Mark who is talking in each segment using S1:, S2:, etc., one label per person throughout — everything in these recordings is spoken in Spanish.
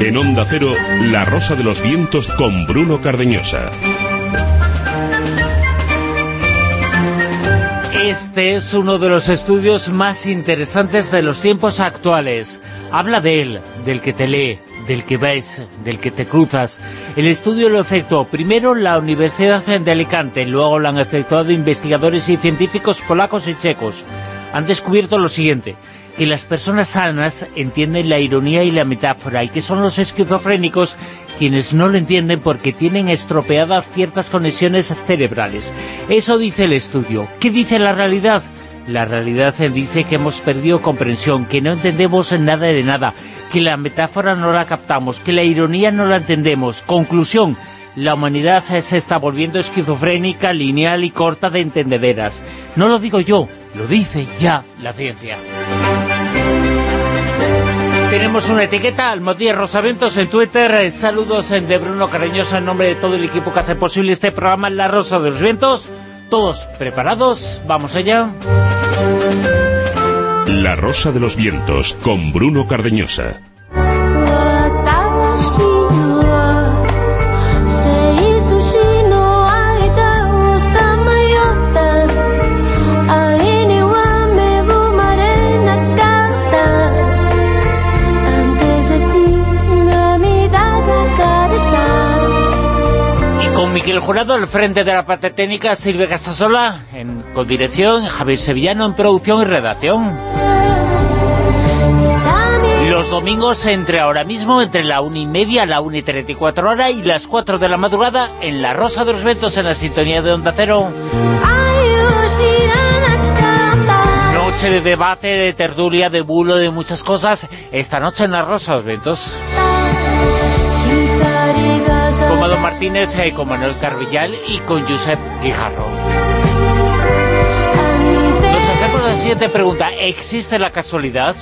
S1: En Onda Cero, La Rosa de los Vientos con Bruno Cardeñosa.
S2: Este es uno de los estudios más interesantes de los tiempos actuales. Habla de él, del que te lee, del que ves, del que te cruzas. El estudio lo efectuó primero la Universidad de Alicante, luego lo han efectuado investigadores y científicos polacos y checos. Han descubierto lo siguiente, que las personas sanas entienden la ironía y la metáfora y que son los esquizofrénicos quienes no lo entienden porque tienen estropeadas ciertas conexiones cerebrales. Eso dice el estudio. ¿Qué dice la realidad? La realidad dice que hemos perdido comprensión, que no entendemos nada de nada, que la metáfora no la captamos, que la ironía no la entendemos. Conclusión, la humanidad se está volviendo esquizofrénica, lineal y corta de entendederas. No lo digo yo, lo dice ya la ciencia. Tenemos una etiqueta, Almodía Rosaventos en Twitter. Saludos de Bruno Carreñosa en nombre de todo el equipo que hace posible este programa La Rosa de los Vientos. Todos preparados, vamos allá.
S1: La Rosa de los Vientos con Bruno Cardeñosa.
S2: El Jurado al frente de la parte técnica, Silvia Casasola en codirección, Javier Sevillano en producción y redacción. Los domingos entre ahora mismo, entre la 1 y media, la 1 y 34 horas y las 4 de la madrugada en La Rosa de los Ventos, en la sintonía de Onda Cero. Noche de debate, de tertulia, de bulo, de muchas cosas. Esta noche en La Rosa de los Ventos con Mado Martínez, eh, con Manuel Carvillal y con Josep Guijarro. Nos hacemos la siguiente pregunta. ¿Existe la casualidad?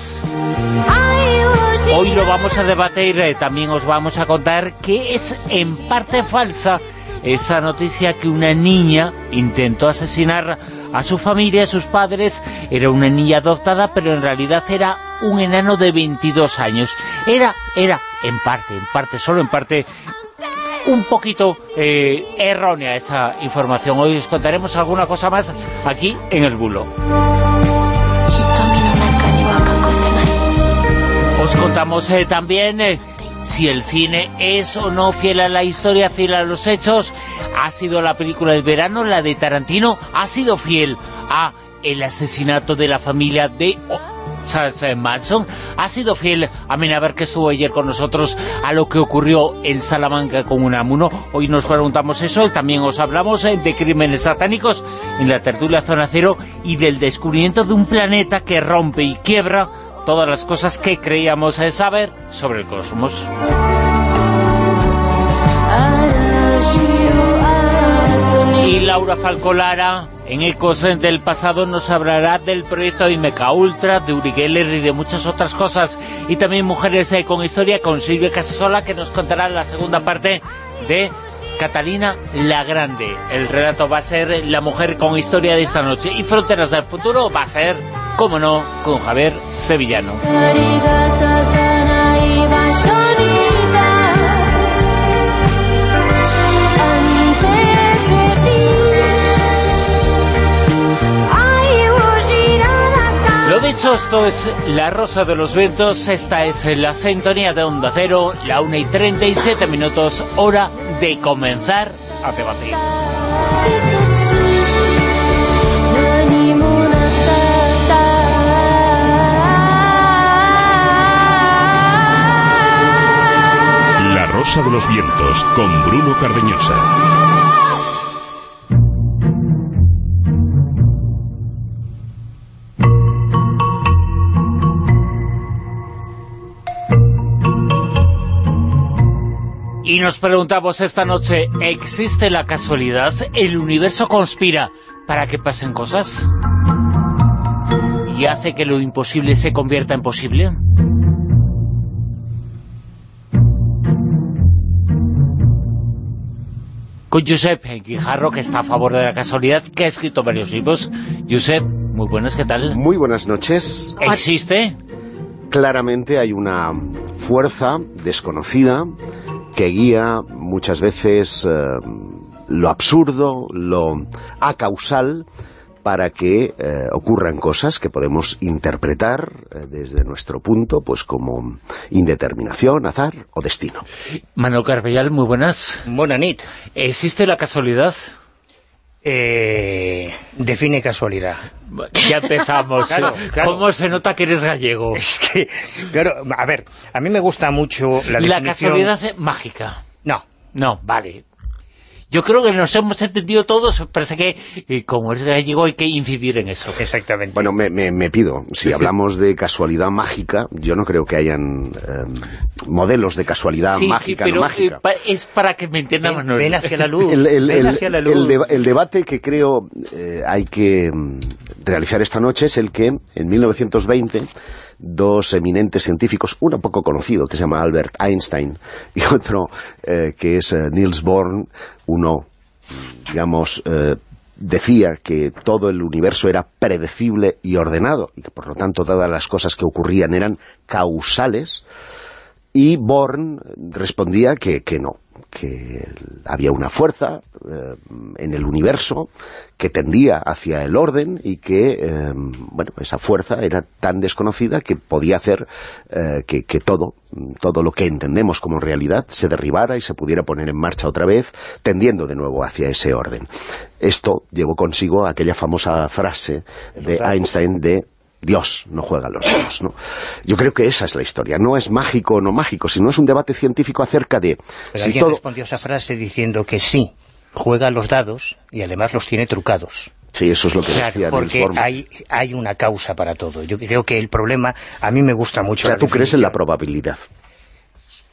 S2: Hoy lo vamos a debatir, eh, también os vamos a contar que es en parte falsa esa noticia que una niña intentó asesinar a su familia, a sus padres, era una niña adoptada, pero en realidad era un enano de 22 años. Era, era, en parte, en parte, solo en parte, un poquito eh, errónea esa información. Hoy os contaremos alguna cosa más aquí en el bulo. Os contamos eh, también eh, si el cine es o no fiel a la historia, fiel a los hechos. Ha sido la película del verano, la de Tarantino, ha sido fiel a el asesinato de la familia de Charles Manson ha sido fiel a Menaver que estuvo ayer con nosotros a lo que ocurrió en Salamanca con Unamuno. Hoy nos preguntamos eso y también os hablamos eh, de crímenes satánicos en la tertulia Zona Cero y del descubrimiento de un planeta que rompe y quiebra todas las cosas que creíamos saber sobre el cosmos. Y Laura Falcolara en Ecos del pasado nos hablará del proyecto Imeca Ultra, de Uri Geller y de muchas otras cosas. Y también Mujeres eh, con Historia con Silvia Casasola, que nos contará la segunda parte de Catalina la Grande. El relato va a ser La mujer con historia de esta noche. Y Fronteras del futuro va a ser, como no, con Javier Sevillano. dicho, esto es La Rosa de los Vientos, esta es la sintonía de Onda Cero, la 1 y 37 minutos, hora de comenzar a debatir.
S1: La Rosa de los Vientos, con Bruno Cardeñosa.
S2: Y nos preguntamos esta noche, ¿existe la casualidad? ¿El universo conspira para que pasen cosas? ¿Y hace que lo imposible se convierta en posible? Con Josep Guijarro, que está a favor de la casualidad, que ha escrito varios libros. Josep, muy buenas, ¿qué tal?
S3: Muy buenas noches.
S2: ¿Existe?
S3: Claramente hay una fuerza desconocida que guía muchas veces eh, lo absurdo, lo acausal, para que eh, ocurran cosas que podemos interpretar eh, desde nuestro punto pues como indeterminación, azar o destino.
S2: Manuel Carvellal, muy buenas.
S4: Buena nit.
S2: ¿Existe la casualidad?
S4: Eh, define casualidad.
S2: Ya empezamos.
S4: Claro, claro.
S2: ¿Cómo se nota que eres gallego?
S4: Es que, claro, a ver, a mí me gusta mucho la
S2: La
S4: definición...
S2: casualidad es mágica.
S4: No,
S2: No, vale. Yo creo que nos hemos entendido todos, pero sé que eh, como es gallego hay que incidir en eso.
S4: exactamente.
S3: Bueno, me, me- me pido, si hablamos de casualidad mágica, yo no creo que hayan eh, modelos de casualidad
S2: sí,
S3: mágica,
S2: sí,
S3: no
S2: pero
S3: mágica.
S2: eh, pa- es para que me entienda
S4: ven, ven hacia la luz,
S3: el, el-
S4: ven
S3: el-
S4: hacia la luz.
S3: el deba- el debate que creo eh, hay que mm, realizar esta noche es el que en 1920 dos eminentes científicos, uno poco conocido que se llama Albert Einstein y otro eh, que es eh, Niels Bohr, uno digamos, eh, decía que todo el universo era predecible y ordenado, y que por lo tanto todas las cosas que ocurrían eran causales, y Born respondía que, que no, que había una fuerza eh, en el universo que tendía hacia el orden y que, eh, bueno, esa fuerza era tan desconocida que podía hacer eh, que, que todo, todo lo que entendemos como realidad se derribara y se pudiera poner en marcha otra vez, tendiendo de nuevo hacia ese orden. Esto llevó consigo aquella famosa frase de Einstein de Dios no juega a los dados, ¿no? Yo creo que esa es la historia. No es mágico o no mágico, sino es un debate científico acerca de
S4: Pero
S3: si
S4: alguien
S3: todo...
S4: respondió esa frase diciendo que sí, juega los dados y además los tiene trucados.
S3: Sí, eso es lo que
S4: Claro,
S3: decía
S4: porque hay, hay una causa para todo. Yo creo que el problema, a mí me gusta mucho
S3: O sea, tú crees en la probabilidad.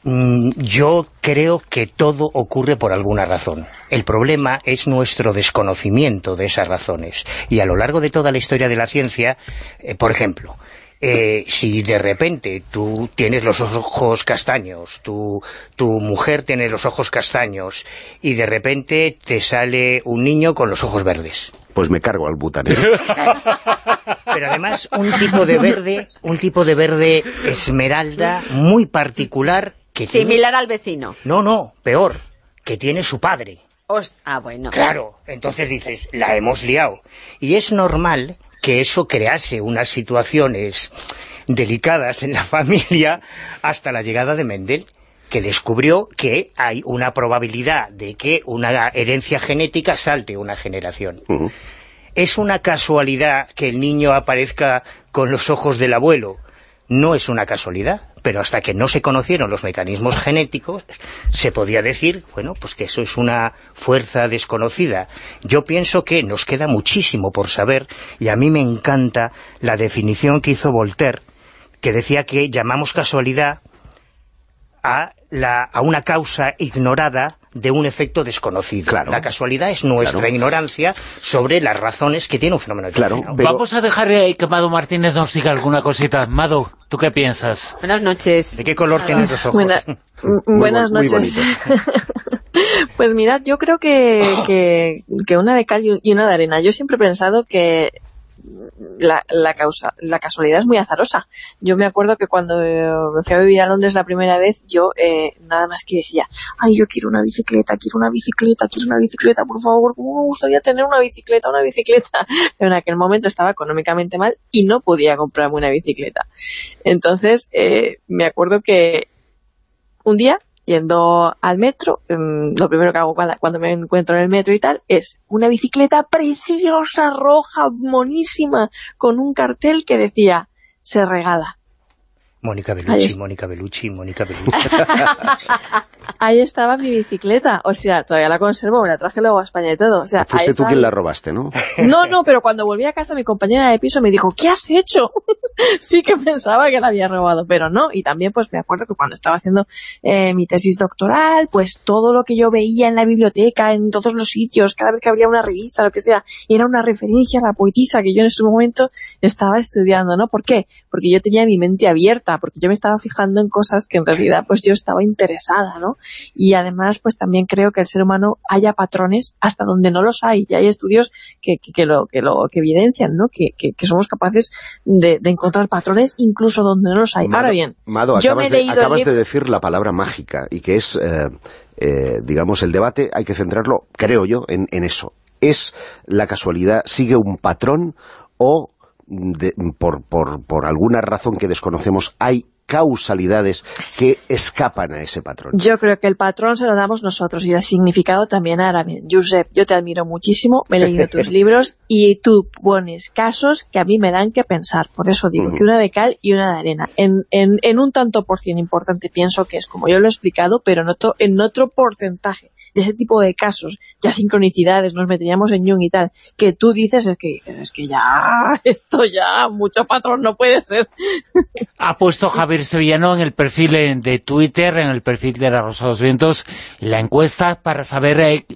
S4: Mm, Yo creo que todo ocurre por alguna razón. El problema es nuestro desconocimiento de esas razones. Y a lo largo de toda la historia de la ciencia, eh, por ejemplo, eh, si de repente tú tienes los ojos castaños, tu, tu mujer tiene los ojos castaños, y de repente te sale un niño con los ojos verdes.
S3: Pues me cargo al butanero.
S4: Pero además un tipo de verde, un tipo de verde esmeralda muy particular que tiene-
S5: Similar al vecino.
S4: no, no, peor, que tiene su padre.
S5: Os- Ah, bueno.
S4: Claro, entonces dices, la hemos liado. Y es normal que eso crease unas situaciones delicadas en la familia hasta la llegada de Mendel, que descubrió que hay una probabilidad de que una herencia genética salte una generación. ¿Es una casualidad que el niño aparezca con los ojos del abuelo? No es una casualidad, pero hasta que no se conocieron los mecanismos genéticos, se podía decir, bueno, pues que eso es una fuerza desconocida. Yo pienso que nos queda muchísimo por saber, y a mí me encanta la definición que hizo Voltaire, que decía que llamamos casualidad a, la, a una causa ignorada de un efecto desconocido.
S3: Claro.
S4: La casualidad es nuestra
S3: Claro.
S4: ignorancia sobre las razones que tiene un fenómeno
S3: Claro, pero-
S2: Vamos a dejar eh, que Mado Martínez nos diga alguna cosita. Mado, ¿tú qué piensas?
S5: Buenas noches.
S4: ¿De qué color tienes los ojos?
S6: Buena- buenas
S3: muy
S6: noches. pues mirad, yo creo que, que, que una de cal y una de arena. Yo siempre he pensado que la, la, causa, la casualidad es muy azarosa. Yo me acuerdo que cuando eh, me fui a vivir a Londres la primera vez, yo eh, nada más que decía, ay, yo quiero una bicicleta, quiero una bicicleta, quiero una bicicleta, por favor, ¿cómo me gustaría tener una bicicleta, una bicicleta? Pero en aquel momento estaba económicamente mal y no podía comprarme una bicicleta. Entonces, eh, me acuerdo que un día, yendo al metro, em, lo primero que hago cuando, cuando me encuentro en el metro y tal, es una bicicleta preciosa, roja, monísima, con un cartel que decía, se regala.
S4: Mónica Bellucci, Mónica Bellucci, Mónica Bellucci.
S6: Ahí estaba mi bicicleta. O sea, todavía la conservo, me la traje luego a España y todo. O sea,
S3: Fuiste tú
S6: estaba
S3: quien la robaste, ¿no?
S6: No, no, pero cuando volví a casa mi compañera de piso me dijo, ¿qué has hecho? sí que pensaba que la había robado, pero no. Y también pues me acuerdo que cuando estaba haciendo eh, mi tesis doctoral, pues todo lo que yo veía en la biblioteca, en todos los sitios, cada vez que abría una revista, lo que sea, era una referencia a la poetisa que yo en ese momento estaba estudiando, ¿no? ¿Por qué? Porque yo tenía mi mente abierta nota, porque yo me estaba fijando en cosas que en realidad pues yo estaba interesada, ¿no? Y además pues también creo que el ser humano haya patrones hasta donde no los hay, y hay estudios que, que, que lo, que lo que evidencian, ¿no? Que, que, que somos capaces de, de encontrar patrones incluso donde no los hay.
S3: Mado,
S6: Ahora bien,
S3: Mado,
S6: yo me
S3: acabas,
S6: he
S3: de, acabas
S6: libro-
S3: de decir la palabra mágica y que es, eh, eh, digamos, el debate hay que centrarlo, creo yo, en, en eso. ¿Es la casualidad, sigue un patrón o de- por, por, por alguna razón que desconocemos hay causalidades que escapan a ese patrón?
S6: Yo creo que el patrón se lo damos nosotros y el significado también ahora bien. Josep, yo te admiro muchísimo, me he leído tus libros y tú pones casos que a mí me dan que pensar. Por eso digo que una de cal y una de arena. En, en, en un tanto por cien importante pienso que es como yo lo he explicado, pero en otro, en otro porcentaje de ese tipo de casos, ya sincronicidades, nos meteríamos en Jung y tal, que tú dices es que, es que ya, esto ya, mucho patrón no puede ser.
S2: Ha puesto Javier Sevillano en el perfil de Twitter, en el perfil de Rosa los Vientos, la encuesta para saber eh,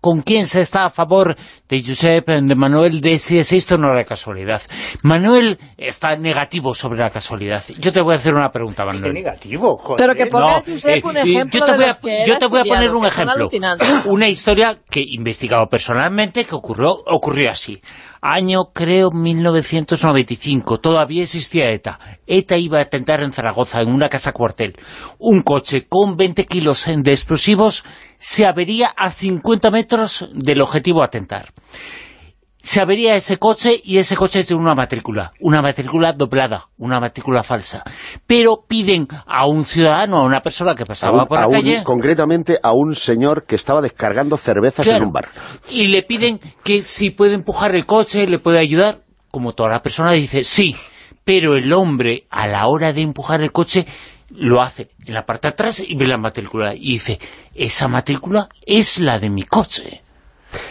S2: con quién se está a favor de Josep, eh, de Manuel, de si es esto o no la casualidad. Manuel está negativo sobre la casualidad. Yo te voy a hacer una pregunta,
S4: Qué
S2: Manuel.
S4: negativo, joder.
S6: Pero que ponga
S2: No,
S6: Josep un
S2: eh,
S6: ejemplo
S2: yo te
S6: de
S2: voy a,
S6: los que él
S2: yo te voy a poner un ejemplo. Una historia que he investigado personalmente, que ocurrió, ocurrió así. Año, creo, 1995. Todavía existía ETA. ETA iba a atentar en Zaragoza, en una casa cuartel. Un coche con 20 kilos de explosivos se avería a 50 metros del objetivo atentar se avería ese coche y ese coche tiene una matrícula, una matrícula doblada, una matrícula falsa. Pero piden a un ciudadano, a una persona que pasaba
S3: un-
S2: por
S3: a
S2: la
S3: un-
S2: calle...
S3: concretamente a un señor que estaba descargando cervezas
S2: Claro.
S3: en un bar.
S2: Y le piden que si puede empujar el coche, le puede ayudar. Como toda la persona dice, sí. Pero el hombre, a la hora de empujar el coche, lo hace en la parte de atrás y ve la matrícula. Y dice, esa matrícula es la de mi coche.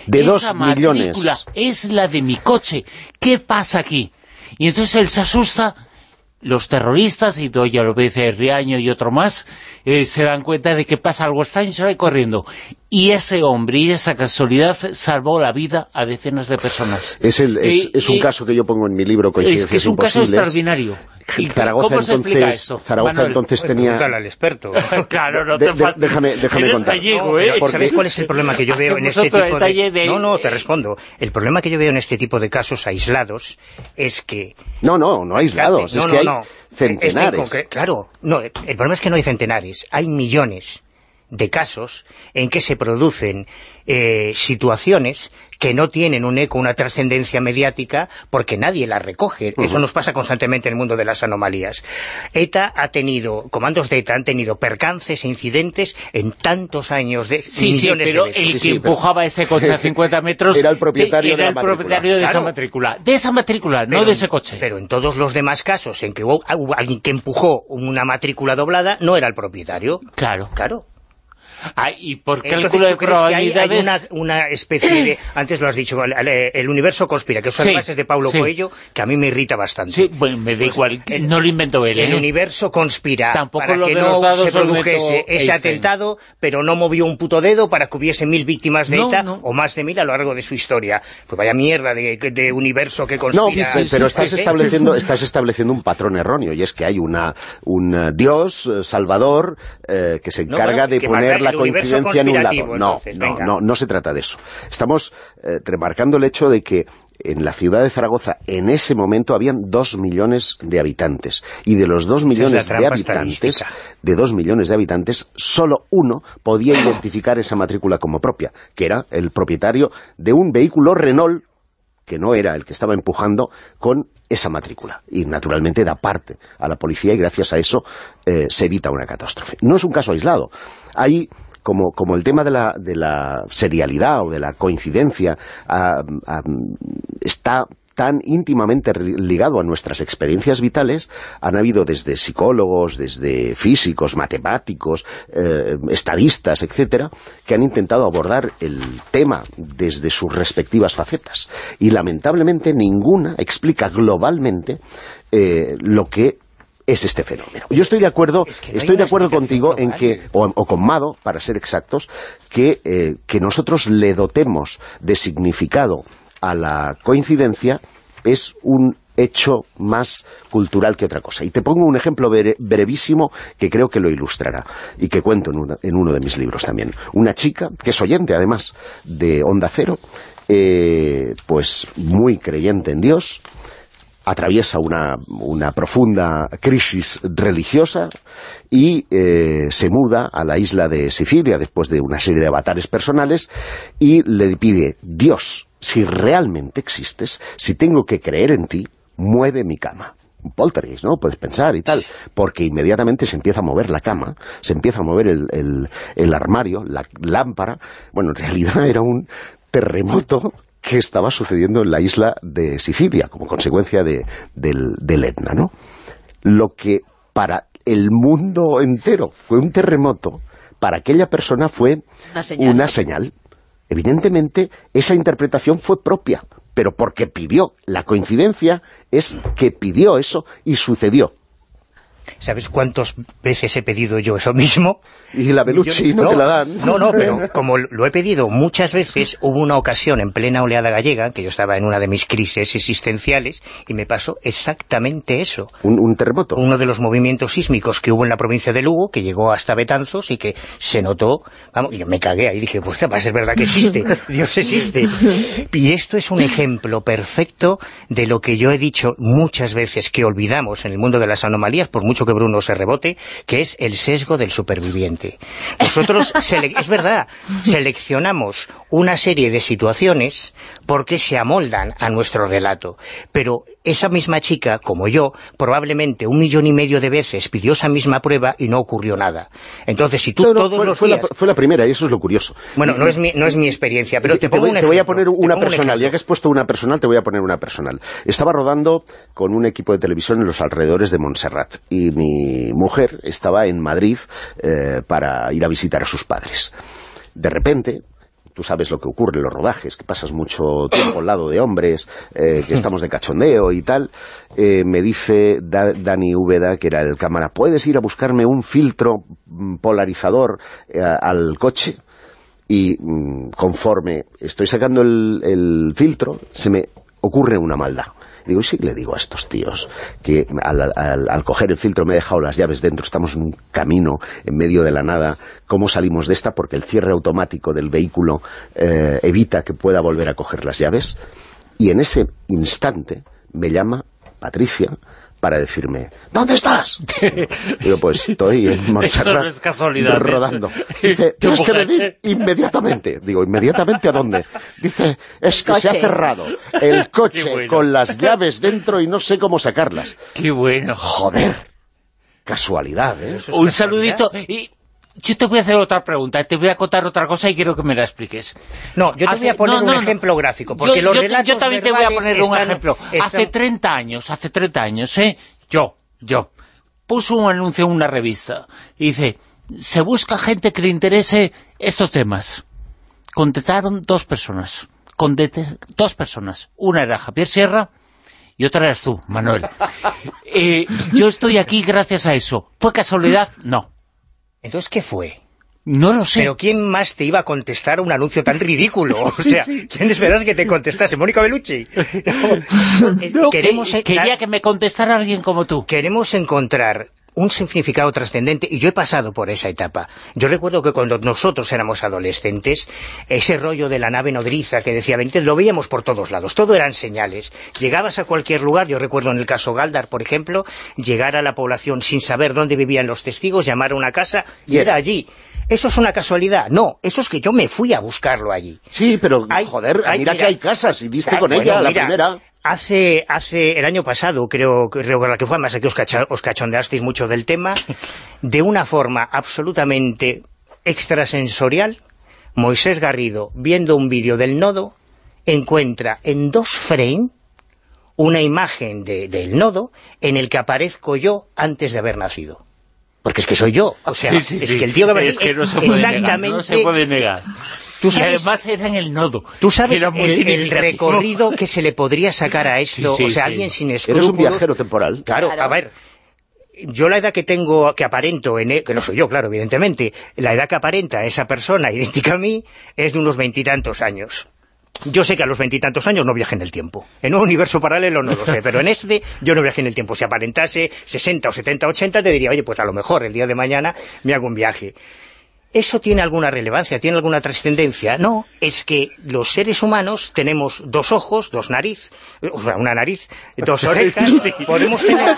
S3: De
S2: Esa
S3: dos millones.
S2: es la de mi coche. ¿Qué pasa aquí? Y entonces él se asusta, los terroristas, y ya lo dice Riaño y otro más, eh, se dan cuenta de que pasa algo extraño y se va corriendo. Y ese hombre y esa casualidad salvó la vida a decenas de personas.
S3: Es, el, es,
S2: Eh,
S3: es un
S2: eh,
S3: caso que yo pongo en mi libro,
S2: Es que es un caso extraordinario. ¿Y
S3: Zaragoza
S2: cómo se explica
S3: entonces,
S2: esto?
S3: Zaragoza
S2: Manuel?
S3: entonces
S4: Pues
S3: tenía...
S4: al experto.
S2: Claro, no
S3: De-
S2: te
S3: de-
S2: faltes.
S3: déjame- déjame
S2: Eres
S3: contar.
S2: gallego, ¿eh?
S4: pero ¿Sabéis cuál es el problema que yo veo en este tipo de...
S2: de-
S4: No, no, te respondo. El problema que yo veo en este tipo de casos aislados es que...
S3: No, no, no aislados,
S4: No,
S3: es
S4: no,
S3: que hay centenares.
S4: Este concre- claro, no, el problema es que no hay centenares, hay millones de casos en que se producen eh, situaciones que no tienen un eco, una trascendencia mediática, porque nadie las recoge. Eso nos pasa constantemente en el mundo de las anomalías. ETA ha tenido, comandos de ETA han tenido percances e incidentes en tantos años de
S2: Sí, sí,
S4: millones
S2: pero
S4: de veces.
S2: el
S3: Sí,
S2: que
S3: sí, pero-
S2: empujaba ese coche a 50 metros
S3: Era el propietario
S2: era
S3: de la
S2: el
S3: matrícula.
S2: propietario de esa matrícula. De esa matrícula, no
S4: Pero-
S2: de ese coche.
S4: Pero en todos los demás casos en que hubo, hubo alguien que empujó una matrícula doblada, no era el propietario.
S2: Claro.
S4: Claro.
S2: Ah, y por
S4: Entonces,
S2: cálculo de
S4: ¿tú crees que hay- hay,
S2: probabilidades...
S4: una, una especie de... Antes lo has dicho, el, universo conspira, que son
S2: Sí,
S4: frases de Paulo
S2: sí.
S4: Coelho, que a mí me irrita bastante.
S2: Sí, bueno, me da igual,
S4: el-
S2: no lo inventó él,
S4: El
S2: ¿eh?
S4: universo conspira
S2: Tampoco
S4: para
S2: lo
S4: que
S2: de
S4: no
S2: los dados
S4: se produjese ese
S2: Einstein.
S4: atentado, pero no movió un puto dedo para que hubiese mil víctimas de
S2: No,
S4: ETA,
S2: no.
S4: o más de mil a lo largo de su historia. Pues vaya mierda de, de universo que
S3: No,
S4: conspira.
S3: pero estás estableciendo, estás estableciendo un patrón erróneo, y es que hay una un eh, Dios, eh, Salvador, eh, que se
S4: No,
S3: encarga
S4: bueno,
S3: de poner
S4: marca
S3: la coincidencia en un lado. No,
S4: entonces,
S3: no, no, no se trata de eso. Estamos eh, remarcando el hecho de que en la ciudad de Zaragoza, en ese momento, habían dos millones de habitantes. Y de los dos millones de habitantes, de dos millones de habitantes, solo uno podía identificar esa matrícula como propia, que era el propietario de un vehículo Renault que no era el que estaba empujando, con esa matrícula. Y naturalmente da parte a la policía y gracias a eso eh, se evita una catástrofe. No es un caso aislado. Hay, como, como el tema de la, de la serialidad o de la coincidencia ah, ah, está tan íntimamente ligado a nuestras experiencias vitales, han habido desde psicólogos, desde físicos, matemáticos, eh, estadistas, etcétera, que han intentado abordar el tema desde sus respectivas facetas. Y lamentablemente ninguna explica globalmente eh, lo que es este fenómeno. Yo estoy de acuerdo,
S4: Es que no hay
S3: estoy de acuerdo contigo en que, o, o con Mado, para ser exactos, que, eh, que nosotros le dotemos de significado a la coincidencia es un hecho más cultural que otra cosa. Y te pongo un ejemplo brevísimo que creo que lo ilustrará y que cuento en, una- en uno de mis libros también. Una chica, que es oyente además de Onda Cero, eh, pues muy creyente en Dios, atraviesa una, una profunda crisis religiosa y eh, se muda a la isla de Sicilia después de una serie de avatares personales y le pide, Dios, si realmente existes, si tengo que creer en ti, mueve mi cama. Un poltergeist, ¿no? Puedes pensar y tal. Porque inmediatamente se empieza a mover la cama, se empieza a mover el, el- el armario, la lámpara. Bueno, en realidad era un terremoto que estaba sucediendo en la isla de Sicilia, como consecuencia de- del, del Etna, ¿no? Lo que para el mundo entero fue un terremoto, para aquella persona fue
S5: Una señal.
S3: una señal. Evidentemente, esa interpretación fue propia, pero porque pidió. La coincidencia es que pidió eso y sucedió.
S4: ¿Sabes cuántas veces he pedido yo eso mismo?
S3: Y la Belucci no, te la dan.
S4: No, no, pero como lo he pedido muchas veces, hubo una ocasión en plena oleada gallega, que yo estaba en una de mis crisis existenciales, y me pasó exactamente eso.
S3: Un, un terremoto.
S4: Uno de los movimientos sísmicos que hubo en la provincia de Lugo, que llegó hasta Betanzos y que se notó, vamos, y yo me cagué ahí, dije, pues va a ser verdad que existe, Dios existe. Y esto es un ejemplo perfecto de lo que yo he dicho muchas veces que olvidamos en el mundo de las anomalías, por mucho que Bruno se rebote, que es el sesgo del superviviente. Nosotros, es verdad, seleccionamos una serie de situaciones porque se amoldan a nuestro relato, pero esa misma chica, como yo, probablemente un millón y medio de veces pidió esa misma prueba y no ocurrió nada. Entonces, si tú
S3: No, no,
S4: todos
S3: fue,
S4: los
S3: fue la,
S4: días...
S3: fue la primera, y eso es lo curioso.
S4: Bueno, no es mi, no es mi experiencia, pero te,
S3: te,
S4: pongo
S3: voy,
S4: un
S3: te voy a poner una
S4: un
S3: personal, ya que has puesto una personal, te voy a poner una personal. Estaba rodando con un equipo de televisión en los alrededores de Montserrat y mi mujer estaba en Madrid eh, para ir a visitar a sus padres. De repente, tú sabes lo que ocurre en los rodajes, que pasas mucho tiempo al lado de hombres, eh, que estamos de cachondeo y tal, eh, me dice Da- Dani Úbeda, que era el cámara, ¿puedes ir a buscarme un filtro mm, polarizador eh, al coche? y mm, conforme estoy sacando el, el filtro, se me ocurre una maldad. Digo, sí le digo a estos tíos que al coger el filtro me he dejado las llaves dentro, estamos en un camino en medio de la nada, ¿cómo salimos de esta? Porque el cierre automático del vehículo eh, evita que pueda volver a coger las llaves. Y en ese instante me llama Patricia para decirme, ¿dónde estás? Digo, pues estoy en Montserrat
S2: no es casualidad,
S3: rodando. Dice, tienes que venir inmediatamente. Digo, ¿inmediatamente a dónde? Dice, es que se ha cerrado el coche
S2: bueno.
S3: con las llaves dentro y no sé cómo sacarlas.
S2: Qué bueno.
S3: Joder, casualidad, ¿eh?
S4: Es
S2: Un
S4: casualidad.
S2: saludito. Y yo te voy a hacer otra pregunta, te voy a contar otra cosa y quiero que me la expliques.
S4: No, yo te
S2: Hace-
S4: voy a poner
S2: no,
S4: un
S2: no,
S4: ejemplo gráfico, porque
S2: yo,
S4: los
S2: yo yo también te voy a poner un ejemplo.
S4: están-
S2: Hace 30 años, hace 30 años, ¿eh? Yo, yo, puso un anuncio en una revista y dice, se busca gente que le interese estos temas. Contestaron dos personas. Dos personas. Una era Javier Sierra y otra eras tú, Manuel. Eh, yo estoy aquí gracias a eso. ¿Fue casualidad? No.
S4: Entonces, ¿qué fue?
S2: No lo sé.
S4: Pero ¿quién más te iba a contestar un anuncio tan ridículo? O sea, ¿quién esperas que te contestase? ¿Mónica Bellucci? No. Eh,
S2: No,
S4: queremos,
S2: que- quería que me contestara alguien como tú.
S4: queremos encontrar un significado trascendente, y yo he pasado por esa etapa. Yo recuerdo que cuando nosotros éramos adolescentes, ese rollo de la nave nodriza que decía Benítez, lo veíamos por todos lados, todo eran señales. Llegabas a cualquier lugar, yo recuerdo en el caso Galdar, por ejemplo, llegar a la población sin saber dónde vivían los testigos, llamar a una casa, y era allí. ¿Eso es una casualidad? No, eso es que yo me fui a buscarlo allí.
S3: Sí, pero
S4: Hay-
S3: joder,
S4: hay-
S3: mira,
S4: mira.
S3: que hay casas y diste
S4: Ah,
S3: con
S4: bueno,
S3: ella la
S4: mira,
S3: primera.
S4: Hace, hace el año pasado, creo, creo que fue, además que os, cacha- os cachondeasteis mucho del tema, de una forma absolutamente extrasensorial, Moisés Garrido, viendo un vídeo del nodo, encuentra en dos frames una imagen de- del nodo en el que aparezco yo antes de haber nacido. Porque es que soy yo. O sea,
S2: Sí, sí,
S4: es
S2: sí.
S4: que el tío que
S2: Es que
S4: es
S2: no se puede negar,
S4: exactamente...
S2: no se puede negar.
S4: Tú
S2: Y
S4: sabes-
S2: además era en el nodo.
S4: Tú sabes
S2: era muy
S4: el, el recorrido que se le podría sacar a esto,
S2: Sí, sí,
S4: o sea,
S2: sí.
S4: alguien sin
S3: Eres
S4: escrúpulos...
S3: un viajero temporal.
S4: Claro,
S5: Claro.
S4: a ver, yo la edad que tengo, que aparento, en e- que no soy yo, claro, evidentemente, la edad que aparenta esa persona idéntica a mí es de unos veintitantos años. Yo sé que a los veintitantos años no viaje en el tiempo. En un universo paralelo no lo sé, pero en este yo no viaje en el tiempo. Si aparentase 60 o 70 o 80, te diría, oye, pues a lo mejor el día de mañana me hago un viaje. ¿Eso tiene alguna relevancia? ¿Tiene alguna trascendencia? No, es que los seres humanos tenemos dos ojos, dos nariz, o sea, una nariz, dos orejas, podemos, tener,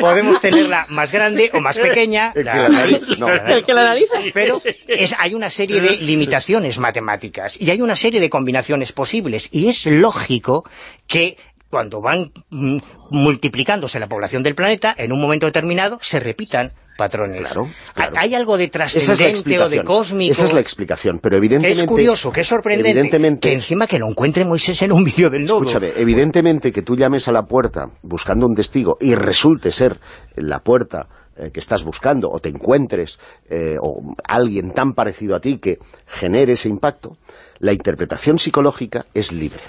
S4: podemos tenerla más grande o más pequeña,
S3: El que
S4: la
S3: la nariz, no.
S6: El que la nariz.
S4: pero es- hay una serie de limitaciones matemáticas y hay una serie de combinaciones posibles y es lógico que cuando van mm, multiplicándose la población del planeta, en un momento determinado se repitan patrones.
S3: Claro, claro.
S4: Hay algo de
S3: Esa es
S4: trascendente o de cósmico.
S3: Esa es la explicación, pero evidentemente...
S4: es curioso, que es sorprendente,
S3: evidentemente-
S4: que encima que lo encuentre Moisés en un vídeo del nodo.
S3: Escúchame, evidentemente que tú llames a la puerta buscando un testigo y resulte ser la puerta eh, que estás buscando o te encuentres eh, o alguien tan parecido a ti que genere ese impacto, la interpretación psicológica es libre.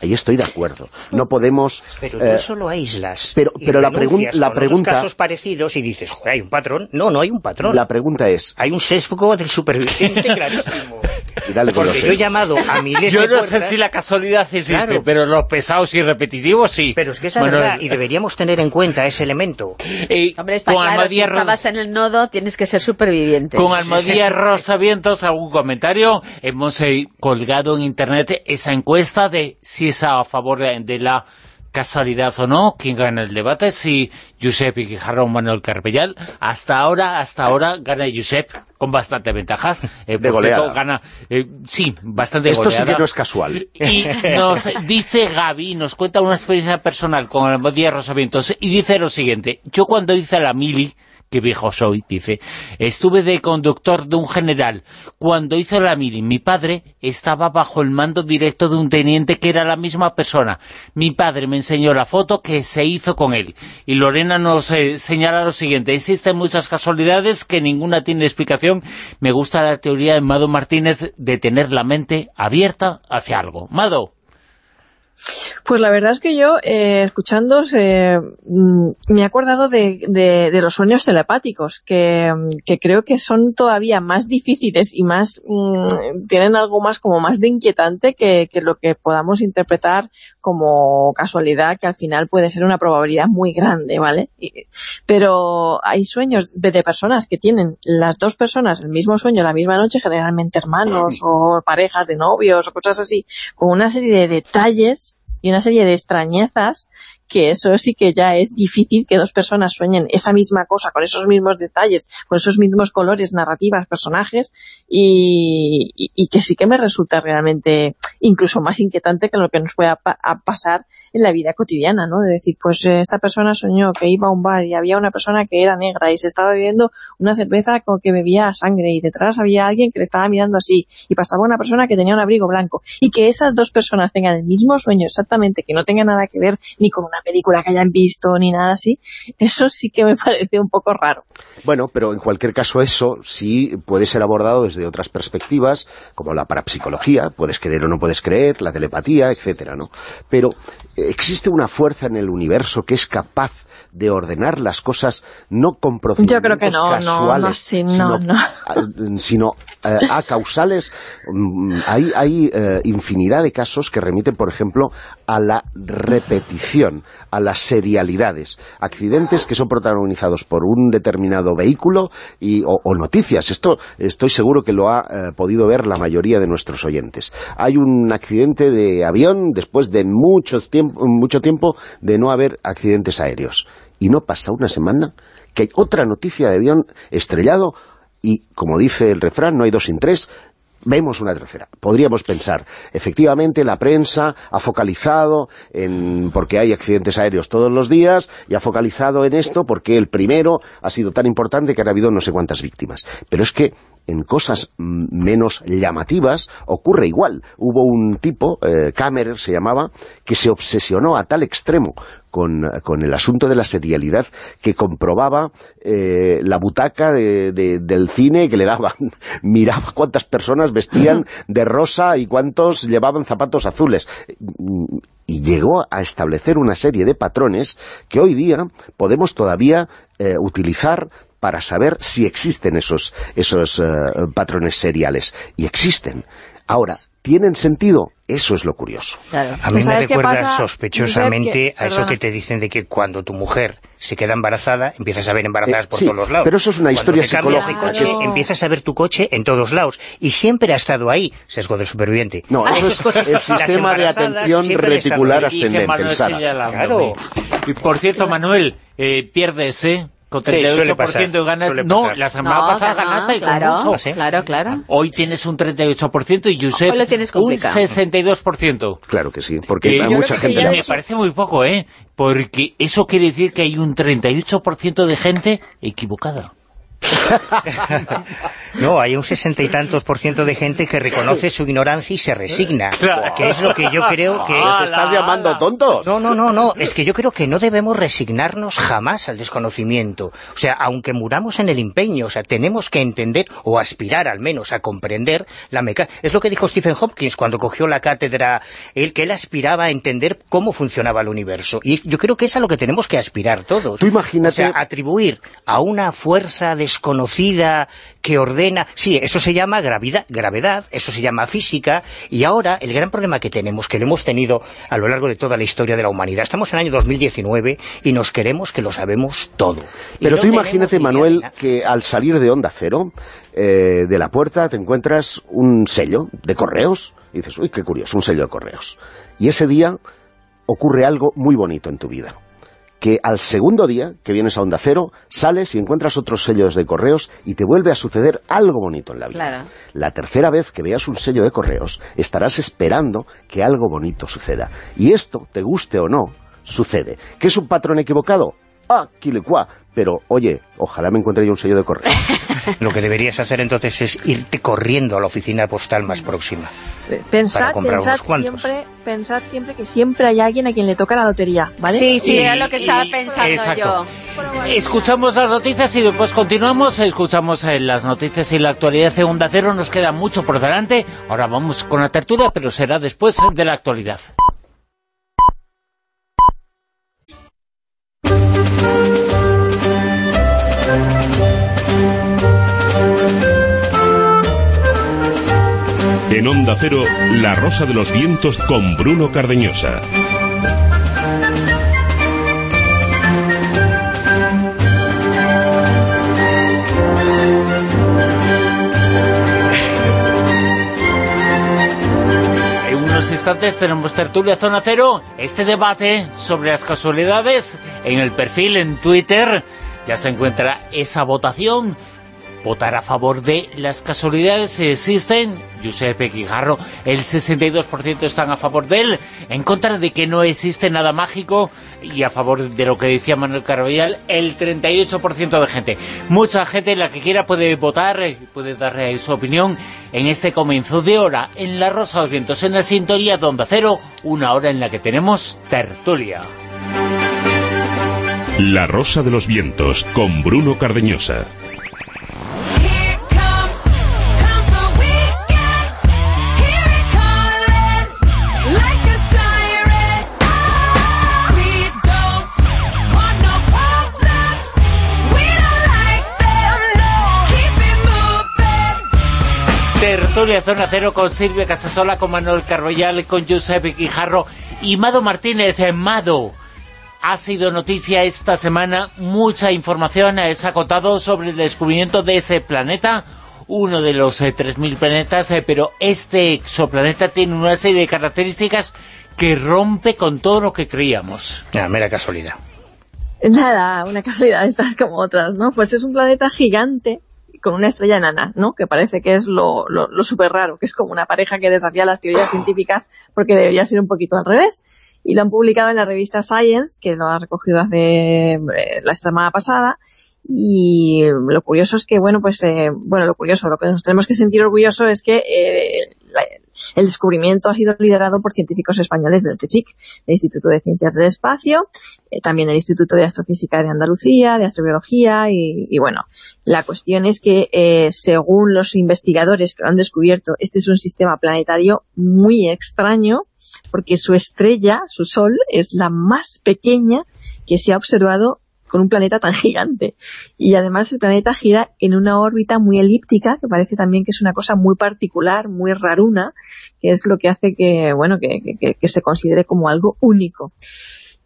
S3: Ahí estoy de acuerdo. No podemos...
S4: Pero
S3: eh,
S4: tú solo aíslas.
S3: pero- pero la pregun- la pregunta-
S4: casos parecidos y dices, joder, hay un patrón. No, no hay un patrón.
S3: la pregunta es...
S4: Hay un sesgo del superviviente clarísimo.
S3: Y dale con
S4: Porque yo he llamado a miles
S2: Yo
S4: de
S2: no sé si la casualidad existe,
S4: Claro.
S2: pero los pesados y repetitivos sí.
S4: Pero es que es la
S2: Bueno,
S4: verdad, y deberíamos tener en cuenta ese elemento.
S2: eh,
S5: Hombre, está
S2: con
S5: claro, si
S2: Almadía
S5: estabas en el nodo tienes que ser superviviente.
S2: Con Almadía Rosavientos, algún comentario. Hemos eh, colgado en internet esa encuesta de si es a favor de, la casualidad o no, quién gana el debate, si Josep Guijarro o Manuel Carpellal. Hasta ahora, hasta ahora gana Josep con bastante ventaja. Eh,
S3: De
S2: por
S3: goleada.
S2: cierto, gana, eh, sí, bastante
S3: Esto sí que no es casual.
S2: Y nos dice Gaby, nos cuenta una experiencia personal con Almadía Rosavientos y dice lo siguiente, yo cuando hice la mili, que viejo soy, dice, estuve de conductor de un general. Cuando hizo la mili, mi padre estaba bajo el mando directo de un teniente que era la misma persona. Mi padre me enseñó la foto que se hizo con él. Y Lorena nos eh, señala lo siguiente, existen muchas casualidades que ninguna tiene explicación. Me gusta la teoría de Mado Martínez de tener la mente abierta hacia algo. Mado.
S6: Pues la verdad es que yo, eh, escuchando, me he acordado de, de- de los sueños telepáticos, que, mm, que creo que son todavía más difíciles y más mm, tienen algo más como más de inquietante que, que lo que podamos interpretar como casualidad, que al final puede ser una probabilidad muy grande, ¿vale? Y- pero hay sueños de, de personas que tienen las dos personas el mismo sueño la misma noche, generalmente hermanos o parejas de novios o cosas así, con una serie de detalles y una serie de extrañezas que eso sí que ya es difícil que dos personas sueñen esa misma cosa, con esos mismos detalles, con esos mismos colores, narrativas, personajes, y, y- y que sí que me resulta realmente incluso más inquietante que lo que nos pueda pasar en la vida cotidiana, ¿no? De decir, pues eh, esta persona soñó que iba a un bar y había una persona que era negra y se estaba bebiendo una cerveza con que bebía sangre y detrás había alguien que le estaba mirando así y pasaba una persona que tenía un abrigo blanco y que esas dos personas tengan el mismo sueño exactamente, que no tenga nada que ver ni con una película que hayan visto ni nada así, eso sí que me parece un poco raro.
S3: Bueno, pero en cualquier caso eso sí puede ser abordado desde otras perspectivas, como la parapsicología, puedes creer o no puedes creer, la telepatía, etcétera, ¿no? Pero eh, existe una fuerza en el universo que es capaz de ordenar las cosas no con
S6: Yo creo que no, no,
S3: casuales,
S6: no, sí, no,
S3: sino,
S6: no.
S3: a- sino eh, a causales. Mm, Hay, hay eh, infinidad de casos que remiten, por ejemplo, a la repetición, a las serialidades. Accidentes que son protagonizados por un determinado vehículo y, o, o noticias. Esto estoy seguro que lo ha eh, podido ver la mayoría de nuestros oyentes. Hay un accidente de avión después de mucho tiempo, mucho tiempo de no haber accidentes aéreos. Y no pasa una semana que hay otra noticia de avión estrellado y, como dice el refrán, no hay dos sin tres, vemos una tercera. Podríamos pensar, efectivamente, la prensa ha focalizado en porque hay accidentes aéreos todos los días y ha focalizado en esto porque el primero ha sido tan importante que han habido no sé cuántas víctimas. Pero es que en cosas menos llamativas ocurre igual. Hubo un tipo, eh, Kammerer se llamaba, que se obsesionó a tal extremo con, con el asunto de la serialidad que comprobaba eh, la butaca de- de- del cine que le daban. Miraba cuántas personas vestían de rosa y cuántos llevaban zapatos azules. Y llegó a establecer una serie de patrones que hoy día podemos todavía eh, utilizar para saber si existen esos, esos eh, patrones seriales. Y existen. Ahora, ¿tienen sentido? Eso es lo curioso.
S4: A mí
S6: Pues
S4: me
S6: ¿sabes qué
S4: recuerda sospechosamente
S6: Que-
S4: a eso que te dicen de que cuando tu mujer se queda embarazada, empiezas a ver embarazadas
S3: Eh,
S4: por
S3: sí,
S4: todos los lados.
S3: pero eso es una
S4: Cuando
S3: historia psicológica,
S4: coche, empiezas a ver tu coche en todos lados. Y siempre ha estado ahí, sesgo del superviviente.
S3: No, eso es el sistema de atención reticular ascendente, el SARA.
S4: Claro.
S2: Y por cierto, Manuel, eh, pierdes, ¿eh? Con
S4: Sí, suele
S2: 38%
S4: pasar,
S2: de ganas.
S4: suele
S2: No, la semana
S5: No,
S2: pasada ganaste y con
S5: claro,
S2: mucho.
S4: ¿Ah, sí?
S5: claro, claro.
S2: Hoy tienes un 38% y Josep
S5: Hoy lo tienes
S2: un
S5: complicado.
S2: 62%.
S3: Claro que sí, porque
S2: Que
S3: a
S2: yo
S3: mucha gente
S2: me parece muy poco, ¿eh? Porque eso quiere decir que hay un 38% de gente equivocada.
S4: No, hay un sesenta y tantos por ciento de gente que reconoce su ignorancia y se resigna.
S2: Claro.
S4: Que es lo que yo creo que...
S3: ¿Nos estás llamando tontos?
S4: No, no, no, no, es que yo creo que no debemos resignarnos jamás al desconocimiento. O sea, aunque muramos en el empeño, o sea, tenemos que entender, o aspirar al menos a comprender la mecánica. Es lo que dijo Stephen Hopkins cuando cogió la cátedra, él que él aspiraba a entender cómo funcionaba el universo. Y yo creo que es a lo que tenemos que aspirar todos.
S3: Tú imagínate-
S4: O sea, atribuir a una fuerza desconocida que ordena... Sí, eso se llama gravidad, gravedad, eso se llama física, y ahora el gran problema que tenemos, que lo hemos tenido a lo largo de toda la historia de la humanidad, estamos en el año 2019 y nos queremos que lo sabemos todo.
S3: Pero
S4: no
S3: tú imagínate, Manuel,
S4: nada.
S3: que al salir de Onda Cero, eh, de la puerta te encuentras un sello de correos, y dices, uy, qué curioso, un sello de correos. Y ese día ocurre algo muy bonito en tu vida. Que al segundo día que vienes a Onda Cero, sales y encuentras otros sellos de correos y te vuelve a suceder algo bonito en la vida.
S5: Claro.
S3: La tercera vez que veas un sello de correos, estarás esperando que algo bonito suceda. Y esto, te guste o no, sucede. ¿Que es un patrón equivocado? Ah, quilicua. Pero, oye, ojalá me encuentre yo un sello de correo.
S4: Lo que deberías hacer entonces es irte corriendo a la oficina postal más próxima.
S6: Pensad,
S4: comprar
S6: pensad
S4: cuantos.
S6: siempre, pensad siempre que siempre hay alguien a quien le toca la lotería, ¿vale?
S5: Sí, sí,
S2: Y-
S5: era lo que estaba
S2: y-
S5: pensando
S2: exacto.
S5: yo.
S2: Escuchamos las noticias y después continuamos. Escuchamos eh, las noticias y la actualidad de Onda Cero. Nos queda mucho por delante. Ahora vamos con la tertulia, pero será después de la actualidad.
S1: En Onda Cero, La Rosa de los Vientos con Bruno Cardeñosa.
S2: Instantes tenemos tertulia Zona Cero, este debate sobre las casualidades en el perfil en Twitter. Ya se encuentra esa votación. Votar a favor de las casualidades existen. Giuseppe Quijarro, el 62% están a favor de él. En contra de que no existe nada mágico. Y a favor de lo que decía Manuel Carvallal, el 38% de gente. Mucha gente, la que quiera, puede votar, eh, puede dar eh, su opinión en este comienzo de hora en La Rosa de los Vientos, en la sintonía de Onda Cero, una hora en la que tenemos tertulia.
S1: La Rosa de los Vientos con Bruno Cardeñosa.
S2: Tertulia Zona Cero con Silvia Casasola, con Manuel Carroyal, con Giuseppe Quijarro y Mado Martínez. Eh, Mado, ha sido noticia esta semana, mucha información se ha contado sobre el descubrimiento de ese planeta, uno de los eh, 3.000 planetas, eh, pero este exoplaneta tiene una serie de características que rompe con todo lo que creíamos.
S4: Una mera casualidad.
S6: Nada, una casualidad estas como otras, ¿no? Pues es un planeta gigante con una estrella enana, ¿no? Que parece que es lo, lo, lo súper raro, que es como una pareja que desafía las teorías científicas porque debería ser un poquito al revés. Y lo han publicado en la revista Science, que lo ha recogido hace eh, la semana pasada. Y lo curioso es que, bueno, pues, eh, bueno, lo curioso, lo que nos tenemos que sentir orgulloso es que eh, el descubrimiento ha sido liderado por científicos españoles del CSIC, del Instituto de Ciencias del Espacio, eh, también del Instituto de Astrofísica de Andalucía, de Astrobiología, y, y bueno, la cuestión es que, eh, según los investigadores que lo han descubierto, este es un sistema planetario muy extraño, porque su estrella, su Sol, es la más pequeña que se ha observado con un planeta tan gigante. Y además el planeta gira en una órbita muy elíptica, que parece también que es una cosa muy particular, muy raruna, que es lo que hace que, bueno, que, que- que se considere como algo único.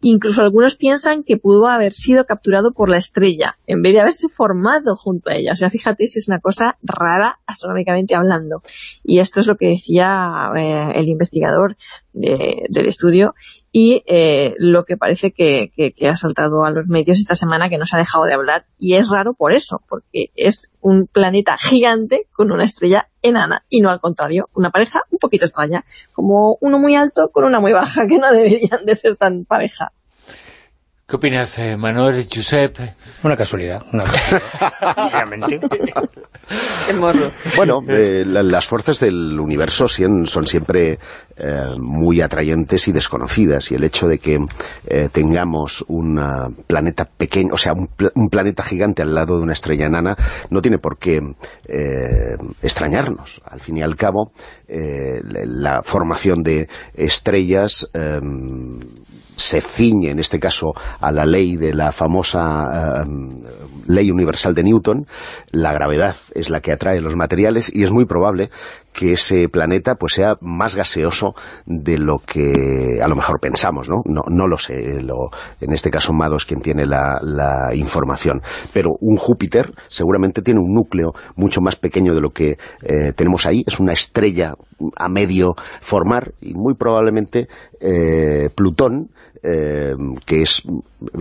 S6: Incluso algunos piensan que pudo haber sido capturado por la estrella, en vez de haberse formado junto a ella. O sea, fíjate si es una cosa rara astronómicamente hablando. Y esto es lo que decía eh, el investigador de- del estudio y eh, lo que parece que, que- que ha saltado a los medios esta semana que no se ha dejado de hablar. Y es raro por eso, porque es un planeta gigante con una estrella enana y no al contrario, una pareja un poquito extraña, como uno muy alto con una muy baja, que no deberían de ser tan pareja.
S2: ¿Qué opinas, eh, Manuel, Josep?
S4: Una casualidad, una casualidad.
S3: Bueno, eh, la- las fuerzas del universo son siempre eh, muy atrayentes y desconocidas y el hecho de que eh, tengamos un planeta pequeño, o sea, un, un planeta gigante al lado de una estrella enana no tiene por qué eh, extrañarnos. Al fin y al cabo, eh, la la formación de estrellas eh, se ciñe, en este caso, a la ley de la famosa eh, ley universal de Newton, la gravedad es la que atrae los materiales y es muy probable que ese planeta pues sea más gaseoso de lo que a lo mejor pensamos, ¿no? No, no lo sé, lo- en este caso Mado es quien tiene la, la información, pero un Júpiter seguramente tiene un núcleo mucho más pequeño de lo que eh, tenemos ahí, es una estrella a medio formar y muy probablemente eh, Plutón eh, que es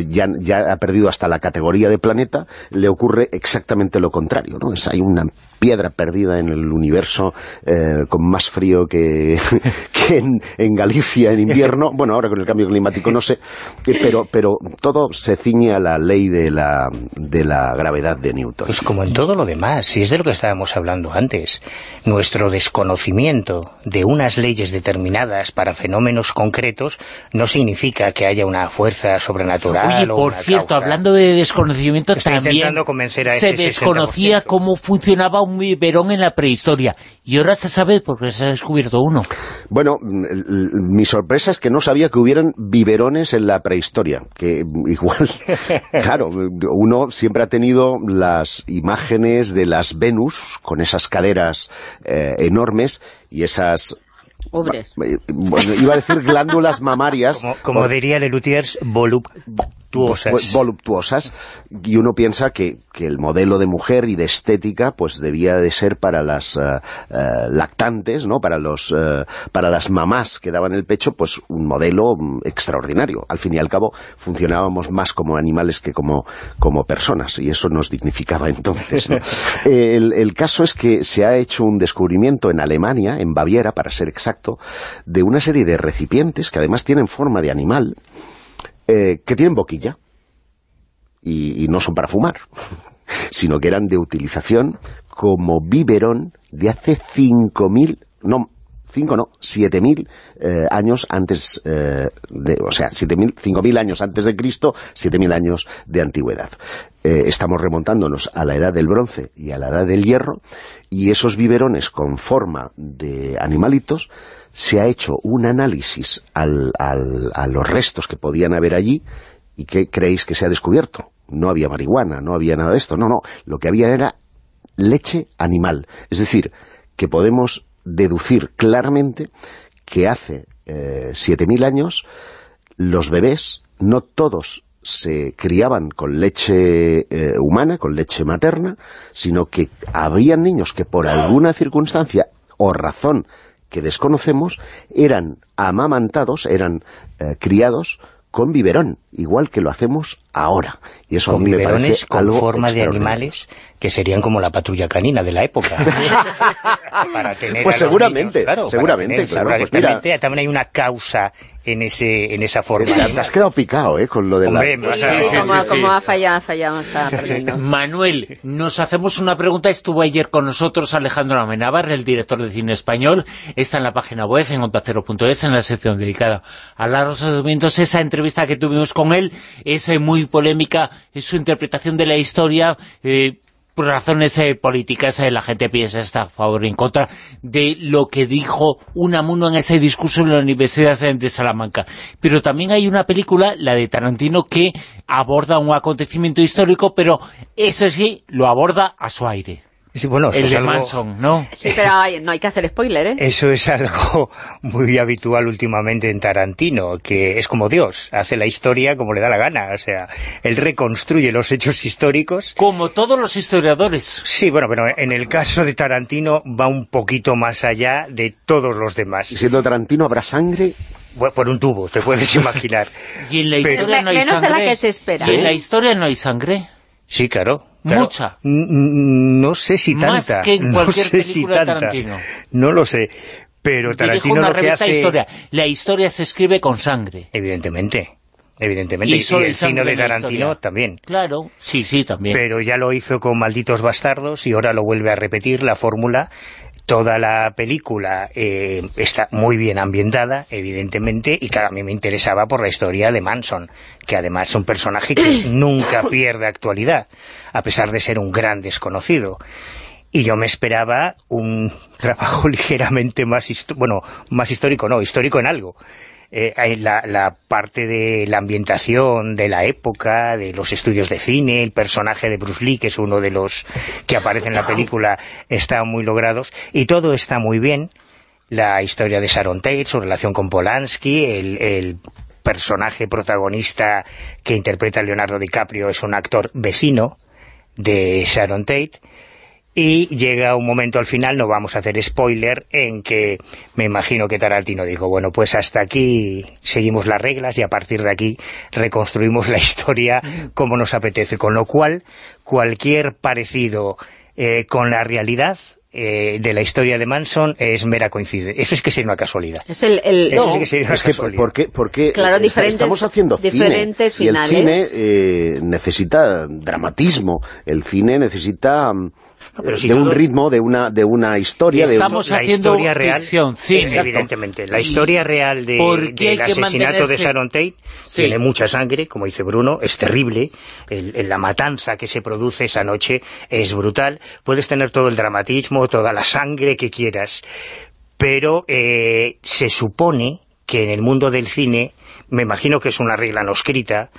S3: ya, ya ha perdido hasta la categoría de planeta, le ocurre exactamente lo contrario, ¿no? Es, hay una piedra perdida en el universo eh, con más frío que, que en, en Galicia en invierno, bueno, ahora con el cambio climático no sé, eh, pero, pero todo se ciñe a la ley de la, de la gravedad de Newton.
S4: Pues como en todo lo demás, si es de lo que estábamos hablando antes, nuestro desconocimiento de unas leyes determinadas para fenómenos concretos no significa que haya una fuerza sobrenatural
S2: Oye, por cierto,
S4: causa.
S2: hablando de desconocimiento,
S4: Estoy
S2: también
S4: intentando convencer a
S2: se desconocía
S4: 60%.
S2: cómo funcionaba un biberón en la prehistoria. Y ahora se sabe porque se ha descubierto uno.
S3: Bueno, mm, mi sorpresa es que no sabía que hubieran biberones en la prehistoria, que igual, claro, uno siempre ha tenido las imágenes de las Venus con esas caderas eh, enormes y esas...
S5: Ubres.
S3: eh, Bueno, iba a decir glándulas mamarias.
S4: Como, como diría Lelutiers, voluptuosas.
S3: Voluptuosas y uno piensa que, que el modelo de mujer y de estética pues debía de ser para las eh, eh, lactantes no para los eh, para las mamás que daban el pecho pues un modelo mm, extraordinario al fin y al cabo funcionábamos más como animales que como, como personas y eso nos dignificaba entonces ¿no? el, el caso es que se ha hecho un descubrimiento en Alemania en Baviera para ser exacto de una serie de recipientes que además tienen forma de animal eh, que tienen boquilla. Y, y no son para fumar, sino que eran de utilización como biberón de hace 5.000, no, 5 no, 7.000 eh, años antes, eh, de, o sea, 7.000, 5.000 años antes de Cristo, 7.000 años de antigüedad. Eh, estamos remontándonos a la edad del bronce y a la edad del hierro, y esos biberones con forma de animalitos, se ha hecho un análisis al- al- a los restos que podían haber allí, ¿y qué creéis que se ha descubierto? No había marihuana, no había nada de esto, no, no, lo que había era leche animal. Es decir, que podemos deducir claramente que hace eh, 7.000 años los bebés, no todos se criaban con leche eh, humana, con leche materna, sino que había niños que por alguna circunstancia o razón que desconocemos, eran amamantados, eran eh, criados con biberón, igual que lo hacemos ahora. Y eso
S4: con
S3: a mí me parece
S4: con
S3: algo
S4: forma de animales que serían como la patrulla canina de la época. para tener
S3: Pues seguramente,
S4: niños, claro, para
S3: seguramente,
S4: tener-
S3: claro, pues mira.
S4: también hay una causa en ese en esa forma.
S3: Te, has quedado picado, ¿eh? Con lo de
S4: Hombre,
S3: la...
S5: Sí,
S4: a-
S5: sí,
S4: sí,
S5: como,
S2: sí,
S5: como ha fallado, ha fallado, está perdiendo.
S2: Manuel, nos hacemos una pregunta. Estuvo ayer con nosotros Alejandro Amenábar, el director de cine español. Está en la página web, en ondacero.es, en la sección dedicada a la Rosa de los Vientos. Esa entrevista que tuvimos con él es eh, muy polémica, es su interpretación de la historia. eh, por razones eh, políticas eh, la gente piensa está a favor y en contra de lo que dijo Unamuno en ese discurso en la Universidad de Salamanca. Pero también hay una película, la de Tarantino, que aborda un acontecimiento histórico, pero eso sí, lo aborda a su aire.
S4: Sí, bueno, eso
S2: El
S4: es
S2: de
S4: algo-
S2: Manson, ¿no?
S5: Sí, pero hay- no hay que hacer spoiler, ¿eh?
S4: Eso es algo muy habitual últimamente en Tarantino, que es como Dios, hace la historia como le da la gana, o sea, él reconstruye los hechos históricos.
S2: Como todos los historiadores.
S4: Sí, bueno, pero en el caso de Tarantino va un poquito más allá de todos los
S3: Y
S4: demás.
S3: siendo Tarantino, ¿habrá sangre?
S4: Bueno, Por un tubo, te puedes imaginar.
S2: Y en la
S4: Pero-
S2: historia no hay
S5: Menos de la
S2: sangre.
S5: que se espera,
S2: Y en
S5: ¿eh?
S2: la historia no hay sangre.
S4: Sí, claro.
S2: Mucha.
S4: No sé si
S2: Más
S4: tanta.
S2: que en
S4: no
S2: cualquier
S4: sé si
S2: película de
S4: tanta.
S2: Tarantino.
S4: No lo sé. Pero Tarantino
S2: una
S4: lo que
S2: de
S4: hace...
S2: historia. La historia se escribe con sangre.
S4: Evidentemente. Evidentemente.
S2: Y
S4: Y, el cine de Tarantino también.
S2: Claro, sí, sí, también.
S4: Pero ya lo hizo con Malditos Bastardos y ahora lo vuelve a repetir, la fórmula. Toda la película eh, está muy bien ambientada, evidentemente, y claro, a mí me interesaba por la historia de Manson, que además es un personaje que nunca pierde actualidad, a pesar de ser un gran desconocido. Y yo me esperaba un trabajo ligeramente más, bueno, más histórico, no, histórico en algo. Eh, la, la parte de la ambientación de la época, de los estudios de cine, el personaje de Bruce Lee, que es uno de los que aparece en la película, están muy logrados, y todo está muy bien. La historia de Sharon Tate, su relación con Polanski, el, el personaje protagonista que interpreta Leonardo DiCaprio es un actor vecino de Sharon Tate, y llega un momento al final, no vamos a hacer spoiler, en que me imagino que Tarantino dijo, bueno, pues hasta aquí seguimos las reglas y a partir de aquí reconstruimos la historia como nos apetece, con lo cual cualquier parecido eh, con la realidad eh, de la historia de Manson es mera coincidencia. Eso es que sería una casualidad.
S5: Es el... el-
S4: Eso
S5: no,
S4: sí que sería una
S3: Es que,
S4: casualidad.
S3: ¿por qué? Porque
S5: Claro, diferentes-
S3: estamos haciendo cine,
S5: diferentes
S3: y el cine
S5: finales.
S3: eh, necesita dramatismo, el cine necesita mm,
S4: pero si
S3: de un
S4: todo-
S3: ritmo, de una de una historia, de un-
S2: Estamos
S4: la
S2: haciendo
S4: historia real,
S2: ficción, sí,
S4: eh,
S2: exacto.
S4: evidentemente. La historia real de,
S2: ¿por qué hay
S4: del
S2: que
S4: asesinato de? Sharon Tate
S2: Sí.
S4: tiene mucha sangre, como dice Bruno, es terrible. El- el- la matanza que se produce esa noche es brutal. Puedes tener todo el dramatismo, toda la sangre que quieras, pero eh, se supone que en el mundo del cine, me imagino que es una regla no escrita,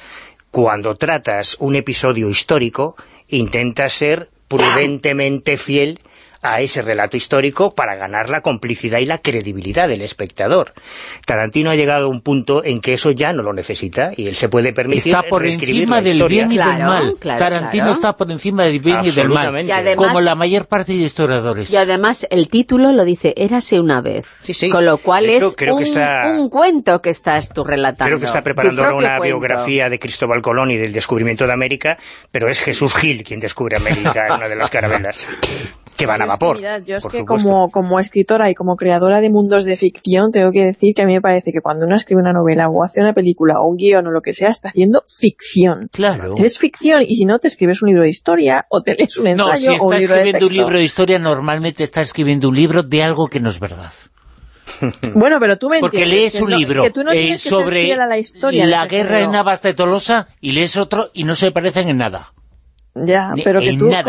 S4: cuando tratas un episodio histórico, intentas ser prudentemente fiel a ese relato histórico para ganar la complicidad y la credibilidad del espectador. Tarantino ha llegado a un punto en que eso ya no lo necesita y él se puede permitir
S2: Está por encima del
S4: historia.
S2: bien y del mal.
S5: claro,
S2: Tarantino
S5: claro.
S2: está por encima del bien y del mal.
S5: Y además-
S2: como la mayor parte de historiadores.
S5: Y además el título lo dice Érase una vez.
S4: Sí, sí.
S5: Con lo cual es
S4: creo
S5: un,
S4: que está-
S5: un cuento que estás tú relatando.
S4: Creo que está preparando ahora una
S5: cuento.
S4: biografía de Cristóbal Colón y del descubrimiento de América, pero es Jesús Gil quien descubre América en una de las carabelas, que van a vapor,
S6: yo es
S4: por
S6: que
S4: supuesto.
S6: como, como escritora y como creadora de mundos de ficción, tengo que decir que a mí me parece que cuando uno escribe una novela o hace una película o un guion o lo que sea, está haciendo ficción.
S2: Claro.
S6: Es ficción y si no te escribes un libro de historia o te lees un
S2: No,
S6: ensayo
S2: si
S6: o un libro de
S2: escribiendo un libro de historia, normalmente está escribiendo un libro de algo que no es verdad.
S6: Bueno, pero tú me
S2: Porque lees
S6: que
S2: un
S6: no-
S2: libro
S6: no
S2: eh, sobre
S6: la, historia
S2: la guerra
S6: género.
S2: en Navas de Tolosa y lees otro y no se parecen en nada.
S6: Ya, pero que tú
S2: nada.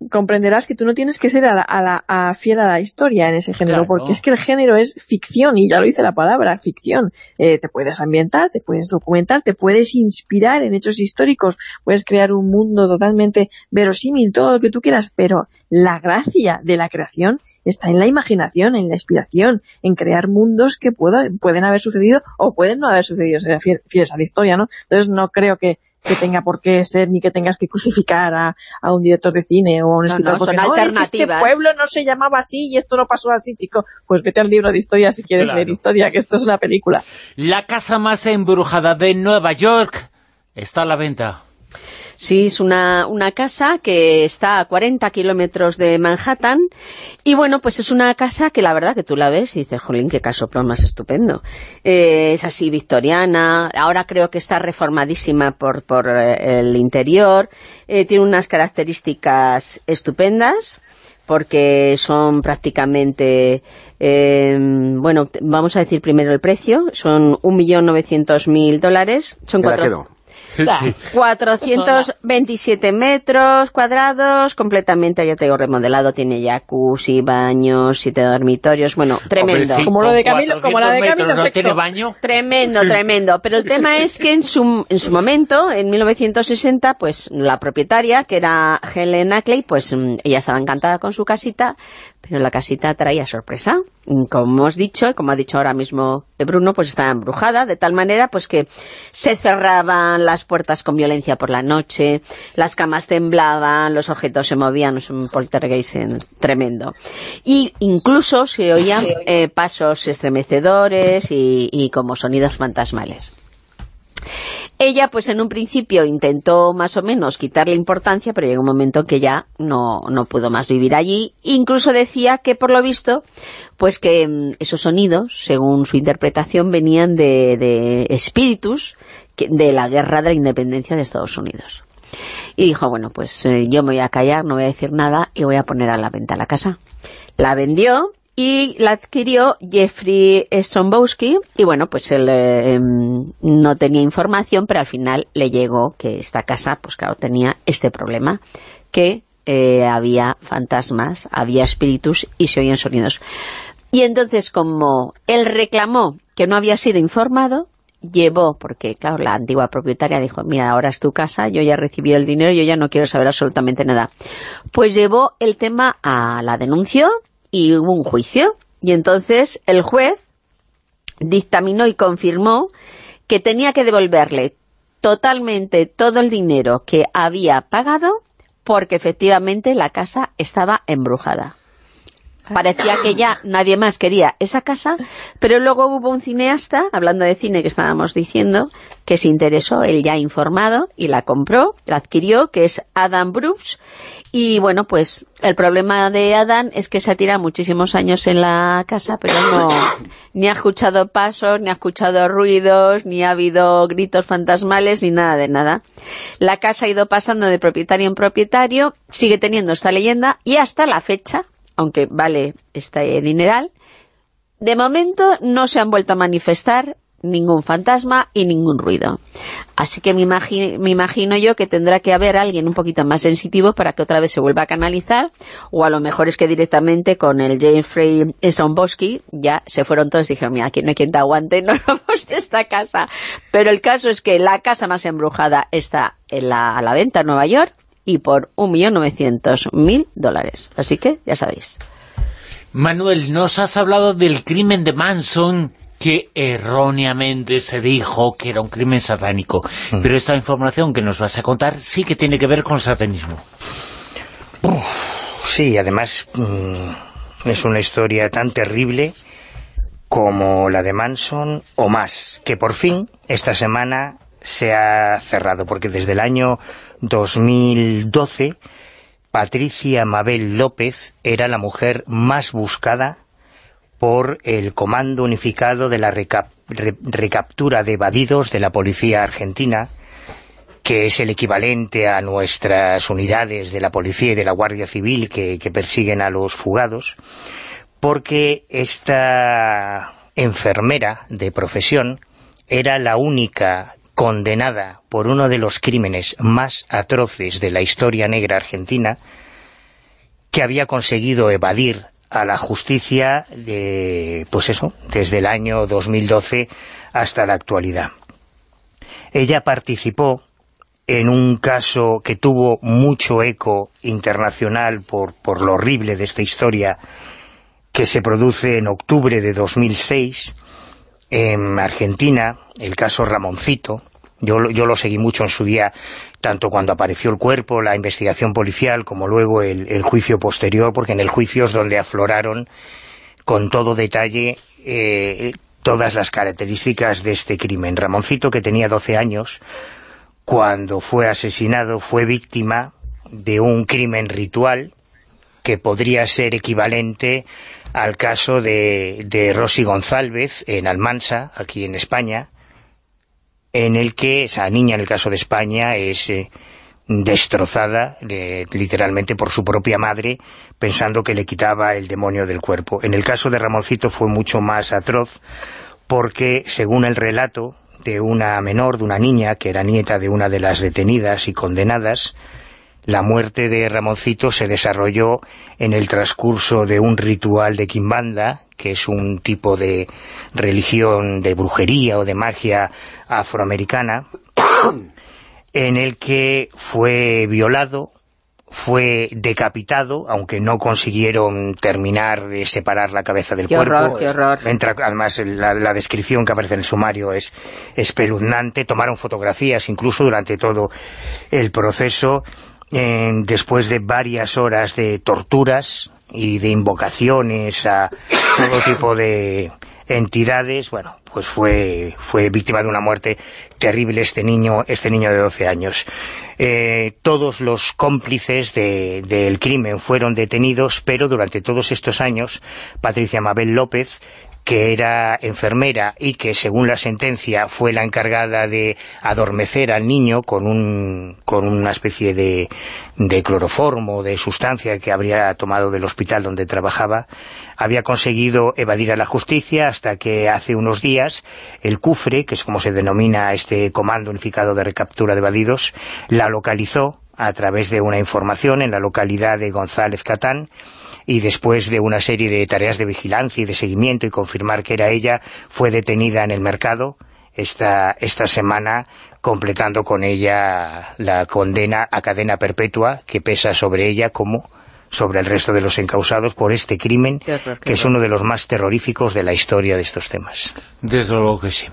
S6: Compren- comprenderás que tú no tienes que ser a la, a la- a fiel a la historia en ese género,
S2: Claro.
S6: porque es que el género es ficción, y ya lo dice la palabra, ficción. Eh, te puedes ambientar, te puedes documentar, te puedes inspirar en hechos históricos, puedes crear un mundo totalmente verosímil, todo lo que tú quieras, pero la gracia de la creación está en la imaginación, en la inspiración, en crear mundos que puedo- pueden haber sucedido o pueden no haber sucedido, fiel- fieles a la historia, ¿no? Entonces no creo que, que tenga por qué ser ni que tengas que crucificar a, a un director de cine o a un
S5: No,
S6: escritor
S5: no,
S6: porque
S5: son
S6: no, es que este pueblo no se llamaba así y esto no pasó así, chico. Pues vete al libro de historia si quieres
S2: Claro.
S6: leer historia, que esto es una película.
S2: La casa más embrujada de Nueva York está a la venta.
S5: Sí, es una, una casa que está a 40 kilómetros de Manhattan. Y bueno, pues es una casa que la verdad que tú la ves y dices, jolín, qué casoplón más estupendo. Eh, es así victoriana, ahora creo que está reformadísima por, por eh, el interior, eh, tiene unas características estupendas porque son prácticamente, eh, bueno, vamos a decir primero el precio, son 1.900.000 dólares, son cuatro...
S2: Sí.
S5: 427 metros cuadrados, completamente, ya te digo, remodelado, tiene jacuzzi, baños, siete dormitorios, bueno, tremendo.
S2: Hombre, sí,
S6: Como lo de Camilo- como la de
S2: 400
S6: Camilo
S2: metros, ¿No
S6: Sexto.
S2: tiene baño?
S5: Tremendo, tremendo. Pero el tema es que en su, en su momento, en 1960, pues la propietaria, que era Helen Ackley, pues mm, ella estaba encantada con su casita, pero la casita traía sorpresa. Como hemos dicho, y como ha dicho ahora mismo Bruno, pues estaba embrujada, de tal manera pues que se cerraban las puertas con violencia por la noche, las camas temblaban, los objetos se movían, es un poltergeist en- tremendo. Y incluso se oían eh, pasos estremecedores y, y como sonidos fantasmales. Ella, pues en un principio intentó más o menos quitarle importancia, pero llegó un momento en que ya no, no pudo más vivir allí. Incluso decía que, por lo visto, pues que mm, esos sonidos, según su interpretación, venían de, de espíritus de la guerra de la independencia de Estados Unidos. Y dijo, bueno, pues eh, yo me voy a callar, no voy a decir nada y voy a poner a la venta la casa. La vendió y la adquirió Jeffrey Strombowski y bueno, pues él eh, em, no tenía información, pero al final le llegó que esta casa, pues claro, tenía este problema, que eh, había fantasmas, había espíritus y se oían sonidos. Y entonces, como él reclamó que no había sido informado, llevó, porque claro, la antigua propietaria dijo, mira, ahora es tu casa, yo ya he recibido el dinero, yo ya no quiero saber absolutamente nada. Pues llevó el tema a la denunció y hubo un juicio. Y entonces el juez dictaminó y confirmó que tenía que devolverle totalmente todo el dinero que había pagado porque efectivamente la casa estaba embrujada. Parecía que ya nadie más quería esa casa, pero luego hubo un cineasta, hablando de cine que estábamos diciendo, que se interesó, él ya informado, y la compró, la adquirió, que es Adam Brooks, y bueno, pues el problema de Adam es que se ha tirado muchísimos años en la casa, pero no, ni ha escuchado pasos, ni ha escuchado ruidos, ni ha habido gritos fantasmales, ni nada de nada. La casa ha ido pasando de propietario en propietario, sigue teniendo esta leyenda, y hasta la fecha, aunque vale este dineral, de momento no se han vuelto a manifestar ningún fantasma y ningún ruido. Así que me, imagi- me imagino yo que tendrá que haber alguien un poquito más sensitivo para que otra vez se vuelva a canalizar, o a lo mejor es que directamente con el Jeffrey Strombowski ya se fueron todos y dijeron, mira, aquí no hay quien te aguante, no vamos de esta casa. Pero el caso es que la casa más embrujada está en la- a la venta en Nueva York y por 1.900.000 dólares. Así que, ya sabéis.
S2: Manuel, nos has hablado del crimen de Manson que erróneamente se dijo que era un crimen satánico. Pero esta información que nos vas a contar sí que tiene que ver con satanismo.
S4: Sí, además mm, es una historia tan terrible como la de Manson o más, que por fin esta semana se ha cerrado, porque desde el año 2012 Patricia Mabel López era la mujer más buscada por el Comando Unificado de la Recap- Re- Recaptura de Evadidos de la Policía Argentina, que es el equivalente a nuestras unidades de la policía y de la Guardia Civil que persiguen a los fugados, porque esta enfermera de profesión era la única condenada por uno de los crímenes más atroces de la historia negra argentina que había conseguido evadir a la justicia de, pues eso, desde el año 2012 hasta la actualidad. Ella participó en un caso que tuvo mucho eco internacional por, por lo horrible de esta historia que se produce en octubre de 2006 en Argentina, el caso Ramoncito. Yo, lo- yo lo seguí mucho en su día, tanto cuando apareció el cuerpo, la investigación policial, como luego el, el juicio posterior, porque en el juicio es donde afloraron con todo detalle eh, todas las características de este crimen. Ramoncito, que tenía 12 años, cuando fue asesinado, fue víctima de un crimen ritual que podría ser equivalente al caso de, de Rosy González en Almansa, aquí en España, en el que esa niña, en el caso de España, es eh, destrozada eh, literalmente por su propia madre, pensando que le quitaba el demonio del cuerpo. En el caso de Ramoncito fue mucho más atroz, porque según el relato de una menor, de una niña, que era nieta de una de las detenidas y condenadas. La muerte de Ramoncito se desarrolló en el transcurso de un ritual de Kimbanda, que es un tipo de religión de brujería o de magia afroamericana, en el que fue violado, fue decapitado, aunque no consiguieron terminar de separar la cabeza del
S5: Qué
S4: cuerpo.
S5: horror, qué horror.
S4: Entra, además, la, la descripción que aparece en el sumario es espeluznante. Tomaron fotografías incluso durante todo el proceso. Después de varias horas de torturas y de invocaciones a todo tipo de entidades, bueno, pues fue, fue víctima de una muerte terrible este niño, este niño de 12 años. Eh, todos los cómplices de- del crimen fueron detenidos, pero durante todos estos años, Patricia Mabel López, que era enfermera y que según la sentencia fue la encargada de adormecer al niño con, un, con una especie de, de cloroformo, de sustancia que habría tomado del hospital donde trabajaba, había conseguido evadir a la justicia hasta que hace unos días el CUFRE, que es como se denomina este Comando Unificado de Recaptura de Evadidos, la localizó a través de una información en la localidad de González Catán y después de una serie de tareas de vigilancia y de seguimiento y confirmar que era ella, fue detenida en el mercado esta, esta semana, completando con ella la condena a cadena perpetua que pesa sobre ella como sobre el resto de los encausados por este crimen,
S5: Qué horror, qué
S4: que es uno de los más terroríficos de la historia de estos temas.
S2: Desde luego que sí.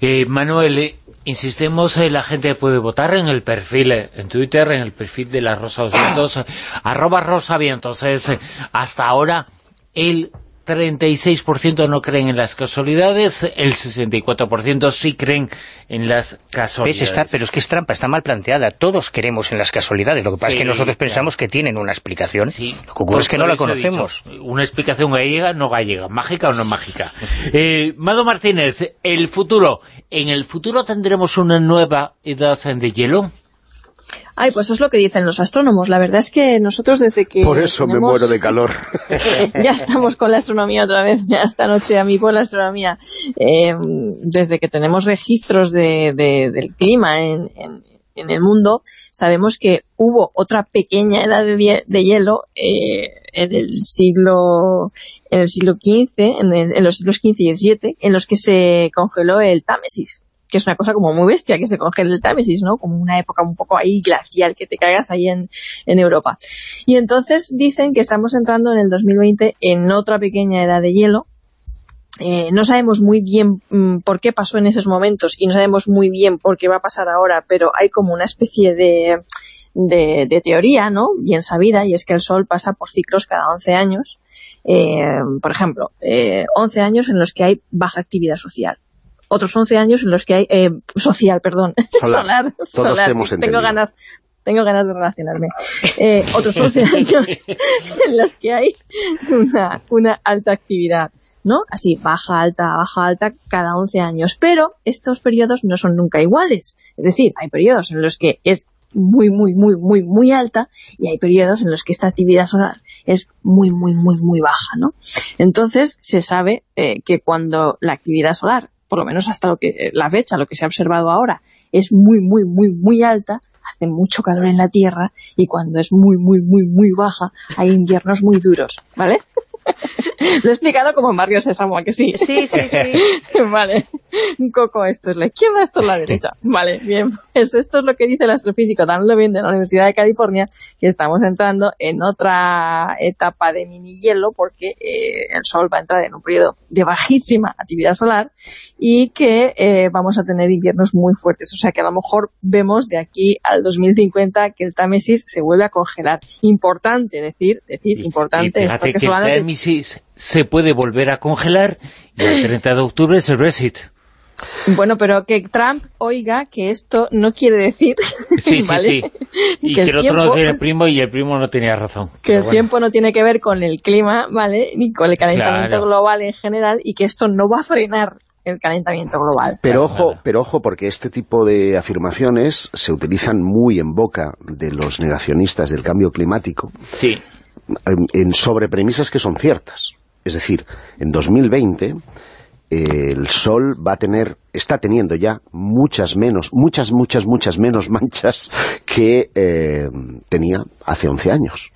S2: Eh, Manuel, eh, insistimos, eh, la gente puede votar en el perfil, eh, en Twitter, en el perfil de la Rosa Vientos, arroba Rosa Vientos. Es, eh, hasta ahora el 36% no creen en las casualidades, el 64% sí creen en las casualidades.
S4: Está, pero es que es trampa, está mal planteada. Todos queremos en las casualidades. Lo que pasa
S2: Sí,
S4: es que nosotros
S2: claro.
S4: pensamos que tienen una explicación.
S2: Sí,
S4: Lo que ocurre es que no la conocemos.
S2: una explicación gallega, no gallega, mágica o no mágica. Eh, Mado Martínez, el futuro. ¿En el futuro tendremos una nueva edad de hielo?
S6: Ay, pues eso es lo que dicen los astrónomos. La verdad es que nosotros desde que
S3: Por eso me muero de calor.
S6: ya estamos con la astronomía otra vez, esta noche a mí por la astronomía. Eh, desde que tenemos registros de, de- del clima en, en- en el mundo, sabemos que hubo otra pequeña edad de, hielo eh, en el siglo en el siglo XV, en, el- en los siglos XV y XVII, en los que se congeló el Támesis que es una cosa como muy bestia que se congele el Támesis, ¿no? Como una época un poco ahí glacial que te cagas ahí en, Europa. Y entonces dicen que estamos entrando en el 2020 en otra pequeña edad de hielo. Eh, no sabemos muy bien mm, por qué pasó en esos momentos y no sabemos muy bien por qué va a pasar ahora, pero hay como una especie de teoría, ¿no? Bien sabida, y es que el Sol pasa por ciclos cada 11 años. Eh, por ejemplo, eh, 11 años en los que hay baja actividad social. Otros 11 años en los que hay... eh, social, perdón.
S3: Solar.
S6: solar.
S3: Todos
S6: solar.
S3: te hemos
S6: Tengo ganas tengo ganas de relacionarme. Eh, otros 11 años en los que hay una, una alta actividad, ¿no? Así, baja, alta, baja, alta, cada 11 años. Pero estos periodos no son nunca iguales. Es decir, hay periodos en los que es muy, muy, muy, muy, muy alta y hay periodos en los que esta actividad solar es muy, muy, muy, muy baja, ¿no? Entonces, se sabe eh, que cuando la actividad solar, por lo menos hasta lo que la fecha, lo que se ha observado ahora, es muy, muy, muy, muy alta, hace mucho calor en la Tierra y cuando es muy, muy, muy, muy baja, hay inviernos muy duros, ¿vale? Lo he explicado como en Barrio Sésamo, ¿a que sí?
S5: Sí, sí, sí.
S6: vale. Un coco esto es la izquierda, esto es la derecha. Vale, bien. Pues esto es lo que dice el astrofísico Dan Levin de la Universidad de California, que estamos entrando en otra etapa de mini hielo porque eh, el Sol va a entrar en un periodo de bajísima actividad solar y que eh, vamos a tener inviernos muy fuertes. O sea que a lo mejor vemos de aquí al 2050 que el Támesis se vuelve a congelar. Importante decir, decir, importante
S2: y
S6: esto que
S2: que el Támesis se puede volver a congelar y el 30 de octubre es el Brexit.
S6: Bueno, pero que Trump oiga que esto no quiere decir
S2: Sí, sí,
S6: ¿vale?
S2: sí. Y
S6: Que
S2: que,
S6: el
S2: el otro no
S6: tiempo-
S2: tiene primo y el primo no tenía razón.
S6: que
S2: Pero
S6: el
S2: bueno.
S6: tiempo no tiene que ver con el clima, ¿vale? Ni con el calentamiento
S2: Claro.
S6: global en general y que esto no va a frenar el calentamiento global.
S3: Pero ojo, pero ojo, porque este tipo de afirmaciones se utilizan muy en boca de los negacionistas del cambio climático
S2: Sí.
S3: En, sobre premisas que son ciertas. Es decir, en 2020 eh, el Sol va a tener, está teniendo ya muchas menos, muchas, muchas, muchas menos manchas que eh, tenía hace 11 años.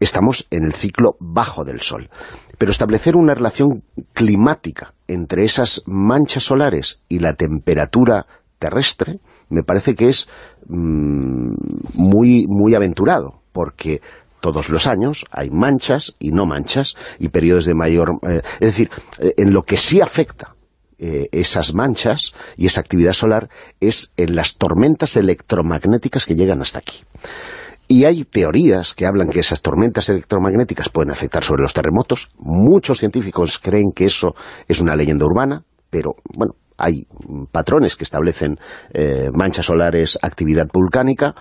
S3: Estamos en el ciclo bajo del Sol. Pero establecer una relación climática entre esas manchas solares y la temperatura terrestre me parece que es mm, muy, muy aventurado, porque todos los años hay manchas y no manchas y periodos de mayor... eh, es decir, eh, en lo que sí afecta eh, esas manchas y esa actividad solar es en las tormentas electromagnéticas que llegan hasta aquí. Y hay teorías que hablan que esas tormentas electromagnéticas pueden afectar sobre los terremotos. Muchos científicos creen que eso es una leyenda urbana, pero bueno, hay patrones que establecen manchas solares, actividad volcánica,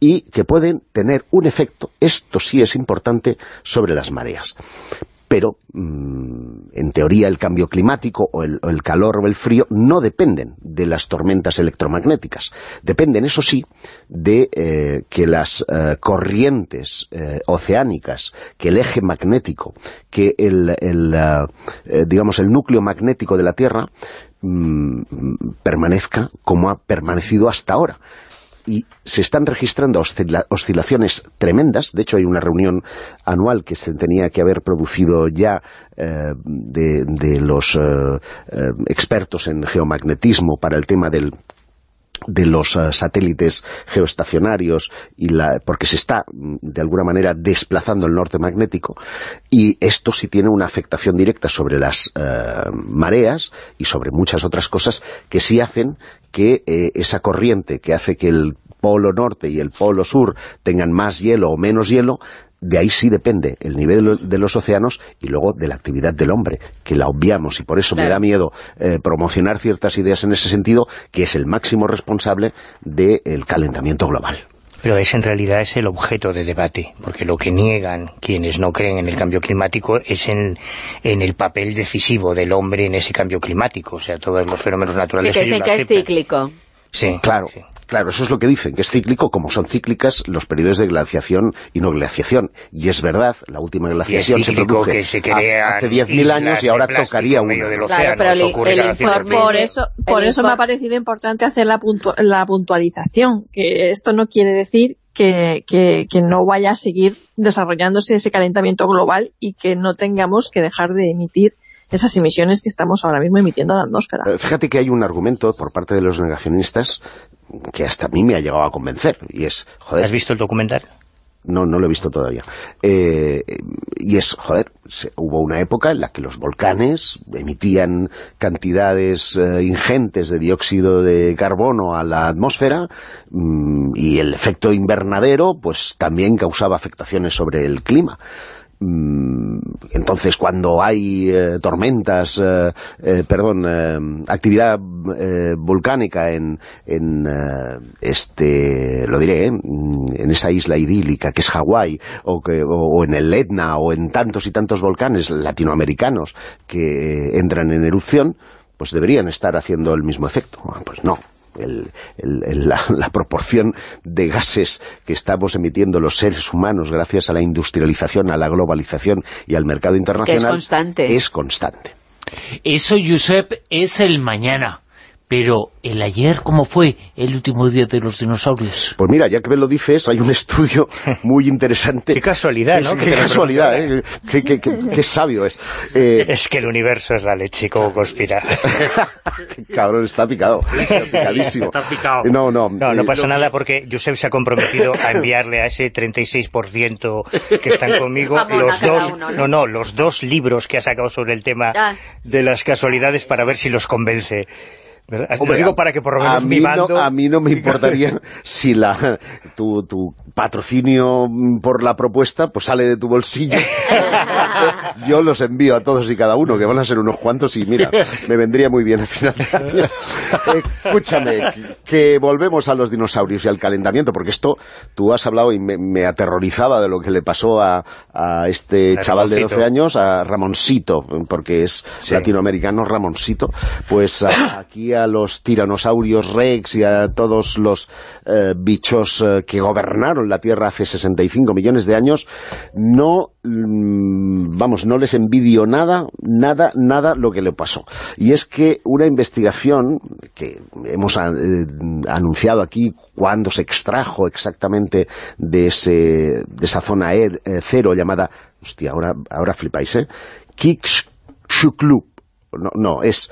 S3: y que pueden tener un efecto, esto sí es importante, sobre las mareas. Pero, mm, en teoría, el cambio climático o el, o el calor o el frío no dependen de las tormentas electromagnéticas. Dependen, eso sí, de eh, que las eh, corrientes eh, oceánicas, que el eje magnético, que el, digamos, el núcleo magnético de la Tierra mm, permanezca como ha permanecido hasta ahora y se están registrando oscila- oscilaciones tremendas. De hecho, hay una reunión anual que se tenía que haber producido ya eh, de, de los eh, eh, expertos en geomagnetismo para el tema del de los eh, satélites geoestacionarios y la, porque se está mm, de alguna manera desplazando el norte magnético y esto sí tiene una afectación directa sobre las eh, mareas y sobre muchas otras cosas que sí hacen que eh, esa corriente que hace que el polo norte y el polo sur tengan más hielo o menos hielo de ahí sí depende el nivel de lo- de los océanos y luego de la actividad del hombre, que la obviamos y por eso me da miedo eh, promocionar ciertas ideas en ese sentido, que es el máximo responsable del calentamiento global.
S4: Pero ese en realidad es el objeto de debate, porque lo que niegan quienes no creen en el cambio climático es en, en el papel decisivo del hombre en ese cambio climático. O sea, todos los fenómenos
S5: Que
S4: naturales...
S5: te
S4: ellos
S5: dicen que es cíclico.
S4: Sí,
S3: Claro,
S4: sí.
S3: claro, eso es lo que dicen, que es cíclico, como son cíclicas los periodos de glaciación y no glaciación. Y es verdad, la última glaciación se produjo
S4: que se crean
S3: hace 10.000
S4: islas
S3: años y ahora tocaría ¿no?
S5: Claro, pero el- el informe-.
S6: Por eso,
S5: el
S6: por eso me ha parecido importante hacer la, puntu- la puntualización, que esto no quiere decir que, que, que no vaya a seguir desarrollándose ese calentamiento global y que no tengamos que dejar de emitir esas emisiones que estamos ahora mismo emitiendo a la atmósfera.
S3: Eh, Fíjate que hay un argumento por parte de los negacionistas que hasta a mí me ha llegado a convencer, y es, joder,
S4: ¿Has visto el documental?
S3: No, no lo he visto todavía. Eh, y es, joder, se- hubo una época en la que los volcanes emitían cantidades eh, ingentes de dióxido de carbono a la atmósfera mm, y el efecto invernadero pues también causaba afectaciones sobre el clima. Mm, Entonces, cuando hay eh, tormentas, eh, eh, perdón, actividad volcánica en, en este, lo diré, mm, en esa isla idílica que es Hawái, o, que- o- o en el Etna, o en tantos y tantos volcanes latinoamericanos que entran en erupción, pues deberían estar haciendo el mismo efecto. Ah, Pues no, el- el- el- la, la proporción de gases que estamos emitiendo los seres humanos gracias a la industrialización, a la globalización y al mercado internacional
S5: constante.
S3: es constante.
S2: Eso, Josep, es el mañana. Pero el ayer, ¿cómo fue el último día de los dinosaurios?
S3: Pues mira, ya que me lo dices, hay un estudio muy interesante.
S4: Qué casualidad, ¿no?
S3: Es-
S4: Que
S3: qué casualidad, ¿eh? Qué, qué- qué- qué sabio es. Eh,
S4: Es que el universo es la leche, como conspira.
S3: cabrón, está picado. Está picadísimo.
S4: Está picado.
S3: No, no.
S4: No, no
S3: eh,
S4: pasa nada porque Josep se ha comprometido a enviarle a ese 36% que están conmigo
S5: Vamos,
S4: los dos,
S5: uno, ¿no?
S4: no, no, los dos libros que ha sacado sobre el tema
S5: Ah.
S4: de las casualidades para ver si los convence.
S3: Hombre,
S4: Lo digo para que por lo
S3: a
S4: menos
S3: mí
S4: mi bando...
S3: No, a mí no me importaría si la tu, tu patrocinio por la propuesta pues sale de tu bolsillo. Yo los envío a todos y cada uno, que van a ser unos cuantos, y mira, me vendría muy bien al final de año. Eh, Escúchame, que, volvemos a los dinosaurios y al calentamiento, porque esto tú has hablado y me, me aterrorizaba de lo que le pasó a, a este
S4: A
S3: chaval de
S4: Ramoncito.
S3: 12 años, a Ramoncito, porque es
S4: Sí.
S3: latinoamericano Ramoncito, pues a- aquí a los tiranosaurios rex y a todos los eh, bichos eh, que gobernaron la Tierra hace 65 millones de años, no, mm, vamos, no les envidio nada, nada, nada lo que le pasó. Y es que una investigación que hemos eh, anunciado aquí cuando se extrajo exactamente de, ese, de esa zona er- cero llamada, hostia, ahora, ahora flipáis, ¿eh? Chicxulub. No, no, es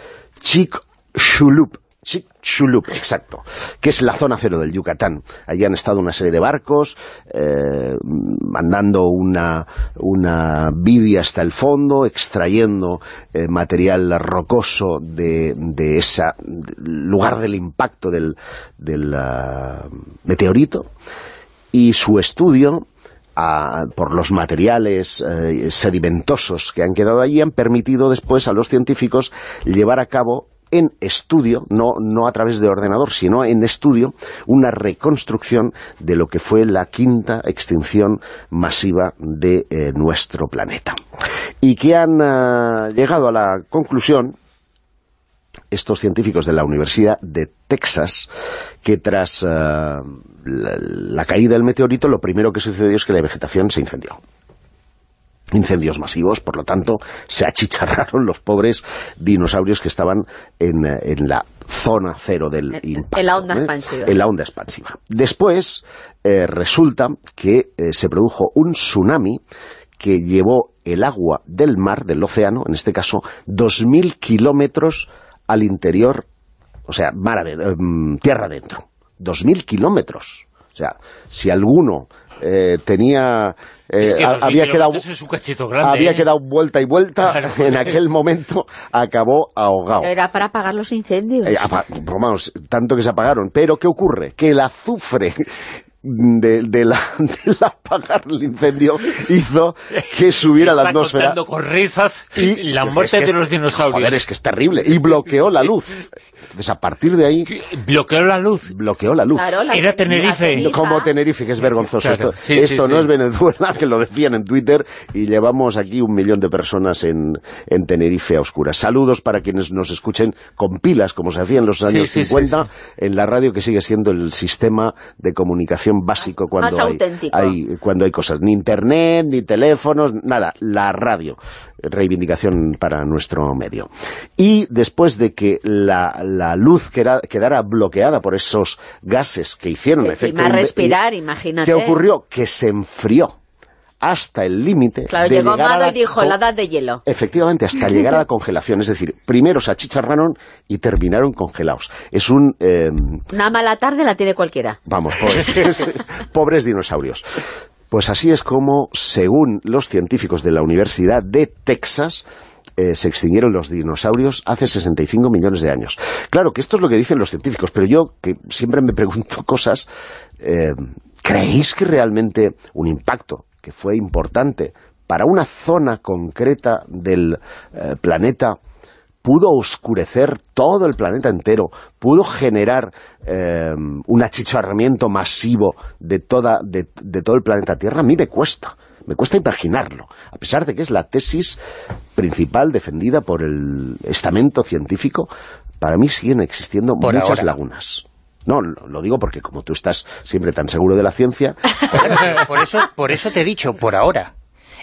S3: Chicxulub. Chicxulub, exacto, que es la zona cero del Yucatán. Allí han estado una serie de barcos eh, mandando una, una bidia hasta el fondo, extrayendo eh, material rocoso de, de ese lugar del impacto del, del ah, meteorito y su estudio a- por los materiales eh, sedimentosos que han quedado allí han permitido después a los científicos llevar a cabo en estudio, no, no a través de ordenador, sino en estudio, una reconstrucción de lo que fue la quinta extinción masiva de eh, nuestro planeta. Y que han ah, llegado a la conclusión estos científicos de la Universidad de Texas, que tras la, la caída del meteorito, lo primero que sucedió es que la vegetación se incendió. Incendios masivos, por lo tanto, se achicharraron los pobres dinosaurios que estaban en, en la zona cero del impacto.
S5: en la onda
S3: ¿eh?
S5: expansiva.
S3: En la onda expansiva. Después, eh, resulta que eh, se produjo un tsunami que llevó el agua del mar, del océano, en este caso, 2.000 kilómetros al interior, o sea, mar ade- em, tierra adentro. 2.000 kilómetros. O sea, si alguno eh, tenía... eh,
S2: Es que
S3: ha-
S2: 2000
S3: había quedado
S2: kilómetros es un cachito grande,
S3: había
S2: ¿eh?
S3: quedado vuelta y vuelta,
S2: Claro.
S3: en aquel momento acabó ahogado.
S5: Era para apagar los incendios.
S3: Eh, apa- vamos, tanto que se apagaron. Pero, ¿qué ocurre? Que el azufre de, de la, del apagar el incendio hizo que subiera la atmósfera.
S2: contando con risas
S3: Y-
S2: la
S3: es
S2: muerte
S3: que
S2: de los dinosaurios.
S3: Joder, es que es terrible. Y bloqueó la luz. Entonces, a partir de ahí,
S2: Bloqueó la luz.
S3: bloqueó la luz.
S5: Claro, la-
S2: Era Tenerife.
S5: la
S3: Como Tenerife, que es vergonzoso.
S2: Claro,
S3: esto
S2: sí, sí,
S3: esto no
S2: sí.
S3: es Venezuela, que lo decían en Twitter, y llevamos aquí un millón de personas en, en Tenerife a oscuras. Saludos para quienes nos escuchen con pilas, como se hacía en los años
S2: sí, sí,
S3: 50,
S2: sí.
S3: en la radio, que sigue siendo el sistema de comunicación básico cuando hay, cuando hay cosas. Ni internet, ni teléfonos, nada. La radio. Reivindicación para nuestro medio. Y después de que la, la luz queda- quedara bloqueada por esos gases que hicieron efecto...
S5: Encima
S3: inve-
S5: respirar, imagínate.
S3: ¿Qué ocurrió? Que se enfrió hasta el límite
S5: Claro,
S3: de
S5: llegó Amado y dijo, la edad de hielo.
S3: Efectivamente, hasta llegar a la congelación. Es decir, primero se achicharraron y terminaron congelados. Es un... eh,
S5: Una mala tarde la tiene cualquiera.
S3: Vamos, pobres, pobres dinosaurios. Pues así es como, según los científicos de la Universidad de Texas, eh, se extinguieron los dinosaurios hace 65 millones de años. Claro que esto es lo que dicen los científicos, pero yo, que siempre me pregunto cosas, eh, ¿creéis que realmente un impacto que fue importante para una zona concreta del eh, planeta pudo oscurecer todo el planeta entero, pudo generar eh, un achicharramiento masivo de, toda, de, de todo el planeta Tierra, a mí me cuesta, me cuesta imaginarlo, a pesar de que es la tesis principal defendida por el estamento científico, para mí siguen existiendo
S4: Por
S3: muchas
S4: ahora.
S3: lagunas. No, lo digo porque como tú estás siempre tan seguro de la ciencia,
S4: Por eso, por eso te he dicho, por ahora.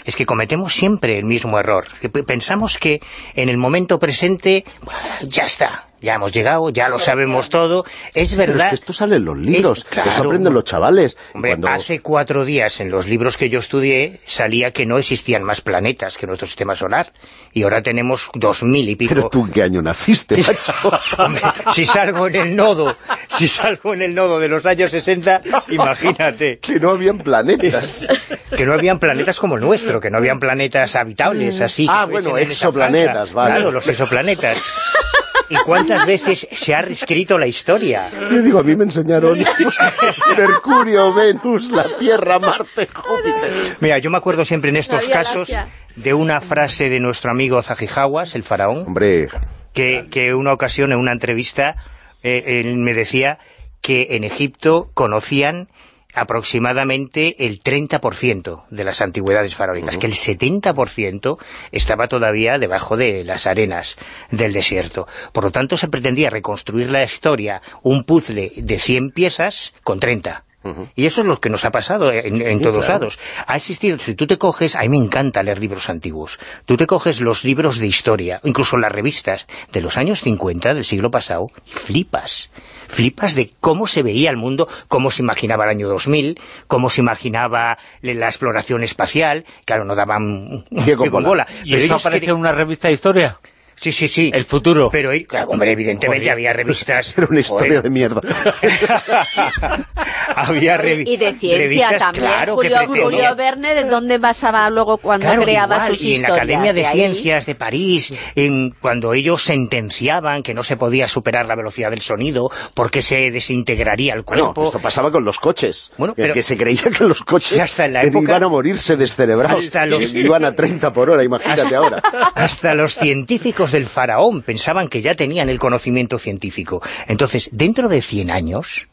S4: Es que cometemos siempre el mismo error. Pensamos que en el momento presente, "Buah, ya está, ya hemos llegado, ya lo sabemos todo. Es
S3: pero es
S4: verdad.
S3: que esto sale en los libros,
S4: Eh, claro.
S3: eso aprenden los chavales.
S4: Hombre,
S3: Cuando-
S4: hace cuatro días en los libros que yo estudié salía que no existían más planetas que nuestro sistema solar. Y ahora tenemos dos mil y pico.
S3: Pero tú en qué año naciste, macho.
S4: Hombre, si salgo en el nodo, si salgo en el nodo de los años 60, imagínate.
S3: que no habían planetas.
S4: Que no habían planetas como el nuestro, que no habían planetas habitables así. que
S3: Ah, bueno, exoplanetas, vale.
S4: Claro, los exoplanetas. ¿Y cuántas veces se ha reescrito la historia?
S3: Yo digo, a mí me enseñaron Mercurio, Venus, la Tierra, Marte, Júpiter.
S4: Mira, yo me acuerdo siempre en estos casos de una frase de nuestro amigo Zajijawas, el faraón,
S3: Hombre,
S4: que, que una ocasión en una entrevista eh, él me decía que en Egipto conocían aproximadamente el 30% de las antigüedades faraónicas, que el 70% estaba todavía debajo de las arenas del desierto. Por lo tanto, se pretendía reconstruir la historia, un puzzle de 100 piezas con 30. Y eso es lo que nos ha pasado en, en
S3: Sí,
S4: todos
S3: claro.
S4: lados. Ha existido, si tú te coges, a mí me encanta leer libros antiguos, tú te coges los libros de historia, incluso las revistas de los años 50 del siglo pasado, y flipas. Flipas de cómo se veía el mundo, cómo se imaginaba el año 2000, cómo se imaginaba la exploración espacial, claro, no daban
S3: Pie con bola.
S2: ¿Y
S4: pero
S2: eso aparece en una revista de historia?
S4: Sí, sí, sí.
S2: El futuro.
S4: Pero, eh, claro, hombre, evidentemente
S2: Joder.
S4: había revistas...
S3: Era una historia
S4: joder,
S3: de mierda.
S4: había revi-
S5: Y de ciencia
S4: revistas,
S5: también.
S4: claro, que
S5: Julio, Julio Verne, ¿de dónde basaba luego cuando
S4: Claro,
S5: creaba
S4: igual,
S5: sus
S4: y en la
S5: historias?
S4: Academia de,
S5: ahí?
S4: Ciencias de París, en, cuando ellos sentenciaban que no se podía superar la velocidad del sonido porque se desintegraría el
S3: Bueno,
S4: cuerpo.
S3: esto pasaba con los coches.
S4: Bueno, pero-
S3: que se creía que los coches
S4: hasta en la época-
S3: iban a morirse descerebrados.
S4: Hasta los-
S3: Iban a 30 por hora, imagínate ahora.
S4: Hasta los científicos del faraón pensaban que ya tenían el conocimiento científico. Entonces, dentro de 100 años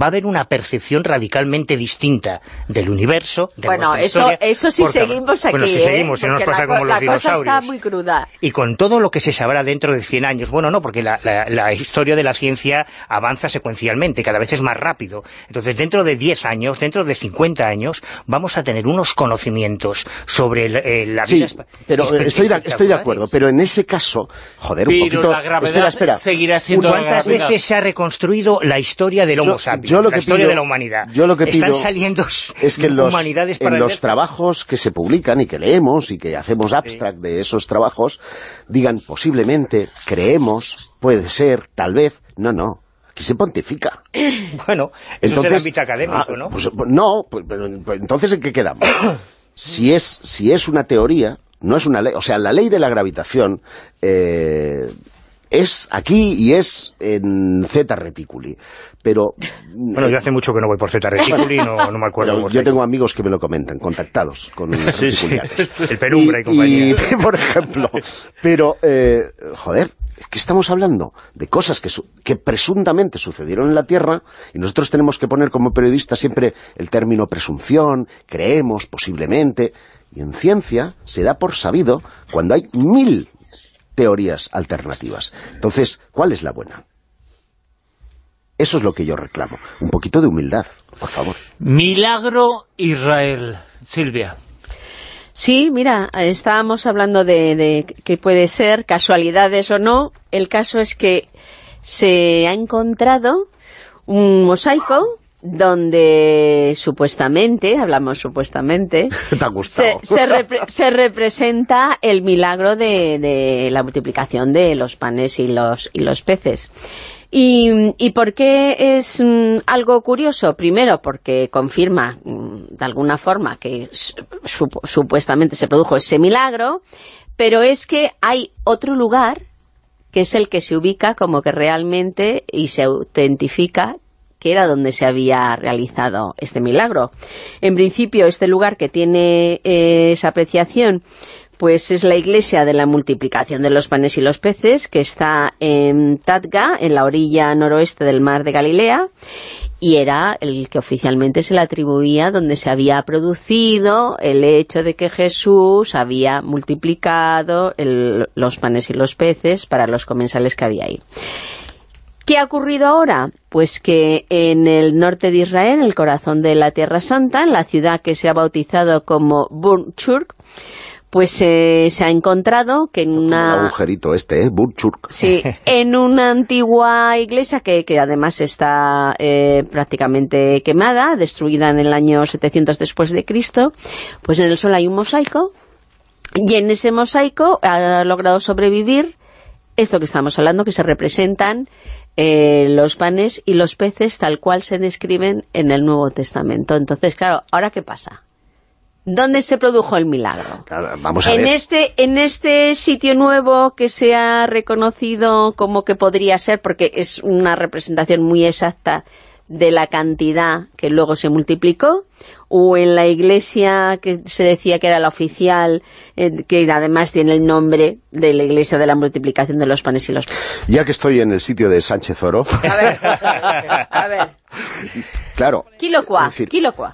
S4: va a haber una percepción radicalmente distinta del universo, de
S5: Bueno,
S4: nuestra
S5: eso,
S4: historia,
S5: eso sí
S4: porque-
S5: seguimos aquí,
S4: bueno, si
S5: ¿eh?
S4: seguimos, si no nos pasa
S5: la,
S4: como
S5: co-
S4: los
S5: la cosa
S4: dinosaurios.
S5: está muy cruda.
S4: Y con todo lo que se sabrá dentro de 100 años, bueno, no, porque la, la- la historia de la ciencia avanza secuencialmente, cada vez es más rápido. Entonces, dentro de 10 años, dentro de 50 años, vamos a tener unos conocimientos sobre el- eh, la
S3: Sí,
S4: vida espa-
S3: pero
S4: espe-
S3: estoy de, estoy de acuerdo. Pero en ese caso, joder, un
S2: Pero
S3: poquito...
S2: la gravedad
S3: espera, espera.
S2: seguirá siendo la
S4: ¿Cuántas veces se ha reconstruido la historia del Homo
S3: Yo-
S4: sapiens,
S3: yo lo
S4: la
S3: que
S4: historia
S3: pido-
S4: de la humanidad?
S3: yo lo que
S4: Están
S3: pido
S4: saliendo
S3: es que en los,
S4: humanidades
S3: en los trabajos que se publican y que leemos y que hacemos abstract de esos trabajos, digan posiblemente, creemos, puede ser, tal vez, no, no, aquí se pontifica.
S4: Bueno, eso es el ámbito académico,
S3: ah,
S4: ¿no?
S3: pues, pues no, pues, pero, pues, entonces ¿en qué quedamos? si es, si es una teoría, no es una ley, o sea, la ley de la gravitación eh, es aquí y es en Z reticuli, pero...
S4: Bueno, yo hace mucho que no voy por Z Reticuli, no, no me acuerdo.
S3: Pero yo tengo amigos que me lo comentan, contactados con
S4: Sí, sí. El Penumbra y, compañía.
S3: y, por ejemplo, pero, eh, joder, es que estamos hablando de cosas que, su- que presuntamente sucedieron en la Tierra y nosotros tenemos que poner como periodistas siempre el término presunción, creemos, posiblemente, y en ciencia se da por sabido cuando hay mil teorías alternativas. Entonces, ¿cuál es la buena? Eso es lo que yo reclamo. Un poquito de humildad, por favor.
S2: Milagro Israel. Silvia.
S5: Sí, mira, estábamos hablando de, de que puede ser casualidades o no. El caso es que se ha encontrado un mosaico donde supuestamente, hablamos supuestamente, se, se repre- se representa el milagro de, de la multiplicación de los panes y los, y los peces. ¿Y, y por qué es mm, algo curioso? Primero, porque confirma mm, de alguna forma que su- supu- supuestamente se produjo ese milagro, pero es que hay otro lugar que es el que se ubica como que realmente y se autentifica que era donde se había realizado este milagro. En principio, este lugar que tiene eh, esa apreciación pues es la iglesia de la multiplicación de los panes y los peces, que está en Tatga, en la orilla noroeste del mar de Galilea, y era el que oficialmente se le atribuía donde se había producido el hecho de que Jesús había multiplicado los panes y los peces para los comensales que había ahí. ¿Qué ha ocurrido ahora? Pues que en el norte de Israel, en el corazón de la Tierra Santa, en la ciudad que se ha bautizado como Burchurk, pues eh, se ha encontrado que en
S3: Un
S5: una...
S3: agujerito este, ¿eh? Burchurk.
S5: Sí, en una antigua iglesia que, que además está eh, prácticamente quemada, destruida en el año 700 después de Cristo, pues en el sol hay un mosaico y en ese mosaico ha logrado sobrevivir esto que estamos hablando, que se representan eh, los panes y los peces tal cual se describen en el Nuevo Testamento. Entonces, claro, ¿ahora qué pasa? ¿Dónde se produjo el milagro?
S3: Claro, Vamos a
S5: en
S3: ver.
S5: este en este sitio nuevo que se ha reconocido como que podría ser porque es una representación muy exacta de la cantidad que luego se multiplicó o en la iglesia que se decía que era la oficial, eh, que además tiene el nombre de la iglesia de la multiplicación de los panes y los peces?
S3: Ya que estoy en el sitio de Sánchez Oro,
S5: A ver, a ver,
S3: claro,
S5: kilocua,
S3: Es decir,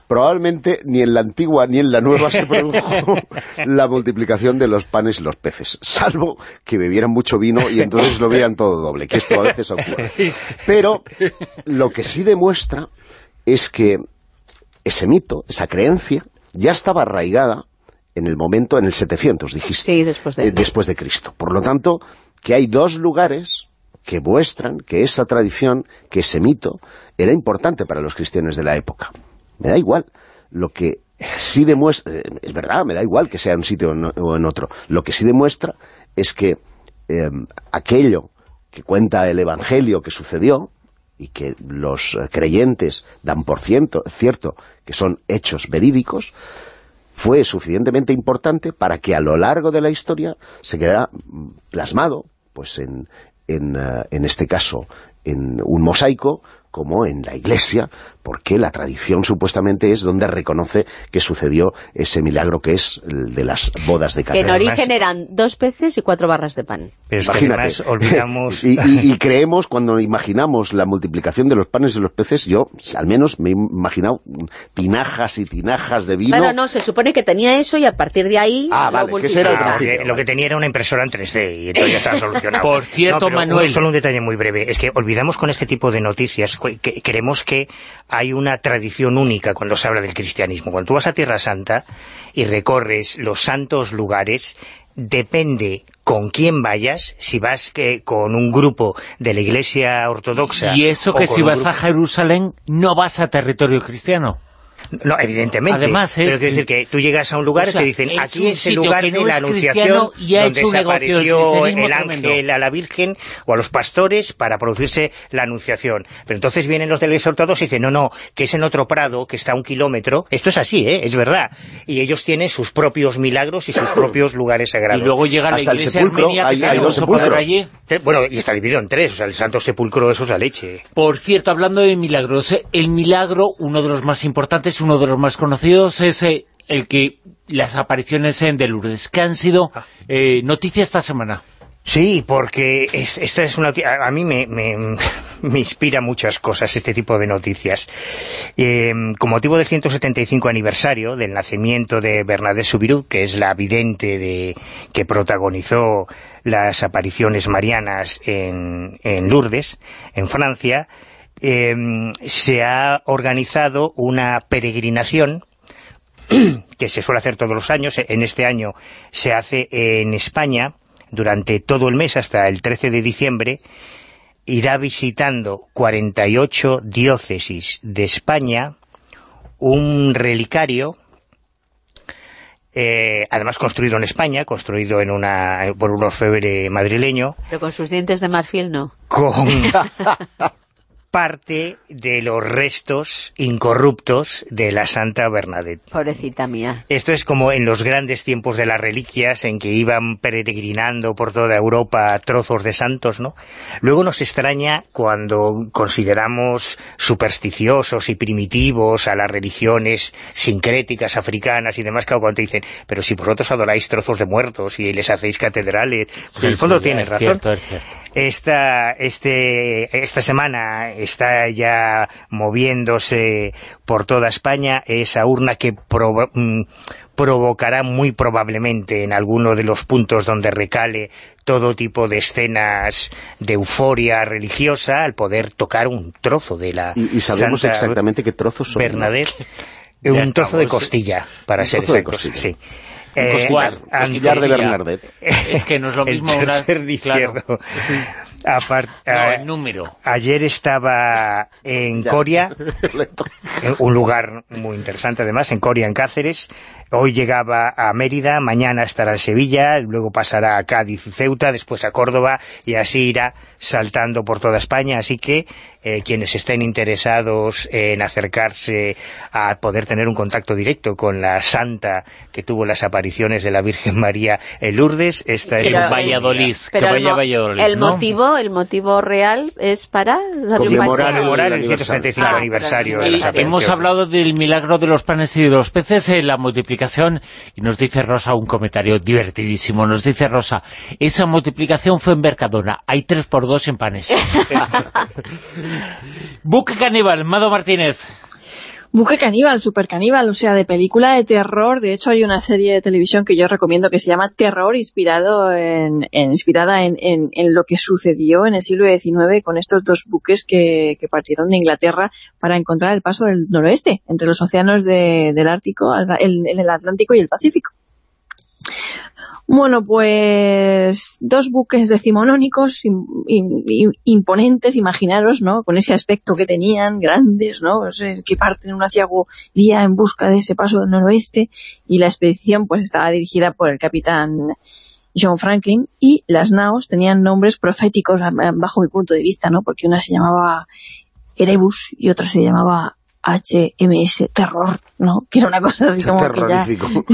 S3: probablemente ni en la antigua ni en la nueva se produjo la multiplicación de los panes y los peces, salvo que bebieran mucho vino y entonces lo veían todo doble, que esto a veces ocurre. Pero lo que sí demuestra es que ese mito, esa creencia, ya estaba arraigada en el momento, en el 700, dijiste.
S5: Sí, después de-
S3: eh, después de Cristo. Por lo tanto, que hay dos lugares que muestran que esa tradición, que ese mito, era importante para los cristianos de la época. Me da igual. Lo que sí demuestra, eh, es verdad, me da igual que sea en un sitio o en- o en otro. Lo que sí demuestra es que eh, aquello que cuenta el Evangelio que sucedió, y que los eh, creyentes dan por ciento, cierto que son hechos verídicos, fue suficientemente importante para que a lo largo de la historia se quedara mm, plasmado, pues en, en, eh, en este caso, en un mosaico, como en la iglesia, porque la tradición supuestamente es donde reconoce que sucedió ese milagro que es el de las bodas de
S5: Que en origen eran dos peces y cuatro barras de pan.
S4: Pero es que
S3: Imagínate.
S4: además olvidamos...
S3: y, y- y creemos, cuando imaginamos la multiplicación de los panes y los peces, yo al menos me he imaginado tinajas y tinajas de vino.
S5: Claro, no, se supone que tenía eso y a partir de ahí
S3: Ah,
S5: lo
S3: vale, que el
S5: multiplica.
S4: Ah, lo que tenía era una impresora en 3D y entonces ya estaba solucionado.
S2: Por cierto, Manuel.
S4: Solo un detalle muy breve. Es que olvidamos con este tipo de noticias, que, que creemos que hay una tradición única cuando se habla del cristianismo. Cuando tú vas a Tierra Santa y recorres los santos lugares, depende con quién vayas, si vas que, con un grupo de la Iglesia Ortodoxa...
S2: Y eso que si vas
S4: grupo-
S2: a Jerusalén no vas a territorio cristiano.
S4: No, evidentemente.
S2: Además, ¿eh?
S4: Pero quiero decir que tú llegas a un lugar
S2: O sea,
S4: y te dicen,
S2: es
S4: aquí es el lugar
S2: que
S4: de
S2: no
S4: la anunciación
S2: y ha
S4: donde
S2: hecho un del
S4: apareció el
S2: tremendo.
S4: ángel a la Virgen o a los pastores para producirse la anunciación. Pero entonces vienen los de la Iglesia Ortodoxa y dicen, no, no, que es en otro prado, que está a un kilómetro. Esto es así, ¿eh? es verdad. Y ellos tienen sus propios milagros y sus propios lugares
S2: Y
S4: sagrados.
S2: luego llega la
S3: Hasta el sepulcro,
S2: armenia
S3: hay- hay dos sepulcros.
S2: allí.
S4: Bueno, y está dividido en tres, o sea, el Santo Sepulcro, eso es la leche.
S2: Por cierto, hablando de milagros, eh, el milagro, uno de los más importantes, uno de los más conocidos, es eh, el que las apariciones en de Lourdes, que han sido
S4: Ah.
S2: eh, noticia esta semana.
S4: Sí, porque es- esta es una a, mí me, me- me inspira muchas cosas este tipo de noticias. Eh, con motivo del 175 aniversario del nacimiento de Bernadette Soubirous, que es la vidente de, que protagonizó las apariciones marianas en, en Lourdes, en Francia, eh, se ha organizado una peregrinación que se suele hacer todos los años, en este año se hace en España, durante todo el mes hasta el 13 de diciembre, irá visitando 48 diócesis de España, un relicario, eh, además construido en España, construido en una, por un orfebre madrileño,
S5: Pero con sus dientes de marfil no.
S4: con parte de los restos incorruptos de la Santa Bernadette.
S5: Pobrecita mía.
S4: Esto es como en los grandes tiempos de las reliquias, en que iban peregrinando por toda Europa trozos de santos, ¿no? Luego nos extraña cuando consideramos supersticiosos y primitivos a las religiones sincréticas africanas y demás, claro, cuando te dicen, pero si vosotros adoráis trozos de muertos y les hacéis catedrales, pues en el fondo
S2: Sí,
S4: tienes
S2: es
S4: razón.
S2: cierto, es cierto.
S4: Esta, este, esta semana está ya moviéndose por toda España esa urna que provo- mm, provocará muy probablemente en alguno de los puntos donde recale todo tipo de escenas de euforia religiosa al poder tocar un trozo de la
S3: Y, y sabemos
S4: Santa
S3: exactamente qué trozos son.
S4: Bernadette. Un trozo de costilla, para
S3: Un
S4: ser exactos. Sí. Eh,
S3: Costillar, costillar de. Bernadette.
S2: Es que no es lo
S4: el
S2: mismo una... claro.
S4: Apar-
S2: No,
S4: ah,
S2: el número.
S4: Ayer estaba en
S3: Ya.
S4: Coria, un lugar muy interesante además, en Coria, en Cáceres, Hoy llegaba a Mérida, mañana estará en Sevilla, luego pasará a Cádiz y Ceuta, después a Córdoba y así irá saltando por toda España. Así que eh, quienes estén interesados en acercarse a poder tener un contacto directo con la santa que tuvo las apariciones de la Virgen María en Lourdes, esta es
S5: Pero el-
S2: Valladolid, que
S5: Pero el,
S2: vaya a
S5: mo-
S2: Valladolid,
S5: el
S2: ¿no?
S5: motivo, el motivo real es para un
S3: Conmemorar
S5: paseo.
S4: conmemorar el
S3: el
S4: 175
S5: Ah,
S4: aniversario de
S5: el
S4: las
S2: hemos hablado del milagro de los panes y de los peces en la multiplicación y nos dice Rosa un comentario divertidísimo. Nos dice Rosa, esa multiplicación fue en Mercadona. Hay tres por dos en panes. Buque caníbal, Mado Martínez.
S6: Buque caníbal, super caníbal, o sea, de película de terror. De hecho, hay una serie de televisión que yo recomiendo que se llama Terror, inspirado en, en- inspirada en, en- en lo que sucedió en el siglo XIX con estos dos buques que, que partieron de Inglaterra para encontrar el paso del noroeste, entre los océanos de- del Ártico, el, el- Atlántico y el Pacífico. Bueno, pues dos buques decimonónicos im- im- im- imponentes, imaginaros, ¿no? Con ese aspecto que tenían, grandes, ¿no? Que parten un aciago día en busca de ese paso del noroeste y la expedición pues estaba dirigida por el capitán John Franklin y las naos tenían nombres proféticos bajo mi punto de vista, ¿no? Porque una se llamaba Erebus y otra se llamaba HMS Terror, ¿no? Que era una cosa así como que ya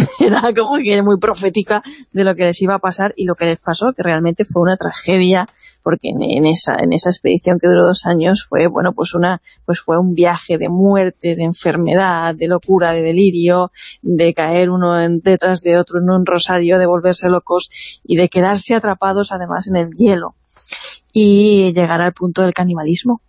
S6: era como que muy profética de lo que les iba a pasar y lo que les pasó, que realmente fue una tragedia, porque en, en esa en esa expedición que duró dos años fue, bueno, pues una pues fue un viaje de muerte, de enfermedad, de locura, de delirio, de caer uno en- detrás de otro en un rosario, de volverse locos y de quedarse atrapados además en el hielo y llegar al punto del canibalismo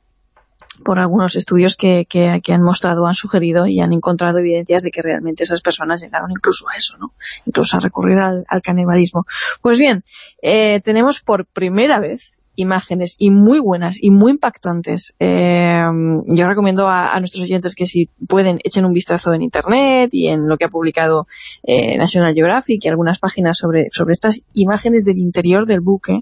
S6: por algunos estudios que, que, que han mostrado, han sugerido y han encontrado evidencias de que realmente esas personas llegaron incluso a eso, ¿no? Incluso a recurrir al, al canibalismo. Pues bien, eh, tenemos por primera vez imágenes y muy buenas y muy impactantes. Eh, yo recomiendo a, a nuestros oyentes que si pueden echen un vistazo en internet y en lo que ha publicado eh, National Geographic y algunas páginas sobre, sobre estas imágenes del interior del buque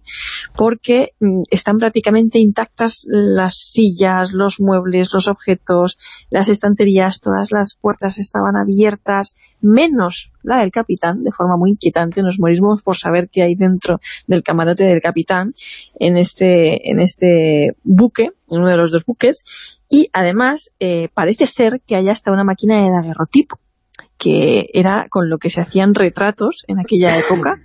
S6: porque mm, están prácticamente intactas las sillas, los muebles, los objetos, las estanterías, todas las puertas estaban abiertas, menos la del capitán, de forma muy inquietante. Nos morimos por saber qué hay dentro del camarote del capitán en este, en este buque, en uno de los dos buques, y además eh, parece ser que hay hasta una máquina de daguerrotipo, que era con lo que se hacían retratos en aquella época,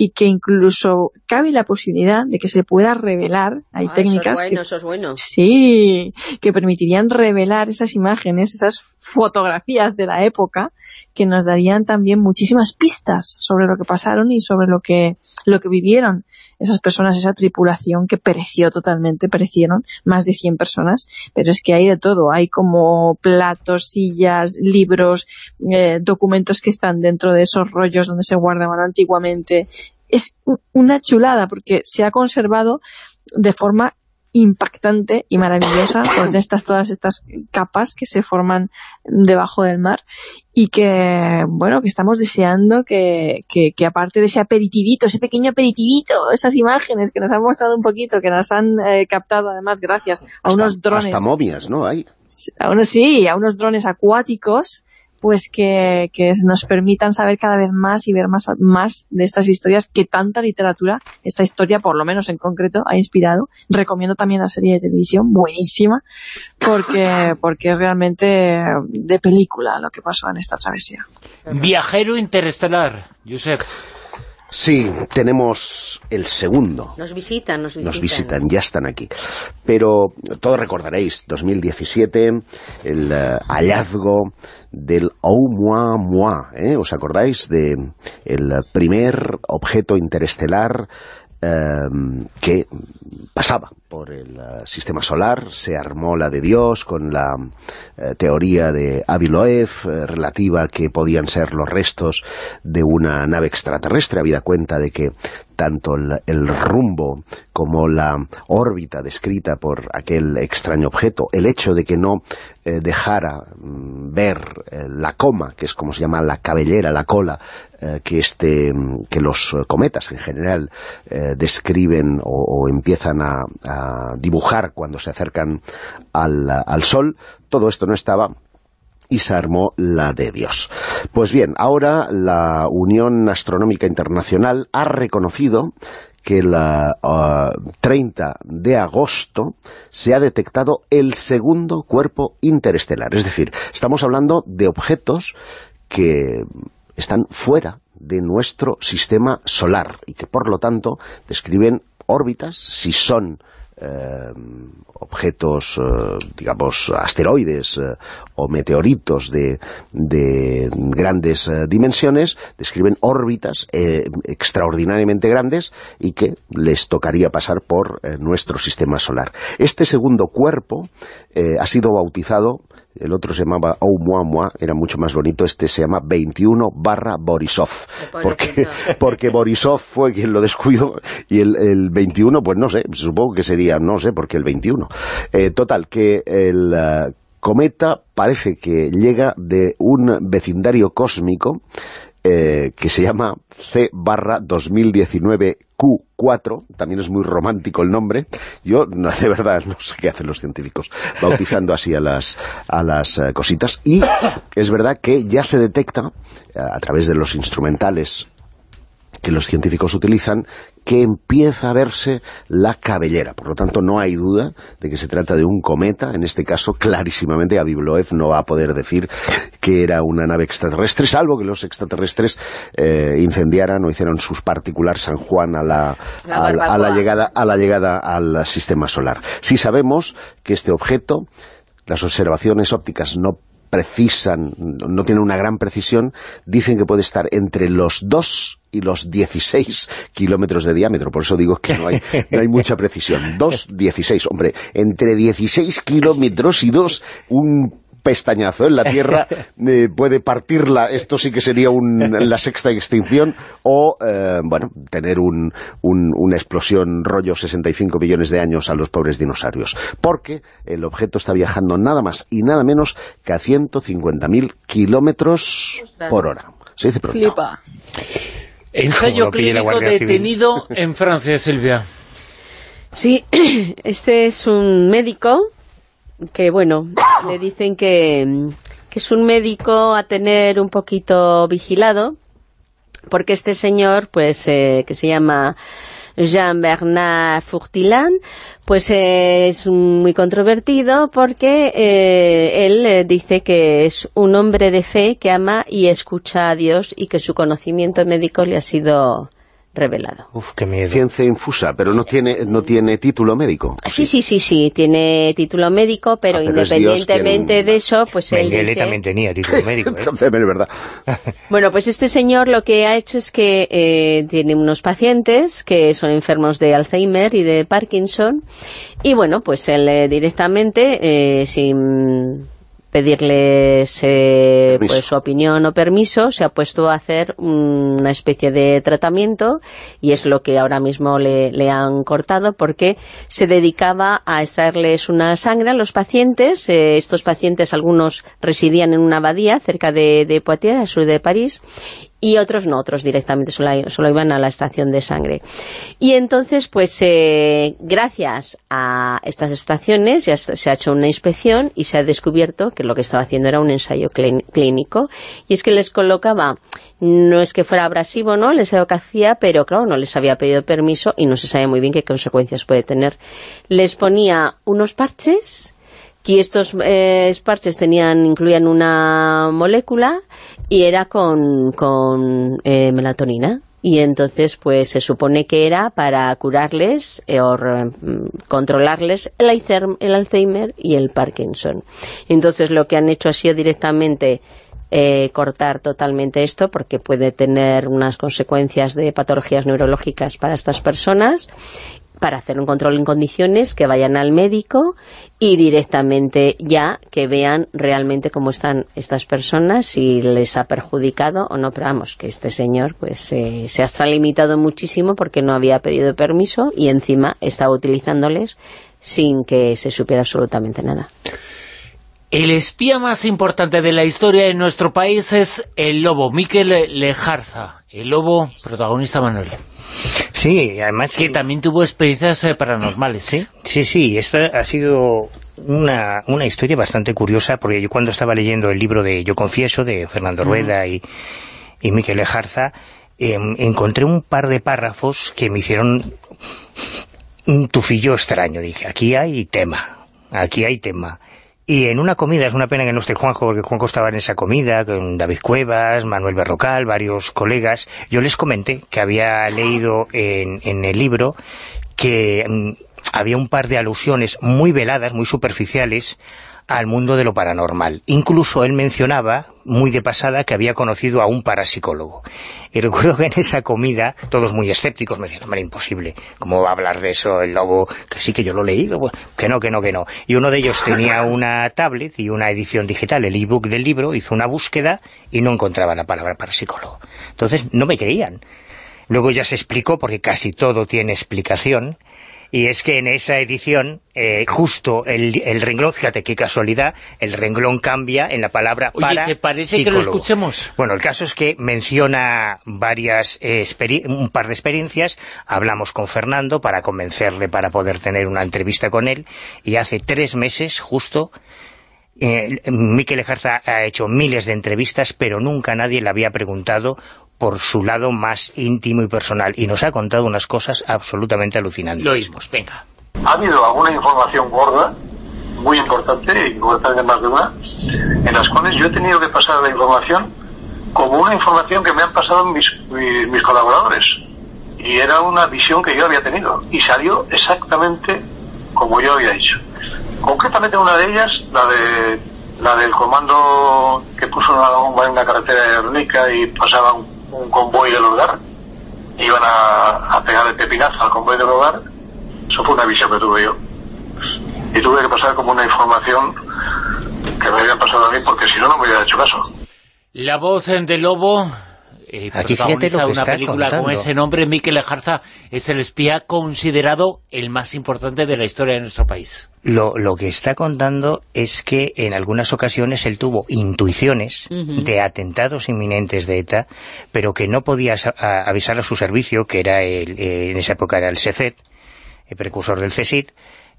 S6: y que incluso cabe la posibilidad de que se pueda revelar, hay
S5: Ah,
S6: técnicas
S5: Eso es
S6: que
S5: bueno, eso es bueno.
S6: Sí, que permitirían revelar esas imágenes, esas fotografías de la época, que nos darían también muchísimas pistas sobre lo que pasaron y sobre lo que, lo que vivieron esas personas, esa tripulación que pereció totalmente, perecieron más de 100 personas, pero es que hay de todo, hay como platos, sillas, libros, eh, documentos que están dentro de esos rollos donde se guardaban antiguamente. Es una chulada porque se ha conservado de forma impactante y maravillosa pues de estas todas estas capas que se forman debajo del mar y que bueno que estamos deseando que, que, que aparte de ese aperitivito, ese pequeño aperitivito, esas imágenes que nos han mostrado un poquito, que nos han eh, captado además gracias a
S3: Hasta-
S6: unos drones
S3: Hasta momias, ¿no? Hay.
S6: a unos sí, a unos drones acuáticos, pues que, que nos permitan saber cada vez más y ver más, más de estas historias que tanta literatura, esta historia por lo menos en concreto, ha inspirado. Recomiendo también la serie de televisión, buenísima, porque, porque es realmente de película lo que pasó en esta travesía.
S2: Viajero interestelar, Josep.
S3: Sí, tenemos el segundo.
S5: Nos visitan, nos visitan.
S3: Nos visitan, ya están aquí. Pero todos recordaréis, 2017, el eh, hallazgo del Oumuamua, ¿eh? ¿Os acordáis de el primer objeto interestelar eh, que pasaba por el eh, sistema solar, se armó la de Dios con la eh, teoría de Aviloev eh, relativa a que podían ser los restos de una nave extraterrestre, habida cuenta de que tanto el, rumbo como la órbita descrita por aquel extraño objeto, el hecho de que no eh, dejara mm, ver eh, la coma, que es como se llama la cabellera, la cola, eh, que, este, mm, que los cometas en general describen o, o empiezan a, a dibujar cuando se acercan al, al Sol, todo esto no estaba y se armó la de Dios. Pues bien, ahora la Unión Astronómica Internacional ha reconocido que el 30 de agosto se ha detectado el segundo cuerpo interestelar. Es decir, estamos hablando de objetos que están fuera de nuestro sistema solar y que por lo tanto describen órbitas, si son eh, objetos, eh, digamos, asteroides eh, o meteoritos de, de grandes eh, dimensiones, describen órbitas extraordinariamente grandes y que les tocaría pasar por nuestro sistema solar. Este segundo cuerpo ha sido bautizado el otro se llamaba Oumuamua, era mucho más bonito, este se llama 21 barra Borisov, porque, porque Borisov fue quien lo descubrió y el, el 21, pues no sé, supongo que sería, no sé, porque el 21. Eh, total, que el eh, cometa parece que llega de un vecindario cósmico eh, que se llama C barra 2019 Q4, también es muy romántico el nombre, yo de verdad no sé qué hacen los científicos bautizando así a las, a las eh, cositas, y es verdad que ya se detecta eh, a través de los instrumentales que los científicos utilizan, que empieza a verse la cabellera. Por lo tanto, no hay duda de que se trata de un cometa. En este caso, clarísimamente, Aviv Loev no va a poder decir que era una nave extraterrestre, salvo que los extraterrestres eh, incendiaran o hicieran sus particular San Juan a la,
S5: La
S3: a, la- a llegada, a la llegada al sistema solar. Sí sabemos que este objeto, las observaciones ópticas no precisan, no tienen una gran precisión, dicen que puede estar entre los 2 y los 16 kilómetros de diámetro, por eso digo que no hay, no hay mucha precisión. 2, 16, hombre, entre 16 kilómetros y 2, un pestañazo en la Tierra eh, puede partirla, esto sí que sería un- la sexta extinción, o, eh, bueno, tener un- un- una explosión rollo 65 millones de años a los pobres dinosaurios. Porque el objeto está viajando nada más y nada menos que a 150.000 kilómetros por hora. Se dice pronto.
S6: Flipa.
S2: Ensayo clínico
S4: Civil.
S2: detenido en Francia, Silvia.
S5: Sí, este es un médico que, bueno, le dicen que, que es un médico a tener un poquito vigilado, porque este señor, pues, eh, que se llama Jean-Bernard Furtilan, pues eh, es muy controvertido porque eh, él eh, dice que es un hombre de fe que ama y escucha a Dios y que su conocimiento médico le ha sido revelado.
S4: Uf, qué miedo.
S3: Ciencia infusa, pero no tiene, no tiene título médico.
S5: Sí, sí, sí, sí, tiene título médico, pero,
S3: Ah, pero es Dios
S5: independientemente
S3: quien-
S5: de eso, pues él dice...
S4: también tenía título médico, ¿eh?
S3: Entonces, es verdad.
S5: Bueno, pues este señor lo que ha hecho es que eh, tiene unos pacientes que son enfermos de Alzheimer y de Parkinson, y bueno, pues él eh, directamente, eh, sin pedirles eh, pues su opinión o permiso, se ha puesto a hacer una especie de tratamiento y es lo que ahora mismo le, le han cortado porque se dedicaba a extraerles una sangre a los pacientes. Eh, estos pacientes, algunos residían en una abadía cerca de, de Poitiers, al sur de París, y otros no, otros directamente solo, iban a la estación de sangre. Y entonces, pues, eh, gracias a estas estaciones ya se ha hecho una inspección y se ha descubierto que lo que estaba haciendo era un ensayo clín- clínico. Y es que les colocaba, no es que fuera abrasivo, ¿no?, el ensayo que hacía, pero claro, no les había pedido permiso y no se sabe muy bien qué consecuencias puede tener. Les ponía unos parches que estos eh, parches tenían, incluían una molécula y era con, con eh, melatonina. Y entonces, pues se supone que era para curarles eh, o mm, controlarles el Alzheimer y el Parkinson. Entonces, lo que han hecho ha sido directamente eh, cortar totalmente esto porque puede tener unas consecuencias de patologías neurológicas para estas personas para hacer un control en condiciones, que vayan al médico y directamente ya que vean realmente cómo están estas personas, si les ha perjudicado o no. Pero vamos, que este señor pues eh, se ha extralimitado muchísimo porque no había pedido permiso y encima estaba utilizándoles sin que se supiera absolutamente nada.
S2: El espía más importante de la historia en nuestro país es el lobo, Miquel Lejarza. El lobo, protagonista Manuel.
S4: Sí, además...
S2: Que también tuvo experiencias eh, paranormales.
S4: Sí, sí, sí, esto ha sido una, una historia bastante curiosa, porque yo cuando estaba leyendo el libro de Yo Confieso, de Fernando Rueda y, y Miquel Ejarza, em, encontré un par de párrafos que me hicieron un tufillo extraño. Dije, aquí hay tema, aquí hay tema. Y en una comida, es una pena que no esté Juanjo, porque Juanjo estaba en esa comida, con David Cuevas, Manuel Berrocal, varios colegas. Yo les comenté que había leído en, en el libro que mm, había un par de alusiones muy veladas, muy superficiales, al mundo de lo paranormal. Incluso él mencionaba, muy de pasada, que había conocido a un parapsicólogo. Y recuerdo que en esa comida, todos muy escépticos, me decían, hombre, imposible, ¿cómo va a hablar de eso el lobo? Que sí, que yo lo he leído, que no, que no, que no. Y uno de ellos tenía una tablet y una edición digital, el ebook del libro, hizo una búsqueda y no encontraba la palabra parapsicólogo. Entonces, no me creían. Luego ya se explicó, porque casi todo tiene explicación, y es que en esa edición, eh, justo el, el renglón, fíjate qué casualidad, el renglón cambia en la palabra
S2: Oye,
S4: para
S2: ¿te parece que lo escuchemos?
S4: Bueno, el caso es que menciona varias eh, un par de experiencias, hablamos con Fernando para convencerle para poder tener una entrevista con él, y hace tres meses, justo, eh, Miquel Ejarza ha hecho miles de entrevistas, pero nunca nadie le había preguntado por su lado más íntimo y personal, y nos ha contado unas cosas absolutamente alucinantes.
S2: Lo oímos, venga.
S7: ha habido alguna información gorda, muy importante, importante más de una, en las cuales yo he tenido que pasar la información como una información que me han pasado mis, mis, mis colaboradores. Y era una visión que yo había tenido. Y salió exactamente como yo había dicho. Concretamente una de ellas, la de la del comando que puso una bomba en una carretera de Ernica y pasaba un, un convoy del hogar, iban a, a pegar el pepinazo al convoy del hogar, eso fue una visión que tuve yo. Y tuve que pasar como una información que me habían pasado a mí porque si no, no me hubiera hecho caso.
S2: La voz del lobo eh,
S4: Aquí fíjate
S2: protagoniza
S4: lo que
S2: una
S4: está
S2: película con
S4: contando.
S2: ese nombre, Miquel Ejarza es el espía considerado el más importante de la historia de nuestro país.
S4: Lo, lo que está contando es que en algunas ocasiones él tuvo intuiciones
S5: Ujú.
S4: de atentados inminentes de ETA, pero que no podía a- avisar a su servicio, que era el, eh, en esa época era el SECET, el precursor del CESIT,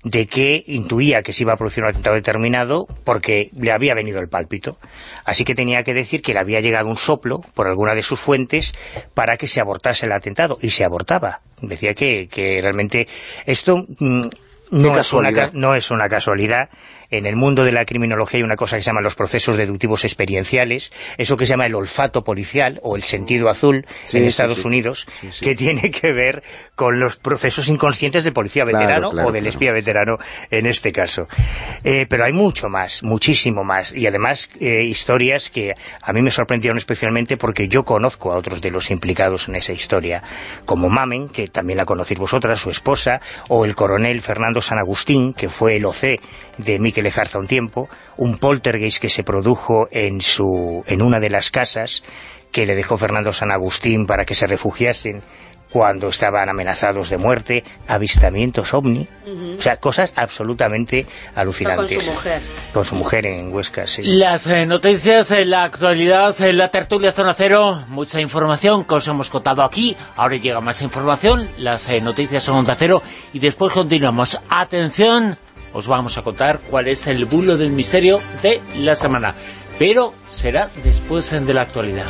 S4: de que intuía que se iba a producir un atentado determinado porque le había venido el pálpito. Así que tenía que decir que le había llegado un soplo por alguna de sus fuentes para que se abortase el atentado. Y se abortaba. Decía que, que realmente esto... mm, no es, una,
S3: casualidad.
S4: ca- no es una casualidad. En el mundo de la criminología hay una cosa que se llama los procesos deductivos experienciales, eso que se llama el olfato policial o el sentido azul
S3: Sí,
S4: en Estados
S3: sí.
S4: Unidos,
S3: Sí,
S4: que tiene que ver con los procesos inconscientes del policía
S3: Claro,
S4: veterano
S3: claro,
S4: o del
S3: claro.
S4: espía veterano en este caso. Eh, pero hay mucho más, muchísimo más, y además eh, historias que a mí me sorprendieron especialmente porque yo conozco a otros de los implicados en esa historia, como Mamen, que también la conocéis vosotras, su esposa, o el coronel Fernando San Agustín, que fue el OC de Miquel Ejarza un tiempo, un poltergeist que se produjo en, su, en una de las casas que le dejó Fernando San Agustín para que se refugiasen cuando estaban amenazados de muerte, avistamientos ovni, o sea, cosas absolutamente alucinantes.
S5: Con su mujer.
S4: Con su mujer en Huesca, sí.
S2: Las eh, noticias, eh, la actualidad, eh, la tertulia Zona Cero, mucha información que os hemos contado aquí. Ahora llega más información, las eh, noticias son Onda Cero y después continuamos. Atención, os vamos a contar cuál es el bulo del misterio de la semana. Pero será después de la actualidad.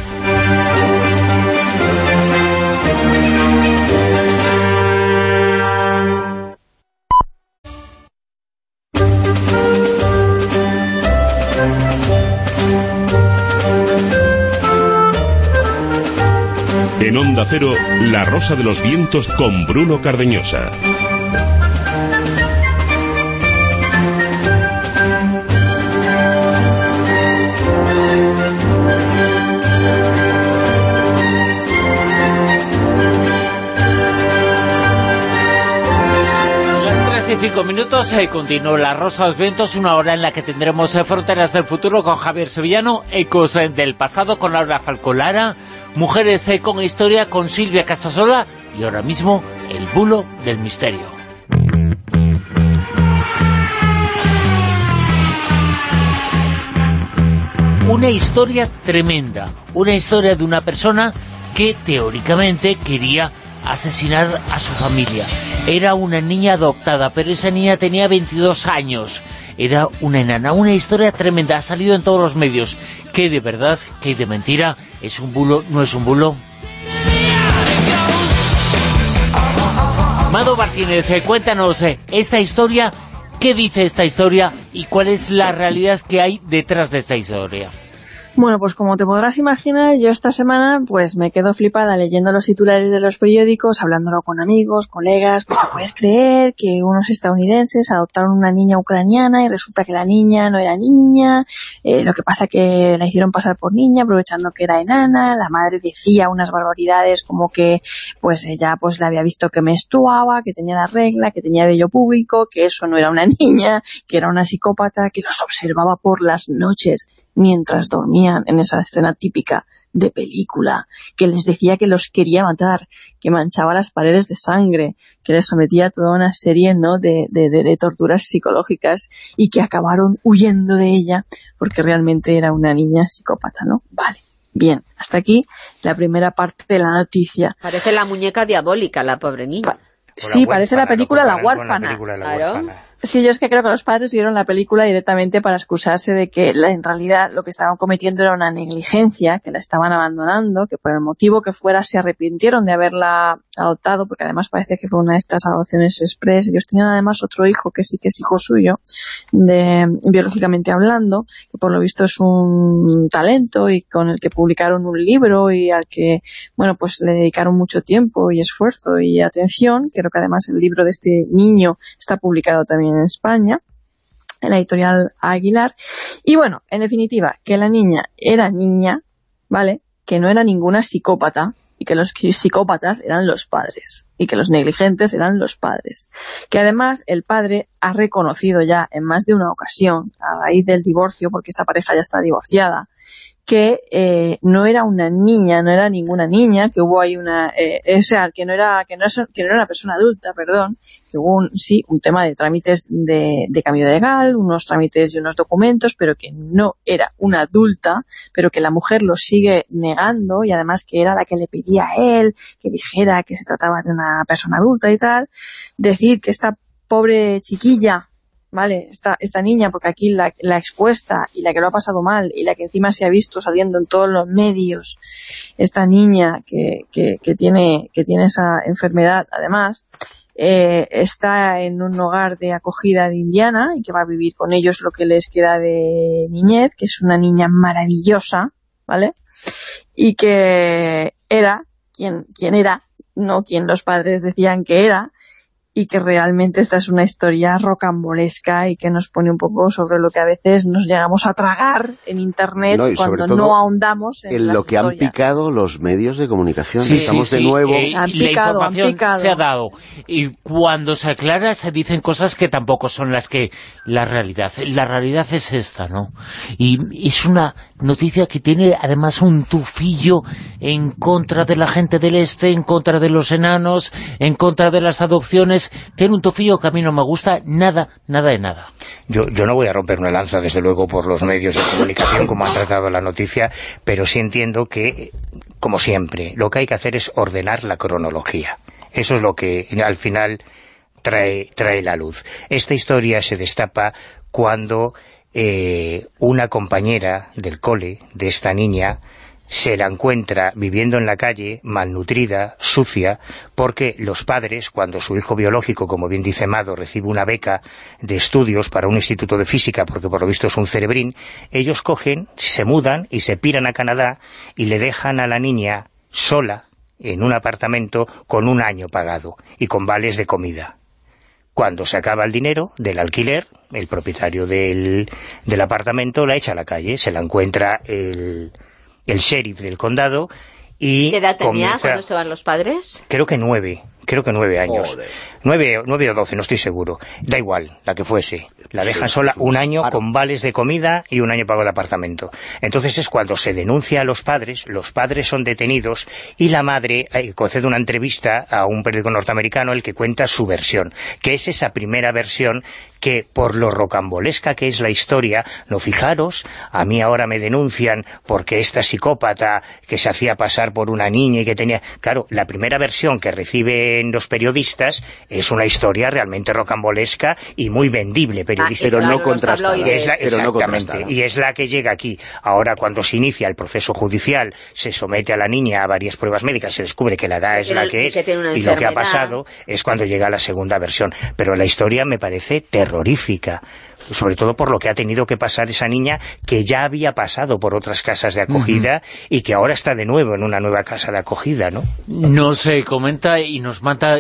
S1: En Onda Cero, La Rosa de los Vientos con Bruno Cardeñosa.
S2: Las 3 y 5 minutos eh, continúa La Rosa de los Vientos, una hora en la que tendremos eh, Fronteras del Futuro con Javier Sevillano, Ecos eh, del Pasado con Laura Falcolara, Mujeres con Historia con Silvia Casasola y ahora mismo El Bulo del Misterio. Una historia tremenda, una historia de una persona que teóricamente quería asesinar a su familia. Era una niña adoptada, pero esa niña tenía 22 años. era una enana. Una historia tremenda, ha salido en todos los medios. ¿Qué hay de verdad? ¿Qué hay de mentira? ¿Es un bulo? ¿No es un bulo? Mado Martínez, eh, cuéntanos eh, esta historia, ¿qué dice esta historia y cuál es la realidad que hay detrás de esta historia?
S6: Bueno, pues como te podrás imaginar, yo esta semana pues me quedo flipada leyendo los titulares de los periódicos, hablándolo con amigos, colegas, pues puedes creer que unos estadounidenses adoptaron una niña ucraniana y resulta que la niña no era niña, eh, lo que pasa que la hicieron pasar por niña aprovechando que era enana, la madre decía unas barbaridades como que pues ella pues la había visto que menstruaba, que tenía la regla, que tenía vello público, que eso no era una niña, que era una psicópata, que los observaba por las noches mientras dormían en esa escena típica de película, que les decía que los quería matar, que manchaba las paredes de sangre, que les sometía a toda una serie ¿no? de, de, de, de torturas psicológicas y que acabaron huyendo de ella porque realmente era una niña psicópata, ¿no? Vale. Bien, hasta aquí la primera parte de la noticia.
S5: Parece la muñeca diabólica, la pobre niña.
S6: Sí, parece la película La huérfana.
S4: película La
S5: Claro.
S6: Sí, yo es que creo que los padres vieron la película directamente para excusarse de que en realidad lo que estaban cometiendo era una negligencia, que la estaban abandonando, que por el motivo que fuera se arrepintieron de haberla adoptado, porque además parece que fue una de estas adopciones express. Ellos tenían además otro hijo que sí que es hijo suyo, de, biológicamente hablando, que por lo visto es un talento y con el que publicaron un libro y al que, bueno, pues le dedicaron mucho tiempo y esfuerzo y atención. Creo que además el libro de este niño está publicado también en España en la editorial Aguilar. Y bueno, en definitiva, que la niña era niña, ¿vale? Que no era ninguna psicópata y que los psicópatas eran los padres y que los negligentes eran los padres. Que además el padre ha reconocido ya en más de una ocasión, a raíz del divorcio, porque esta pareja ya está divorciada, que eh, no era una niña, no era ninguna niña, que hubo ahí una, eh, o sea, que no era que no, que no era una persona adulta, perdón, que hubo un, sí, un tema de trámites de, de cambio legal, unos trámites y unos documentos, pero que no era una adulta, pero que la mujer lo sigue negando y además que era la que le pedía a él que dijera que se trataba de una persona adulta y tal, decir que esta pobre chiquilla ¿vale? Esta, esta niña, porque aquí la, la expuesta y la que lo ha pasado mal y la que encima se ha visto saliendo en todos los medios, esta niña que, que, que tiene, que tiene esa enfermedad, además, eh, está en un hogar de acogida de Indiana y que va a vivir con ellos lo que les queda de niñez, que es una niña maravillosa, ¿vale? Y que era quien, quien era, no quien los padres decían que era, y que realmente esta es una historia rocambolesca y que nos pone un poco sobre lo que a veces nos llegamos a tragar en internet
S3: No,
S6: cuando no ahondamos en,
S3: en
S6: las
S3: lo que han picado los medios de comunicación.
S2: Sí,
S3: Estamos
S2: sí,
S3: de
S2: sí,
S3: nuevo...
S2: eh,
S6: Han
S2: la
S6: picado, han
S2: información
S6: picado.
S2: se ha dado. Y cuando se aclara se dicen cosas que tampoco son las que la realidad. La realidad es esta, ¿no? Y es una noticia que tiene además un tufillo en contra de la gente del este, en contra de los enanos, en contra de las adopciones. Tiene un tufillo que a mí no me gusta nada, nada de nada.
S4: Yo, yo no voy a romper una lanza, desde luego, por los medios de comunicación, como han tratado la noticia, pero sí entiendo que, como siempre, lo que hay que hacer es ordenar la cronología. Eso es lo que, al final, trae, trae la luz. Esta historia se destapa cuando eh, una compañera del cole de esta niña se la encuentra viviendo en la calle, malnutrida, sucia, porque los padres, cuando su hijo biológico, como bien dice Mado, recibe una beca de estudios para un instituto de física, porque por lo visto es un cerebrín, ellos cogen, se mudan y se piran a Canadá y le dejan a la niña sola en un apartamento con un año pagado y con vales de comida. Cuando se acaba el dinero del alquiler, el propietario del, del apartamento la echa a la calle, se la encuentra el, el sheriff del condado y
S5: ¿Qué edad tenía
S4: comienza-
S5: cuando se van los padres?
S4: creo que nueve, creo que nueve años.
S3: Joder.
S4: Nueve, nueve o doce, no estoy seguro. Da igual, la que fuese. La dejan
S3: Sí,
S4: sola
S3: sí, sí,
S4: un año
S3: claro.
S4: con vales de comida y un año pago de apartamento. Entonces es cuando se denuncia a los padres, los padres son detenidos y la madre eh, concede una entrevista a un periódico norteamericano el que cuenta su versión, que es esa primera versión que por lo rocambolesca que es la historia, no fijaros, a mí ahora me denuncian porque esta psicópata que se hacía pasar por una niña y que tenía... Claro, la primera versión que reciben los periodistas es una historia realmente rocambolesca y muy vendible.
S5: Ah, y
S3: pero no
S5: claro,
S3: contrastada.
S4: Es la-
S3: Pero no
S4: exactamente,
S3: contrastada.
S4: y es la que llega aquí. Ahora, cuando se inicia el proceso judicial, se somete a la niña a varias pruebas médicas, se descubre que la edad es la que
S5: y
S4: es, y lo que ha pasado es cuando llega la segunda versión. Pero la historia me parece terrorífica, sobre todo por lo que ha tenido que pasar esa niña, que ya había pasado por otras casas de acogida y que ahora está de nuevo en una nueva casa de acogida, ¿no?
S2: Nos eh, comenta y nos manda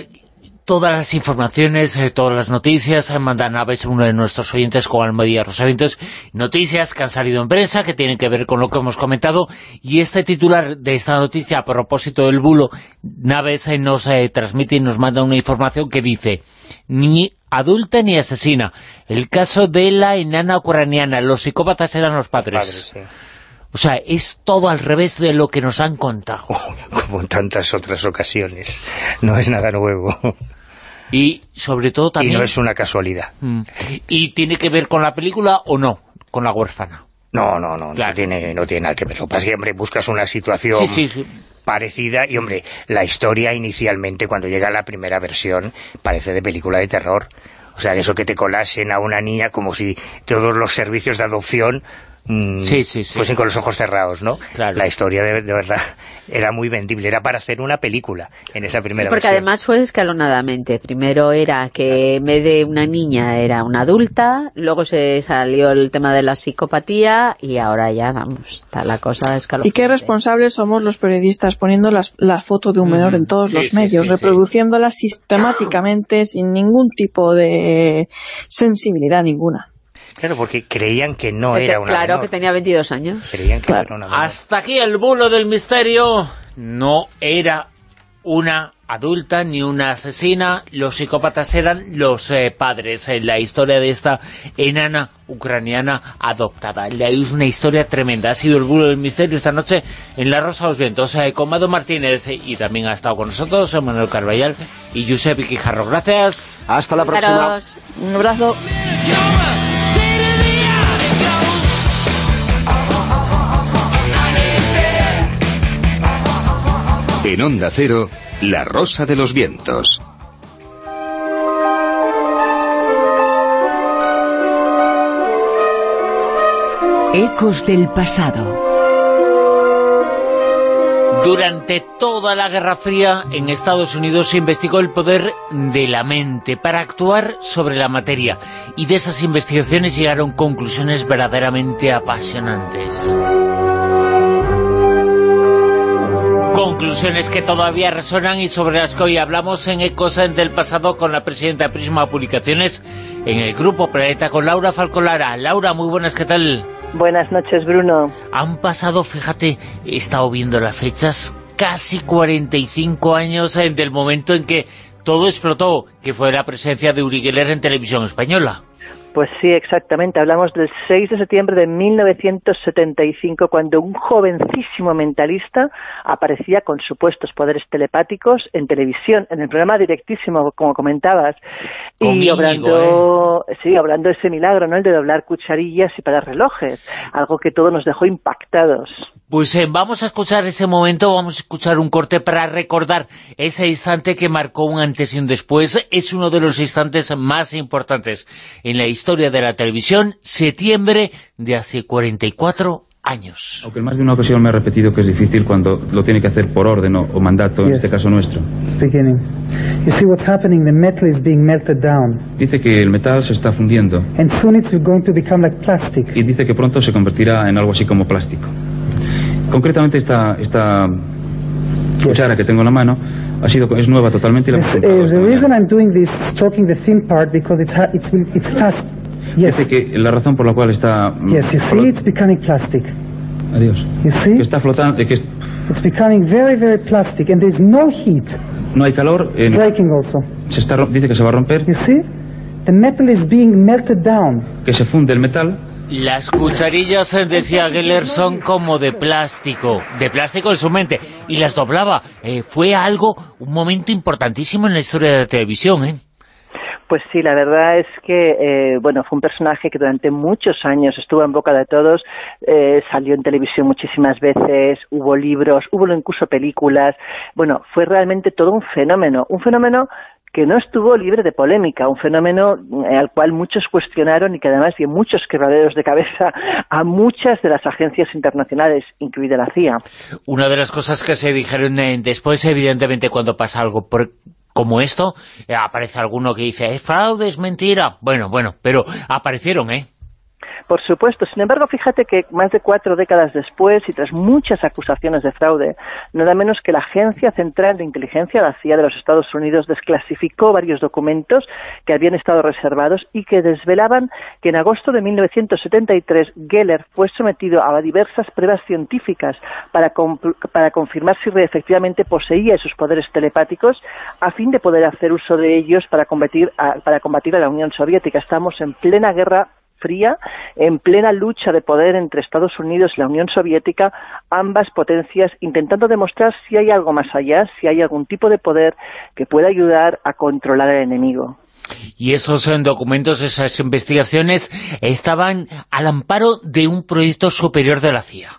S2: todas las informaciones, eh, todas las noticias, eh, mandan a veces uno de nuestros oyentes con Almodía Rosavientos, noticias que han salido en prensa, que tienen que ver con lo que hemos comentado, y este titular de esta noticia a propósito del bulo, Naves eh, nos eh, transmite y nos manda una información que dice, ni adulta ni asesina, el caso de la enana ucraniana, los psicópatas eran los padres.
S4: Sí.
S2: O sea, es todo al revés de lo que nos han contado.
S4: Como en tantas otras ocasiones. No es nada nuevo.
S2: Y sobre todo
S4: Y
S2: también...
S4: no es una casualidad.
S2: Mm. ¿Y tiene que ver con la película o no? Con la huérfana.
S4: No, no, no,
S2: Claro.
S4: no, tiene, no tiene nada que ver. Lo que pasa es que, hombre, buscas una situación
S2: Sí, sí, sí.
S4: parecida y, hombre, la historia inicialmente, cuando llega la primera versión, parece de película de terror. O sea, eso que te colasen a una niña como si todos los servicios de adopción mm,
S2: Sí, sí, sí.
S4: fuesen con los ojos cerrados, ¿no?
S2: Claro.
S4: La historia, de, de verdad, era muy vendible. Era para hacer una película en esa primera
S5: porque
S4: versión.
S5: además fue escalonadamente. Primero era que en vez de una niña era una adulta, luego se salió el tema de la psicopatía y ahora ya, vamos, está la cosa escalonada.
S6: Y qué responsables somos los periodistas poniendo las- la foto de un menor en todos
S2: Sí,
S6: los
S2: sí,
S6: medios,
S2: sí, sí.
S6: reproduciéndola sistemáticamente sin ningún tipo de sensibilidad ninguna.
S4: Claro, porque creían que no era una
S5: Claro,
S4: menor.
S5: que tenía 22 años.
S4: Creían que
S6: Claro.
S4: era una menor.
S2: Hasta aquí el bulo del misterio. No era una adulta ni una asesina. Los psicópatas eran los eh, padres en la historia de esta enana ucraniana adoptada. Le Es una historia tremenda. Ha sido el bulo del misterio esta noche en La Rosa de los Vientos. eh, con Mado Martínez eh, y también ha estado con nosotros Manuel Carballal y Josep Quijarro. Gracias.
S3: Hasta la próxima.
S6: Un abrazo.
S1: En Onda Cero, La Rosa de los Vientos.
S8: Ecos del pasado.
S2: Durante toda la Guerra Fría en Estados Unidos se investigó el poder de la mente para actuar sobre la materia y de esas investigaciones llegaron conclusiones verdaderamente apasionantes. Conclusiones que todavía resonan y sobre las que hoy hablamos en Ecos del pasado con la presidenta de Prisma Publicaciones en el Grupo Planeta con Laura Falcolara. Laura, muy buenas, ¿qué tal?
S9: Buenas noches, Bruno.
S2: Han pasado, fíjate, he estado viendo las fechas, casi 45 años eh, del momento en que todo explotó, que fue la presencia de Uri Geller en televisión española.
S9: Pues sí, exactamente. Hablamos del 6 de septiembre de 1975, cuando un jovencísimo mentalista aparecía con supuestos poderes telepáticos en televisión, en el programa directísimo, como comentabas. Y
S2: Íñigo,
S9: hablando, sí, hablando de ese milagro, ¿no? El de doblar cucharillas y parar relojes. Algo que todo nos dejó impactados.
S2: Pues eh, vamos a escuchar ese momento, vamos a escuchar un corte para recordar ese instante que marcó un antes y un después. Es uno de los instantes más importantes en la historia de la televisión, septiembre de hace 44 años.
S10: Aunque en más de una ocasión me ha repetido que es difícil cuando lo tiene que hacer por orden o, o mandato, en este caso nuestro.
S11: You see what's happening, the metal is being melted down.
S10: Dice que el metal se está fundiendo
S11: And soon it's going to become like plastic.
S10: y dice que pronto se convertirá en algo así como plástico. Concretamente esta, esta cuchara que tengo en la mano ha sido, es nueva totalmente y la comprado
S11: uh,
S10: esta
S11: the reason I'm doing this, the thin part, because it's, it's, it's fast. Yes,
S10: Dice que la razón por la cual está...
S11: yes, you see, it's becoming plastic.
S10: Adiós.
S11: You see?
S10: Que está flotando, que es-
S11: It's becoming very, very plastic, and there's no heat.
S10: no hay calor,
S11: It's
S10: en-
S11: breaking also.
S10: se está, dice que se va a romper,
S11: You see? The metal is being melted down.
S10: que se funde el metal
S2: Las cucharillas, eh, decía Geller, son como de plástico, de plástico en su mente, y las doblaba. Eh, fue algo, un momento importantísimo en la historia de la televisión, ¿eh?
S9: Pues sí, la verdad es que, eh, bueno, fue un personaje que durante muchos años estuvo en boca de todos, eh, salió en televisión muchísimas veces, hubo libros, hubo incluso películas, bueno, fue realmente todo un fenómeno, un fenómeno que no estuvo libre de polémica, un fenómeno eh, al cual muchos cuestionaron y que además dio muchos quebraderos de cabeza a muchas de las agencias internacionales, incluida la CIA.
S2: Una de las cosas que se dijeron eh, después, evidentemente, cuando pasa algo por- como esto, eh, aparece alguno que dice, es fraude, es mentira. Bueno, bueno, pero aparecieron, ¿eh?
S9: Por supuesto. Sin embargo, fíjate que más de cuatro décadas después y tras muchas acusaciones de fraude, nada menos que la Agencia Central de Inteligencia, la CIA de los Estados Unidos, desclasificó varios documentos que habían estado reservados y que desvelaban que en agosto de 1973 Geller fue sometido a diversas pruebas científicas para, para confirmar si efectivamente poseía esos poderes telepáticos a fin de poder hacer uso de ellos para combatir para combatir a la Unión Soviética. Estamos en plena guerra fría, en plena lucha de poder entre Estados Unidos y la Unión Soviética, ambas potencias intentando demostrar si hay algo más allá, si hay algún tipo de poder que pueda ayudar a controlar al enemigo.
S2: Y esos eh, documentos, esas investigaciones, estaban al amparo de un proyecto superior de la CIA.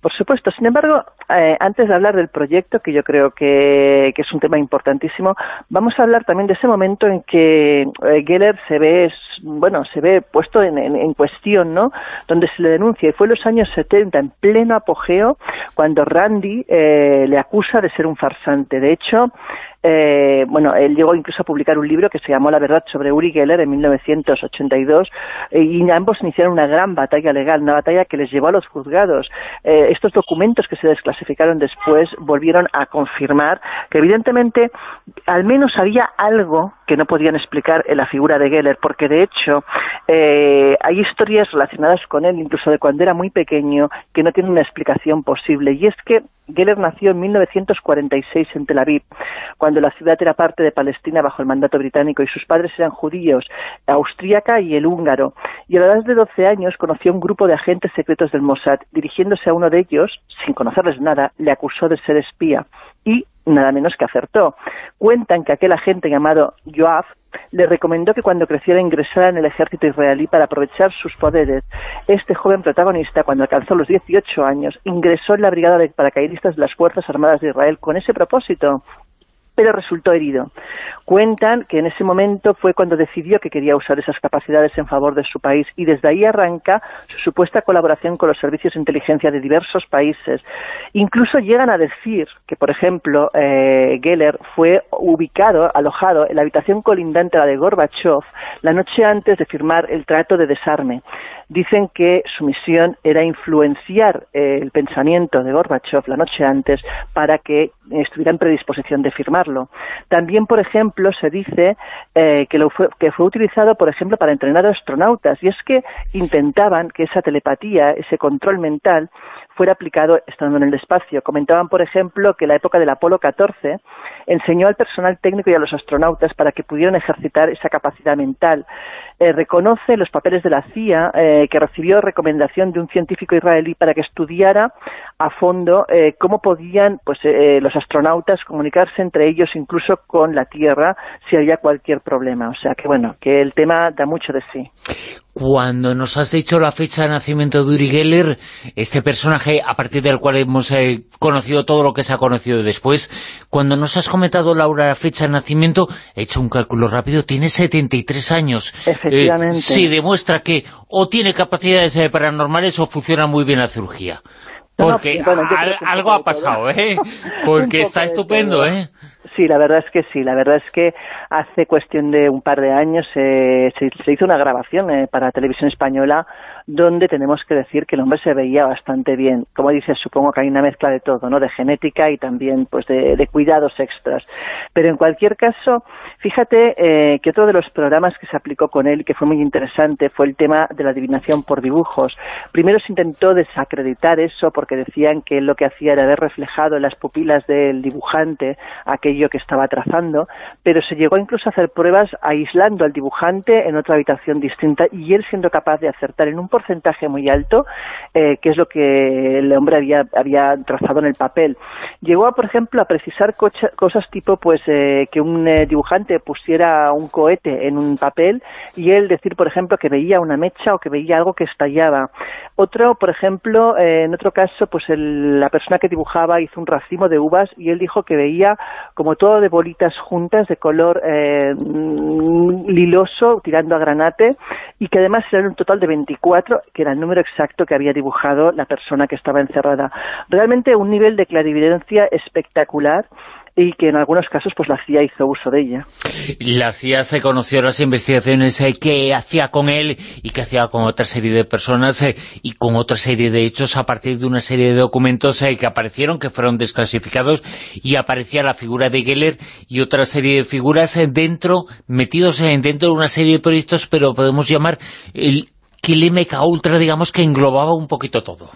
S9: Por supuesto. Sin embargo, eh, antes de hablar del proyecto, que yo creo que, es un tema importantísimo, vamos a hablar también de ese momento en que eh, Geller se ve, bueno, se ve puesto en, cuestión, ¿no? Donde se le denuncia. Y fue en los años 70, en pleno apogeo, cuando Randy eh, le acusa de ser un farsante. De hecho, eh, bueno, él llegó incluso a publicar un libro que se llamó La verdad sobre Uri Geller en 1982 eh, y ambos iniciaron una gran batalla legal, una batalla que les llevó a los juzgados. Estos documentos que se desclasificaron después volvieron a confirmar que evidentemente al menos había algo que no podían explicar en la figura de Geller, porque de hecho eh, hay historias relacionadas con él, incluso de cuando era muy pequeño, que no tienen una explicación posible. Y es que Geller nació en 1946 en Tel Aviv, cuando la ciudad era parte de Palestina bajo el mandato británico y sus padres eran judíos, austríaca y el húngaro. Y a la edad de 12 años conoció un grupo de agentes secretos del Mossad. Dirigiéndose a uno de ellos, sin conocerles nada, le acusó de ser espía y nada menos que acertó. Cuentan que aquel agente llamado Joab le recomendó que cuando creciera ingresara en el ejército israelí para aprovechar sus poderes. Este joven protagonista, cuando alcanzó los 18 años, ingresó en la brigada de paracaidistas de las Fuerzas Armadas de Israel con ese propósito pero resultó herido. Cuentan que en ese momento fue cuando decidió que quería usar esas capacidades en favor de su país y desde ahí arranca su supuesta colaboración con los servicios de inteligencia de diversos países. Incluso llegan a decir que, por ejemplo, eh, Geller fue ubicado, alojado en la habitación colindante a la de Gorbachev la noche antes de firmar el trato de desarme. Dicen que su misión era influenciar eh, el pensamiento de Gorbachev la noche antes para que estuviera en predisposición de firmarlo. También, por ejemplo, se dice eh, que, fue utilizado, por ejemplo, para entrenar a astronautas, y es que intentaban que esa telepatía, ese control mental, fuera aplicado estando en el espacio. Comentaban, por ejemplo, que la época del Apolo 14 enseñó al personal técnico y a los astronautas para que pudieran ejercitar esa capacidad mental. Eh, reconoce los papeles de la CIA eh, que recibió recomendación de un científico israelí para que estudiara a fondo eh, cómo podían pues, eh, los astronautas comunicarse entre ellos, incluso con la Tierra, si había cualquier problema. O sea que, bueno, que el tema da mucho de sí.
S2: Cuando nos has dicho la fecha de nacimiento de Uri Geller, este personaje a partir del cual hemos eh, conocido todo lo que se ha conocido después, cuando nos has comentado, Laura, la fecha de nacimiento, he hecho un cálculo rápido, tiene 73 años. Eh, sí, demuestra que o tiene capacidades eh, paranormales o funciona muy bien la cirugía.
S9: No, no,
S2: Porque
S9: bueno,
S2: al- algo ha pasado. ¿eh? Porque está estupendo. ¿eh?
S9: Sí, la verdad es que sí, la verdad es que hace cuestión de un par de años eh, se, se hizo una grabación eh, para televisión española donde tenemos que decir que el hombre se veía bastante bien. Como dices, supongo que hay una mezcla de todo, ¿no? De genética y también pues de, cuidados extras. Pero en cualquier caso, fíjate eh, que otro de los programas que se aplicó con él que fue muy interesante fue el tema de la adivinación por dibujos. Primero se intentó desacreditar eso porque decían que lo que hacía era ver reflejado en las pupilas del dibujante aquello que estaba trazando, pero se llegó incluso a hacer pruebas aislando al dibujante en otra habitación distinta y él siendo capaz de acertar en un porcentaje muy alto eh, qué es lo que el hombre había, había trazado en el papel. Llegó, a, por ejemplo, a precisar cocha- cosas tipo pues eh, que un eh, dibujante pusiera un cohete en un papel y él decir, por ejemplo, que veía una mecha o que veía algo que estallaba. Otro, por ejemplo, eh, en otro caso, pues el- la persona que dibujaba hizo un racimo de uvas y él dijo que veía como todo de bolitas juntas de color eh, mm, liloso, tirando a granate, y que además eran un total de 24, que era el número exacto que había dibujado la persona que estaba encerrada. Realmente un nivel de clarividencia espectacular y que en algunos casos pues la CIA hizo uso de ella.
S2: La CIA se conoció las investigaciones eh, que hacía con él y que hacía con otra serie de personas eh, y con otra serie de hechos a partir de una serie de documentos eh, que aparecieron, que fueron desclasificados y aparecía la figura de Geller y otra serie de figuras eh, dentro, metidos eh, dentro de una serie de proyectos, pero podemos llamar el Kill Ultra, digamos, que englobaba un poquito todo.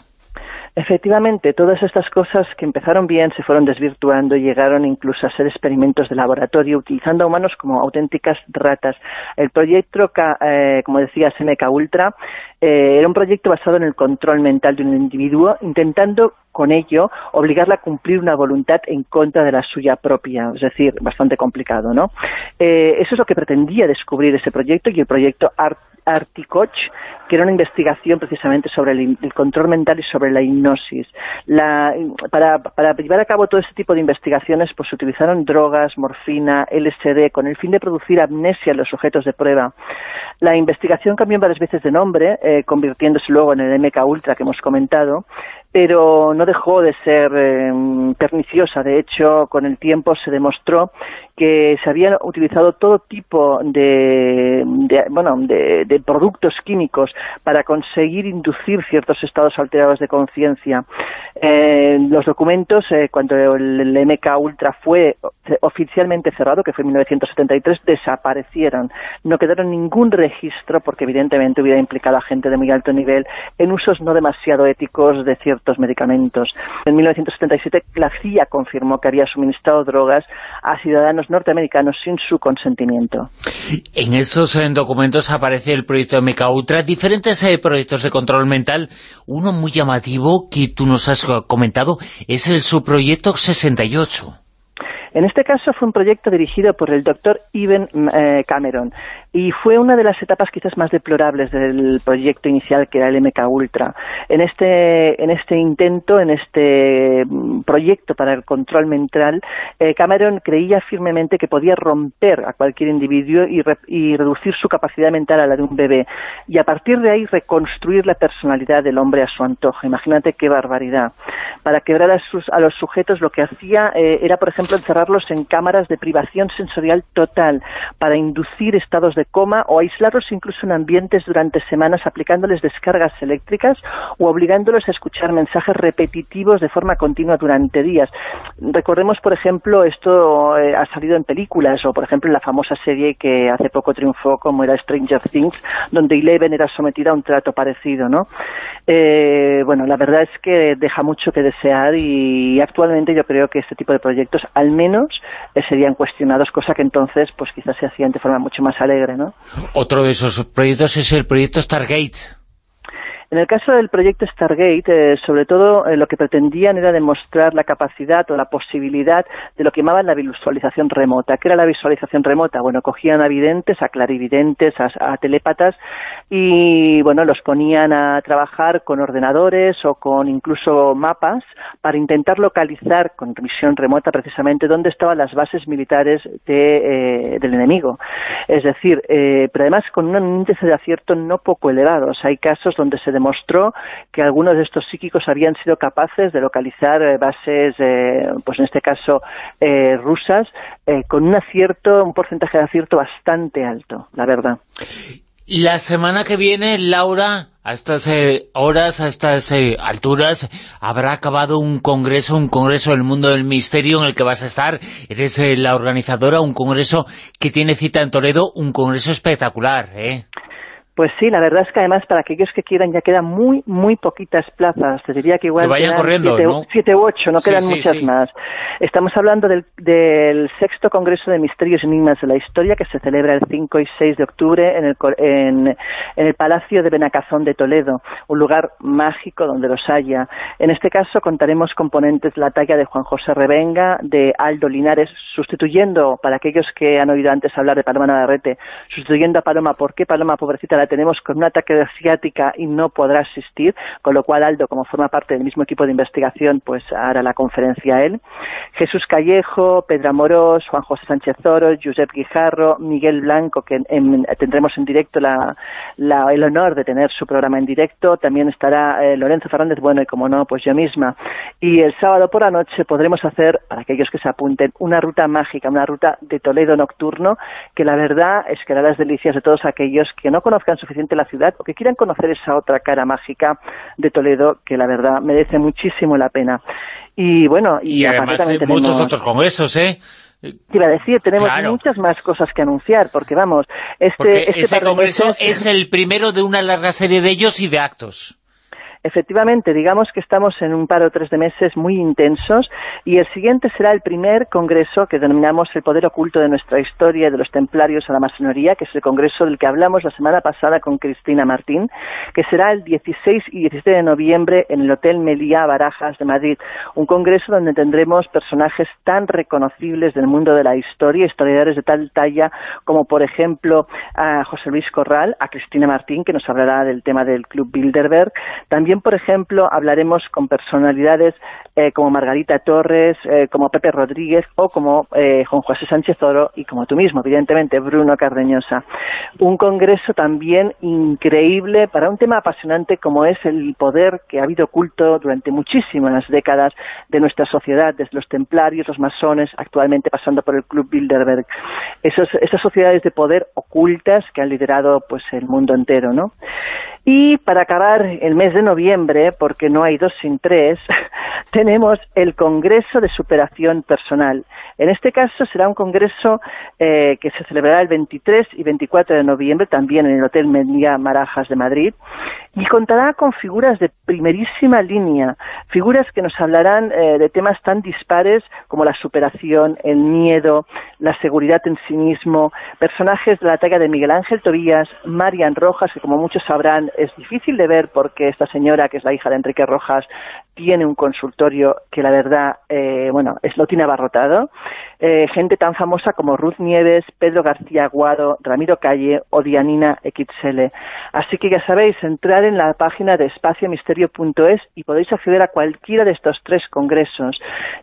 S9: Efectivamente, todas estas cosas que empezaron bien se fueron desvirtuando llegaron incluso a ser experimentos de laboratorio utilizando a humanos como auténticas ratas. El proyecto, eh, como decía, MK Ultra, eh, era un proyecto basado en el control mental de un individuo, intentando con ello obligarla a cumplir una voluntad en contra de la suya propia, es decir, bastante complicado, ¿no? Eh, eso es lo que pretendía descubrir ese proyecto y el proyecto Art Articoch, que era una investigación precisamente sobre el, control mental y sobre la hipnosis. La- para, para llevar a cabo todo este tipo de investigaciones, pues se utilizaron drogas, morfina, LSD, con el fin de producir amnesia en los sujetos de prueba. La investigación cambió varias veces de nombre, eh, convirtiéndose luego en el MK Ultra que hemos comentado, pero no dejó de ser eh, perniciosa. De hecho, con el tiempo se demostró que se habían utilizado todo tipo de, bueno, de, productos químicos para conseguir inducir ciertos estados alterados de conciencia. Eh, los documentos, eh, cuando el, el MK Ultra fue oficialmente cerrado, que fue en 1973, desaparecieron. No quedaron ningún registro porque evidentemente hubiera implicado a gente de muy alto nivel en usos no demasiado éticos de ciertos medicamentos. En 1977 la CIA confirmó que había suministrado drogas a ciudadanos norteamericanos sin su consentimiento.
S2: En esos eh, documentos aparece el proyecto MK Ultra, diferentes eh, proyectos de control mental. Uno muy llamativo que tú nos has eh, comentado es el subproyecto 68.
S9: En este caso fue un proyecto dirigido por el doctor Ivan eh, Cameron y fue una de las etapas quizás más deplorables del proyecto inicial que era el MK Ultra. En este, en este intento, en este mm, proyecto para el control mental, eh, Cameron creía firmemente que podía romper a cualquier individuo y, re- y reducir su capacidad mental a la de un bebé y a partir de ahí reconstruir la personalidad del hombre a su antojo. Imagínate qué barbaridad. Para quebrar a, sus- a los sujetos lo que hacía eh, era, por ejemplo, encerrarlos en cámaras de privación sensorial total para inducir estados de coma o aislarlos incluso en ambientes durante semanas aplicándoles descargas eléctricas o obligándolos a escuchar mensajes repetitivos de forma continua durante días. Recordemos, por ejemplo, esto eh, ha salido en películas o, por ejemplo, en la famosa serie que hace poco triunfó como era Stranger Things, donde Eleven era sometida a un trato parecido, ¿no? Eh, bueno, la verdad es que deja mucho que desear y actualmente yo creo que este tipo de proyectos al menos eh, serían cuestionados, cosa que entonces pues quizás se hacían de forma mucho más alegre,
S2: Otro de esos proyectos es el proyecto Stargate.
S9: En el caso del proyecto Stargate, eh, sobre todo eh, lo que pretendían era demostrar la capacidad o la posibilidad de lo que llamaban la visualización remota. ¿Qué era la visualización remota? Bueno, cogían a videntes, a clarividentes, a, a telépatas y, bueno, los ponían a trabajar con ordenadores o con incluso mapas para intentar localizar con visión remota precisamente dónde estaban las bases militares de, eh, del enemigo. Es decir, eh, pero además con un índice de acierto no poco elevado. Hay casos donde se demostró que algunos de estos psíquicos habían sido capaces de localizar eh, bases, eh, pues en este caso eh, rusas, eh, con un acierto, un porcentaje de acierto bastante alto, la verdad.
S2: La semana que viene, Laura, a estas eh, horas, a estas alturas, habrá acabado un congreso, un congreso del mundo del misterio en el que vas a estar. Eres la organizadora, un congreso que tiene cita en Toledo, un congreso espectacular, ¿eh?
S9: Pues sí, la verdad es que además para aquellos que quieran ya quedan muy, muy poquitas plazas. Te diría que igual
S2: Que vayan corriendo,
S9: siete,
S2: ¿no?
S9: siete u ocho, no
S2: Sí,
S9: quedan
S2: sí,
S9: muchas
S2: sí.
S9: más. Estamos hablando del, del sexto Congreso de Misterios y Enigmas de la Historia que se celebra el 5 y 6 de octubre en el, en, en el Palacio de Benacazón de Toledo, un lugar mágico donde los haya. En este caso contaremos con ponentes de la talla de Juan José Revenga, de Aldo Linares, sustituyendo, para aquellos que han oído antes hablar de Paloma Navarrete, sustituyendo a Paloma, ¿por qué Paloma, pobrecita, la tenemos con un ataque de asiática y no podrá asistir? Con lo cual Aldo, como forma parte del mismo equipo de investigación, pues hará la conferencia él. Jesús Callejo, Pedro Amorós, Juan José Sánchez Oro, Josep Guijarro, Miguel Blanco, que en- tendremos en directo la- la- el honor de tener su programa en directo. También estará eh, Lorenzo Fernández Bueno y, como no, pues yo misma. Y el sábado por la noche podremos hacer, para aquellos que se apunten, una ruta mágica, una ruta de Toledo nocturno, que la verdad es que hará las delicias de todos aquellos que no conozcan suficiente la ciudad o que quieran conocer esa otra cara mágica de Toledo, que la verdad merece muchísimo la pena. Y bueno, y,
S2: Y
S9: aparte
S2: además hay muchos otros congresos, ¿eh?
S9: te iba a decir, tenemos
S2: Claro.
S9: muchas más cosas que anunciar, porque vamos, este,
S2: Porque
S9: este
S2: ese congreso es el primero de una larga serie de ellos y de actos.
S9: Efectivamente, digamos que estamos en un par o tres de meses muy intensos y el siguiente será el primer congreso que denominamos el poder oculto de nuestra historia de los templarios a la masonería, que es el congreso del que hablamos la semana pasada con Cristina Martín, que será el 16 y 17 de noviembre en el Hotel Meliá Barajas de Madrid, un congreso donde tendremos personajes tan reconocibles del mundo de la historia, historiadores de tal talla como por ejemplo a José Luis Corral, a Cristina Martín, que nos hablará del tema del Club Bilderberg, también por ejemplo, hablaremos con personalidades eh, como Margarita Torres, eh, como Pepe Rodríguez o como eh, Juan José Sánchez Oro y como tú mismo, evidentemente, Bruno Cardeñosa. Un congreso también increíble para un tema apasionante como es el poder que ha habido oculto durante muchísimas décadas de nuestra sociedad, desde los templarios, los masones, actualmente pasando por el Club Bilderberg. Esos, esas sociedades de poder ocultas que han liderado pues el mundo entero, ¿no? Y para acabar el mes de noviembre, porque no hay dos sin tres, tenemos el Congreso de Superación Personal. En este caso será un congreso eh, que se celebrará el 23 y 24 de noviembre, también en el Hotel Mendia Marajas de Madrid, y contará con figuras de primerísima línea, figuras que nos hablarán eh, de temas tan dispares como la superación, el miedo, la seguridad en sí mismo, personajes de la talla de Miguel Ángel Tobías, Marian Rojas, que como muchos sabrán es difícil de ver porque esta señora, que es la hija de Enrique Rojas, tiene un consultorio que la verdad, eh, bueno, lo tiene abarrotado. Eh, gente tan famosa como Ruth Nieves, Pedro García Aguado, Ramiro Calle o Dianina XL. Así que ya sabéis, entrar en la página de espaciomisterio.es y podéis acceder a cualquiera de estos tres congresos.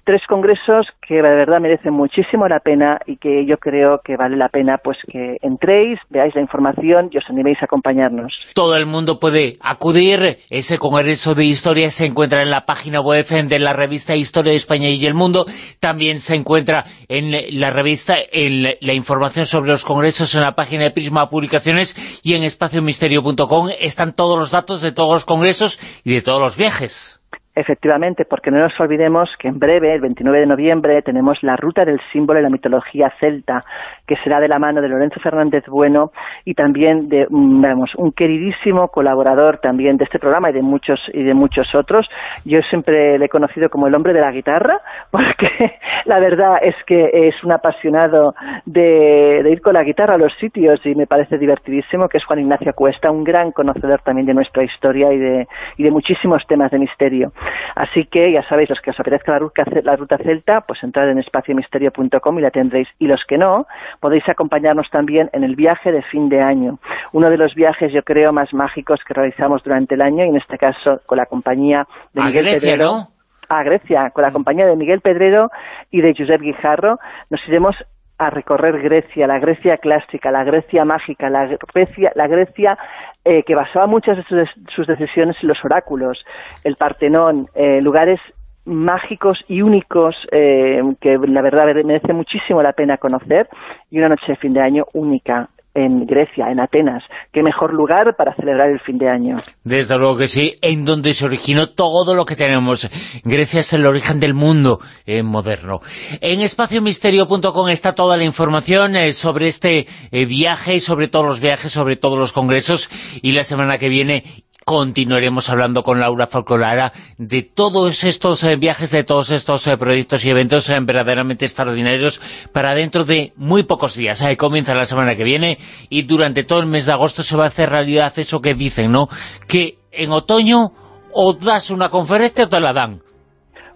S9: Tres congresos que la verdad merecen muchísimo la pena y que yo creo que vale la pena pues que entréis, veáis la información y os animéis a acompañarnos.
S2: Todo el mundo puede acudir. Ese congreso de historia se encuentra en la página web de la revista Historia de España y el Mundo. También se encuentra en la revista en la información sobre los congresos en la página de Prisma Publicaciones y en espaciomisterio.com están todos los datos de todos los congresos y de todos los viajes.
S9: Efectivamente, porque no nos olvidemos que en breve, el 29 de noviembre, tenemos la ruta del símbolo de la mitología celta, que será de la mano de Lorenzo Fernández Bueno y también de, mm, un queridísimo colaborador también de este programa y de muchos y de muchos otros. Yo siempre le he conocido como el hombre de la guitarra, porque la verdad es que es un apasionado de, de ir con la guitarra a los sitios y me parece divertidísimo, que es Juan Ignacio Cuesta, un gran conocedor también de nuestra historia y de, y de muchísimos temas de misterio. Así que ya sabéis, los que os apetezca la ruta, la ruta celta, pues entrad en espaciomisterio.com y la tendréis. Y los que no, podéis acompañarnos también en el viaje de fin de año. Uno de los viajes, yo creo, más mágicos que realizamos durante el año, y en este caso con la compañía de
S2: A
S9: Miguel
S2: Grecia,
S9: Pedrero.
S2: ¿no?
S9: A Grecia, con la compañía de Miguel Pedrero y de Josep Guijarro, nos iremos a recorrer Grecia, la Grecia clásica, la Grecia mágica, la Grecia, la Grecia eh, que basaba muchas de sus, sus, decisiones en los oráculos, el Partenón, eh, lugares mágicos y únicos eh, que la verdad merece muchísimo la pena conocer y una noche de fin de año única en Grecia, en Atenas. Qué mejor lugar para celebrar el fin de año.
S2: Desde luego que sí, en donde se originó todo lo que tenemos. Grecia es el origen del mundo eh, moderno. En espaciomisterio.com está toda la información eh, sobre este eh, viaje, sobre todos los viajes, sobre todos los congresos, y la semana que viene continuaremos hablando con Laura Falcolara de todos estos eh, viajes, de todos estos eh, proyectos y eventos eh, verdaderamente extraordinarios para dentro de muy pocos días. Comienza la semana que viene y durante todo el mes de agosto se va a hacer realidad eso que dicen, ¿no? Que en otoño o das una conferencia o te la dan.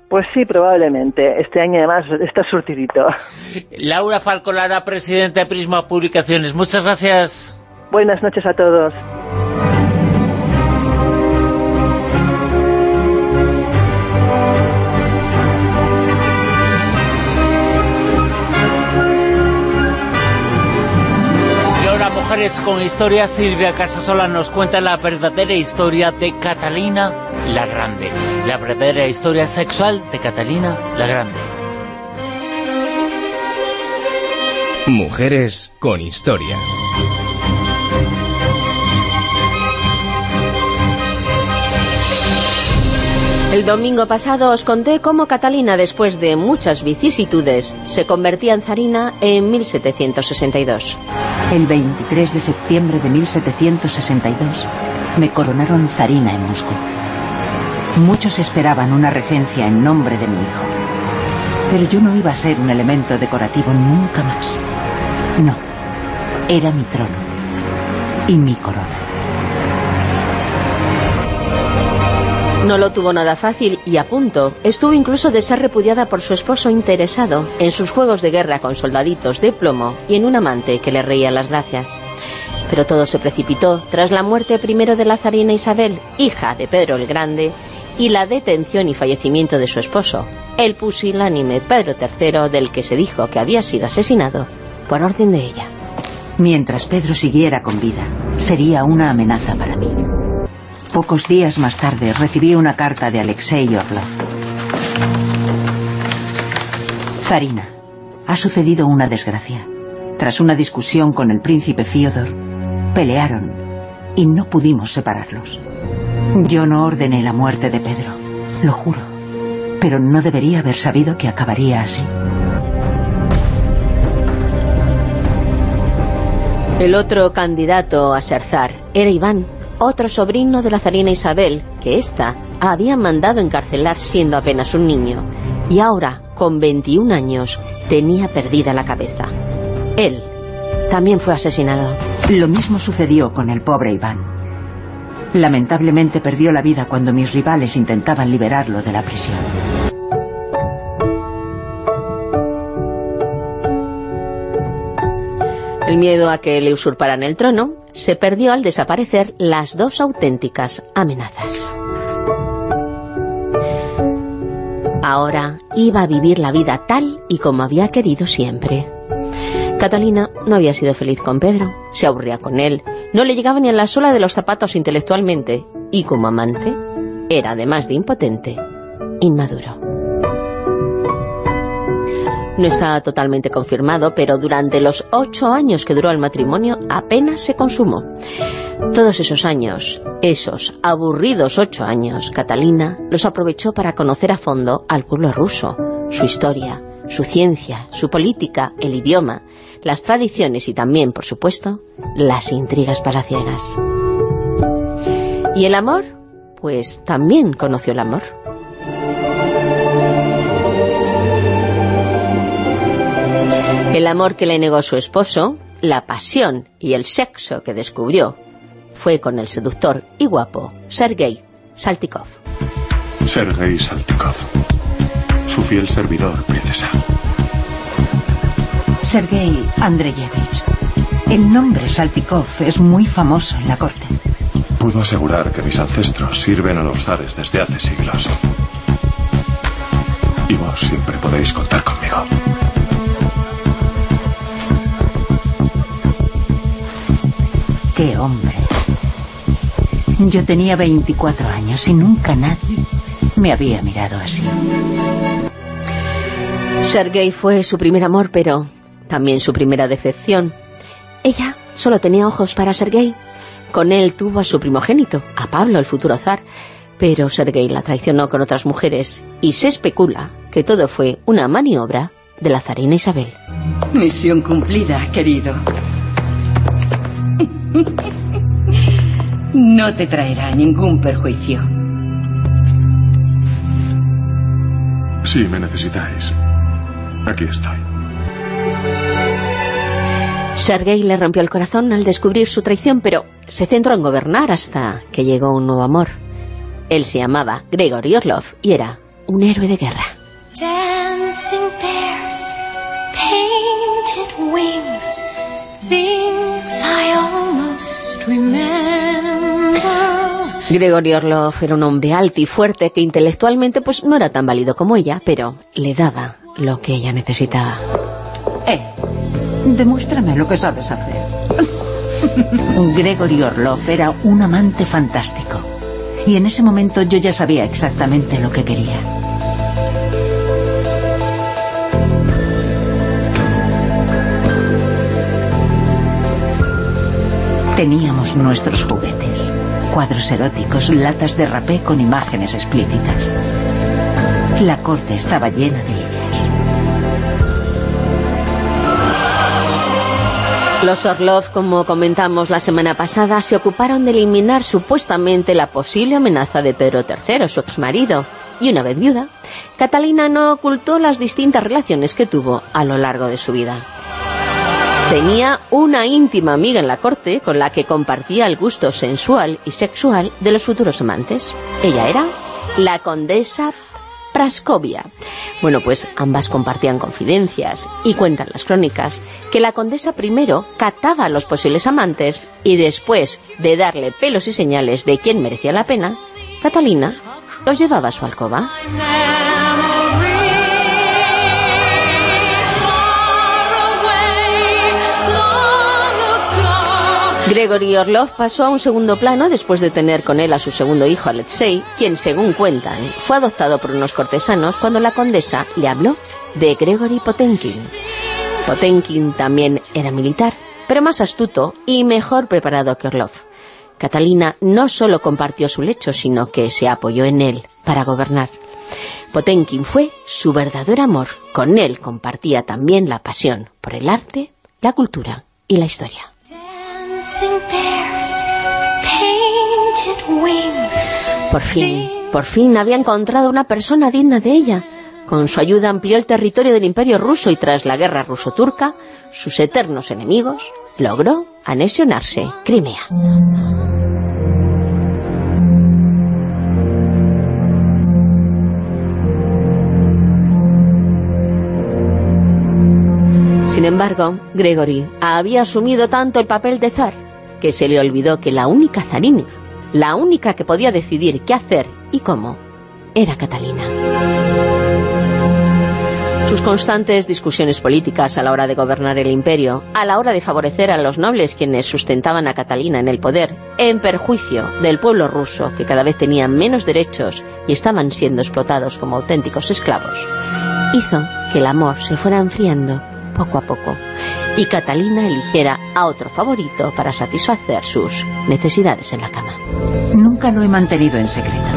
S9: Pues sí, probablemente. Este año además está surtidito.
S2: Laura Falcolara, presidenta de Prisma Publicaciones. Muchas gracias.
S9: Buenas noches a todos.
S2: Mujeres con Historia, Silvia Casasola nos cuenta la verdadera historia de Catalina la Grande. La verdadera historia sexual de Catalina la Grande.
S12: Mujeres con historia.
S5: El domingo pasado os conté cómo Catalina, después de muchas vicisitudes, se convertía en zarina en 1762.
S13: El 23 de septiembre de 1762 me coronaron zarina en Moscú. Muchos esperaban una regencia en nombre de mi hijo. Pero yo no iba a ser un elemento decorativo nunca más. No, era mi trono y mi corona.
S5: No lo tuvo nada fácil y a punto. Estuvo incluso de ser repudiada por su esposo interesado en sus juegos de guerra con soldaditos de plomo y en un amante que le reía las gracias. Pero todo se precipitó tras la muerte primero de la zarina Isabel, hija de Pedro el Grande, y la detención y fallecimiento de su esposo, el pusilánime Pedro III, del que se dijo que había sido asesinado por orden de ella.
S13: Mientras Pedro siguiera con vida, sería una amenaza para mí. Pocos días más tarde recibí una carta de Alexei Orlov. Zarina, ha sucedido una desgracia. Tras una discusión con el príncipe Fiodor, pelearon y no pudimos separarlos. Yo no ordené la muerte de Pedro, lo juro, pero no debería haber sabido que acabaría así.
S5: El otro candidato a ser zar era Iván, otro sobrino de la zarina Isabel, que ésta había mandado encarcelar siendo apenas un niño, y ahora, con 21 años, tenía perdida la cabeza. Él también fue asesinado.
S13: Lo mismo sucedió con el pobre Iván. Lamentablemente perdió la vida cuando mis rivales intentaban liberarlo de la prisión.
S5: El miedo a que le usurparan el trono se perdió al desaparecer las dos auténticas amenazas. Ahora iba a vivir la vida tal y como había querido siempre. Catalina no había sido feliz con Pedro, se aburría con él, no le llegaba ni a la sola de los zapatos intelectualmente y como amante era además de impotente, inmaduro. No está totalmente confirmado, pero durante los ocho años que duró el matrimonio apenas se consumó. Todos esos años, esos aburridos ocho años, Catalina los aprovechó para conocer a fondo al pueblo ruso, su historia, su ciencia, su política, el idioma, las tradiciones y también, por supuesto, las intrigas palaciegas. ¿Y el amor? Pues también conoció el amor. El amor que le negó su esposo, la pasión y el sexo que descubrió fue con el seductor y guapo Sergei Saltikov.
S14: Sergei Saltikov. Su fiel servidor, princesa.
S13: Sergei Andreyevich. El nombre Saltikov es muy famoso en la corte.
S14: Puedo asegurar que mis ancestros sirven a los zares desde hace siglos. Y vos siempre podéis contar conmigo.
S13: ¡Qué hombre! Yo tenía 24 años y nunca nadie me había mirado así.
S5: Sergei fue su primer amor, pero también su primera decepción. Ella solo tenía ojos para Sergei. Con él tuvo a su primogénito, a Pablo, el futuro zar, pero Sergei la traicionó con otras mujeres y se especula que todo fue una maniobra de la zarina Isabel.
S12: Misión cumplida, querido. No te traerá ningún perjuicio.
S14: Si me necesitáis, aquí estoy.
S5: Sergei le rompió el corazón al descubrir su traición, pero se centró en gobernar hasta que llegó un nuevo amor. Él se llamaba Gregory Orlov y era un héroe de guerra.
S15: Dancing bears, painted wings, things I
S5: Gregory Orlov era un hombre alto y fuerte que intelectualmente pues no era tan válido como ella, pero le daba lo que ella necesitaba.
S13: Eh, demuéstrame lo que sabes hacer. Gregory Orlov era un amante fantástico. Y en ese momento yo ya sabía exactamente lo que quería. Teníamos nuestros juguetes, cuadros eróticos, latas de rapé con imágenes explícitas. La corte estaba llena de ellas.
S5: Los Orlov, como comentamos la semana pasada, se ocuparon de eliminar supuestamente la posible amenaza de Pedro III, su exmarido. Y una vez viuda, Catalina no ocultó las distintas relaciones que tuvo a lo largo de su vida. Tenía una íntima amiga en la corte con la que compartía el gusto sensual y sexual de los futuros amantes. Ella era la condesa Praskovia. Bueno, pues ambas compartían confidencias y cuentan las crónicas que la condesa primero cataba a los posibles amantes y después de darle pelos y señales de quién merecía la pena, Catalina los llevaba a su alcoba. Gregory Orlov pasó a un segundo plano después de tener con él a su segundo hijo Alexei, quien, según cuentan, fue adoptado por unos cortesanos cuando la condesa le habló de Gregory Potenkin. Potenkin también era militar, pero más astuto y mejor preparado que Orlov. Catalina no solo compartió su lecho, sino que se apoyó en él para gobernar. Potenkin fue su verdadero amor. Con él compartía también la pasión por el arte, la cultura y la historia. Por fin, por fin había encontrado una persona digna de ella. Con su ayuda amplió el territorio del Imperio ruso y tras la guerra ruso-turca, sus eternos enemigos, logró anexionarse Crimea. Sin embargo, Gregory había asumido tanto el papel de zar que se le olvidó que la única zarina, la única que podía decidir qué hacer y cómo, era Catalina. Sus constantes discusiones políticas a la hora de gobernar el imperio, a la hora de favorecer a los nobles quienes sustentaban a Catalina en el poder, en perjuicio del pueblo ruso que cada vez tenía menos derechos y estaban siendo explotados como auténticos esclavos, hizo que el amor se fuera enfriando poco a poco y Catalina eligiera a otro favorito para satisfacer sus necesidades en la cama.
S13: Nunca lo he mantenido en secreto.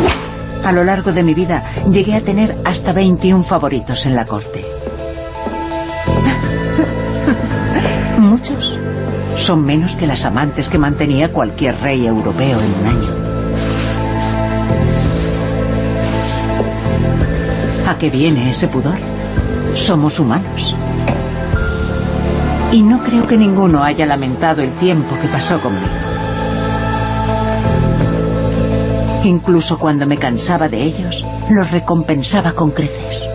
S13: A lo largo de mi vida llegué a tener hasta 21 favoritos en la corte. Muchos son menos que las amantes que mantenía cualquier rey europeo en un año. ¿A qué viene ese pudor? Somos humanos. Y no creo que ninguno haya lamentado el tiempo que pasó conmigo. Incluso cuando me cansaba de ellos, los recompensaba con creces.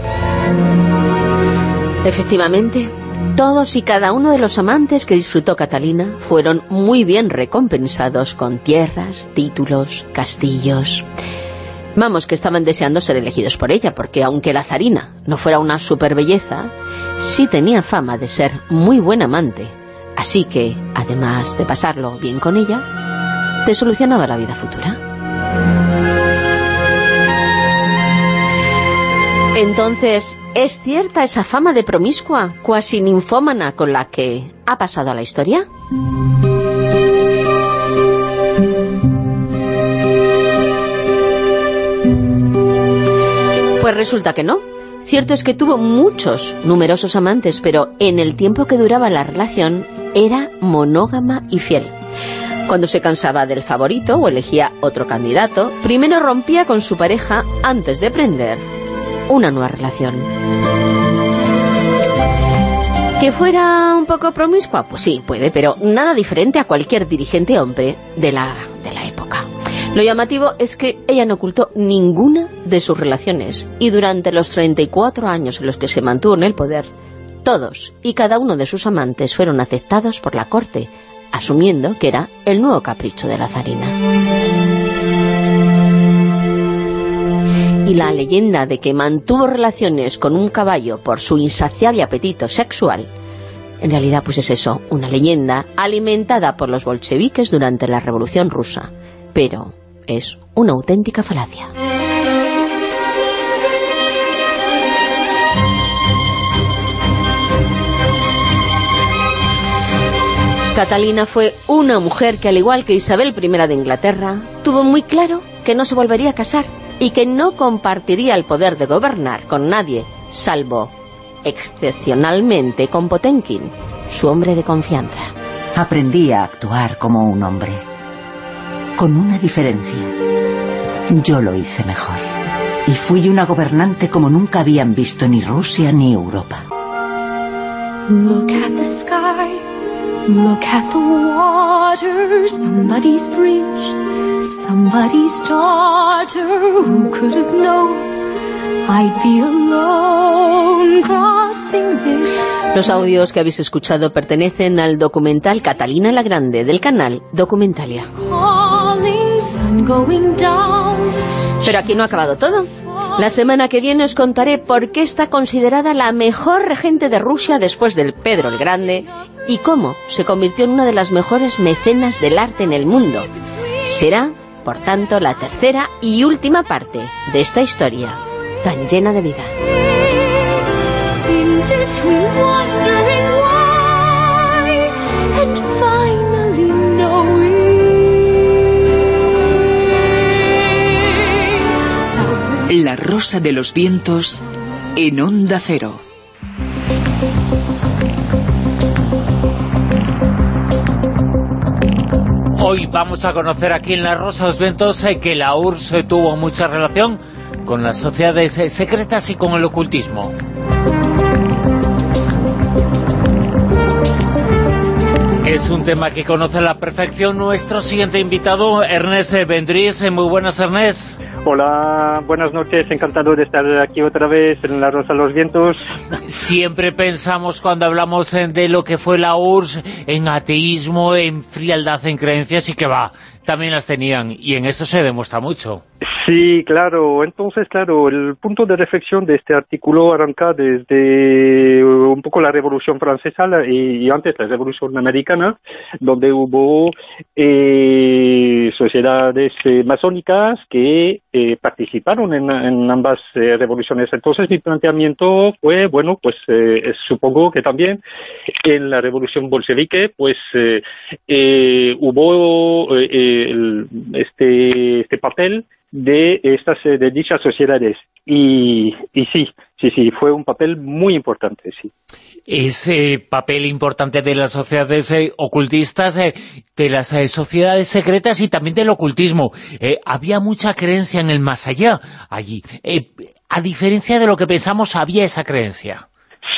S5: Efectivamente, todos y cada uno de los amantes que disfrutó Catalina fueron muy bien recompensados con tierras, títulos, castillos. Vamos, que estaban deseando ser elegidos por ella, porque aunque la zarina no fuera una superbelleza, sí tenía fama de ser muy buen amante. Así que, además de pasarlo bien con ella, te solucionaba la vida futura. Entonces, ¿es cierta esa fama de promiscua, cuasi ninfómana con la que ha pasado la historia? Pues resulta que no. Cierto es que tuvo muchos, numerosos amantes, pero en el tiempo que duraba la relación era monógama y fiel. Cuando se cansaba del favorito o elegía otro candidato, primero rompía con su pareja antes de prender una nueva relación. ¿Que fuera un poco promiscua? Pues sí, puede, pero nada diferente a cualquier dirigente hombre de la, de la época. Lo llamativo es que ella no ocultó ninguna de sus relaciones y durante los 34 años en los que se mantuvo en el poder, todos y cada uno de sus amantes fueron aceptados por la corte, asumiendo que era el nuevo capricho de la zarina. Y la leyenda de que mantuvo relaciones con un caballo por su insaciable apetito sexual, en realidad pues es eso, una leyenda alimentada por los bolcheviques durante la Revolución Rusa, pero es una auténtica falacia. Catalina fue una mujer que, al igual que Isabel I de Inglaterra, tuvo muy claro que no se volvería a casar y que no compartiría el poder de gobernar con nadie, salvo, excepcionalmente, con Potenkin, su hombre de confianza.
S13: Aprendí a actuar como un hombre. Con una diferencia. Yo lo hice mejor. Y fui una gobernante como nunca habían visto ni Rusia ni Europa.
S15: Look at the sky, look at the water, somebody's bridge, somebody's daughter, who could have known I'd be alone crossing this
S5: Los audios que habéis escuchado pertenecen al documental Catalina la Grande del canal Documentalia. Pero aquí no ha acabado todo. La semana que viene os contaré por qué está considerada la mejor regente de Rusia después del Pedro el Grande y cómo se convirtió en una de las mejores mecenas del arte en el mundo. Será, por tanto, la tercera y última parte de esta historia tan llena de vida.
S8: La rosa de los vientos en onda cero.
S2: Hoy vamos a conocer aquí en La Rosa de los Vientos eh, que la URSS eh, tuvo mucha relación con las sociedades eh, secretas y con el ocultismo. Es un tema que conoce a la perfección nuestro siguiente invitado, Ernest Vendries. Muy buenas, Ernest.
S16: Hola, buenas noches, encantado de estar aquí otra vez en La Rosa de los Vientos.
S2: Siempre pensamos cuando hablamos eh, de lo que fue la URSS en ateísmo, en frialdad, en creencias y que va, también las tenían y en eso se demuestra mucho.
S16: Sí, claro. Entonces, claro, el punto de reflexión de este artículo arranca desde un poco la Revolución Francesa y, y antes la Revolución Americana, donde hubo eh, sociedades eh, masónicas que eh, participaron en, ambas eh, revoluciones. Entonces, mi planteamiento fue, bueno, pues eh, supongo que también en la Revolución Bolchevique, pues eh, hubo el- este, este papel de estas eh, de dichas sociedades y, y sí, sí, sí, fue un papel muy importante, sí.
S2: Ese papel importante de las sociedades eh, ocultistas, eh, de las sociedades secretas y también del ocultismo. Había mucha creencia en el más allá allí. A diferencia de lo que pensamos, había esa creencia.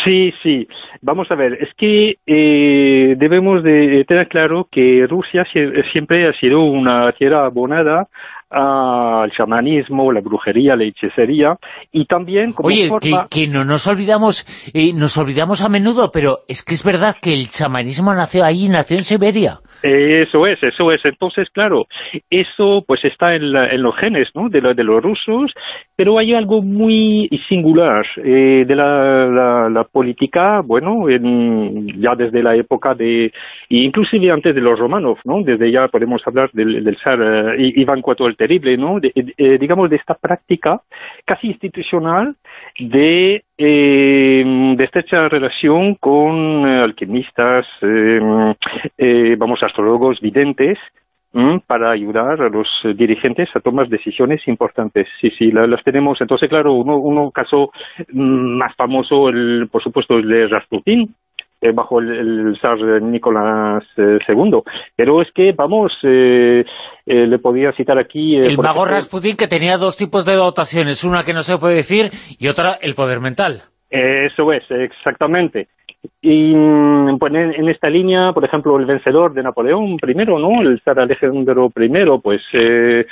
S16: Sí, sí. Vamos a ver, es que eh, debemos de tener claro que Rusia sie- siempre ha sido una tierra abonada al chamanismo, la brujería, la hechicería y también como
S2: Oye, que no nos olvidamos, eh, nos olvidamos a menudo, pero es que es verdad que el chamanismo nació ahí, nació en Siberia.
S16: Eso es, eso es. Entonces, claro, eso pues está en, la- en los genes ¿no? de, lo- de los rusos, pero hay algo muy singular eh, de la, la- la política, bueno, en- ya desde la época de, inclusive antes de los romanos, ¿no? Desde ya podemos hablar del, del zar I- Iván IV el Terrible, ¿no? De- eh, digamos, de esta práctica casi institucional de, eh, de estrecha relación con eh, alquimistas, eh, vamos, astrólogos, videntes, para ayudar a los eh, dirigentes a tomar decisiones importantes. Sí, sí, la- las tenemos. Entonces, claro, uno, uno caso mm, más famoso, el, por supuesto, el de Rasputin, eh, bajo el, el zar Nicolás eh, II. Pero es que, vamos, eh, eh, le podía citar aquí... eh,
S2: El mago
S16: ejemplo,
S2: Rasputín que tenía dos tipos de dotaciones, una que no se puede decir y otra el poder mental.
S16: Eso es, exactamente. Y mm, pues en, en esta línea, por ejemplo, el vencedor de Napoleón I, ¿no? El zar Alejandro I, pues eh,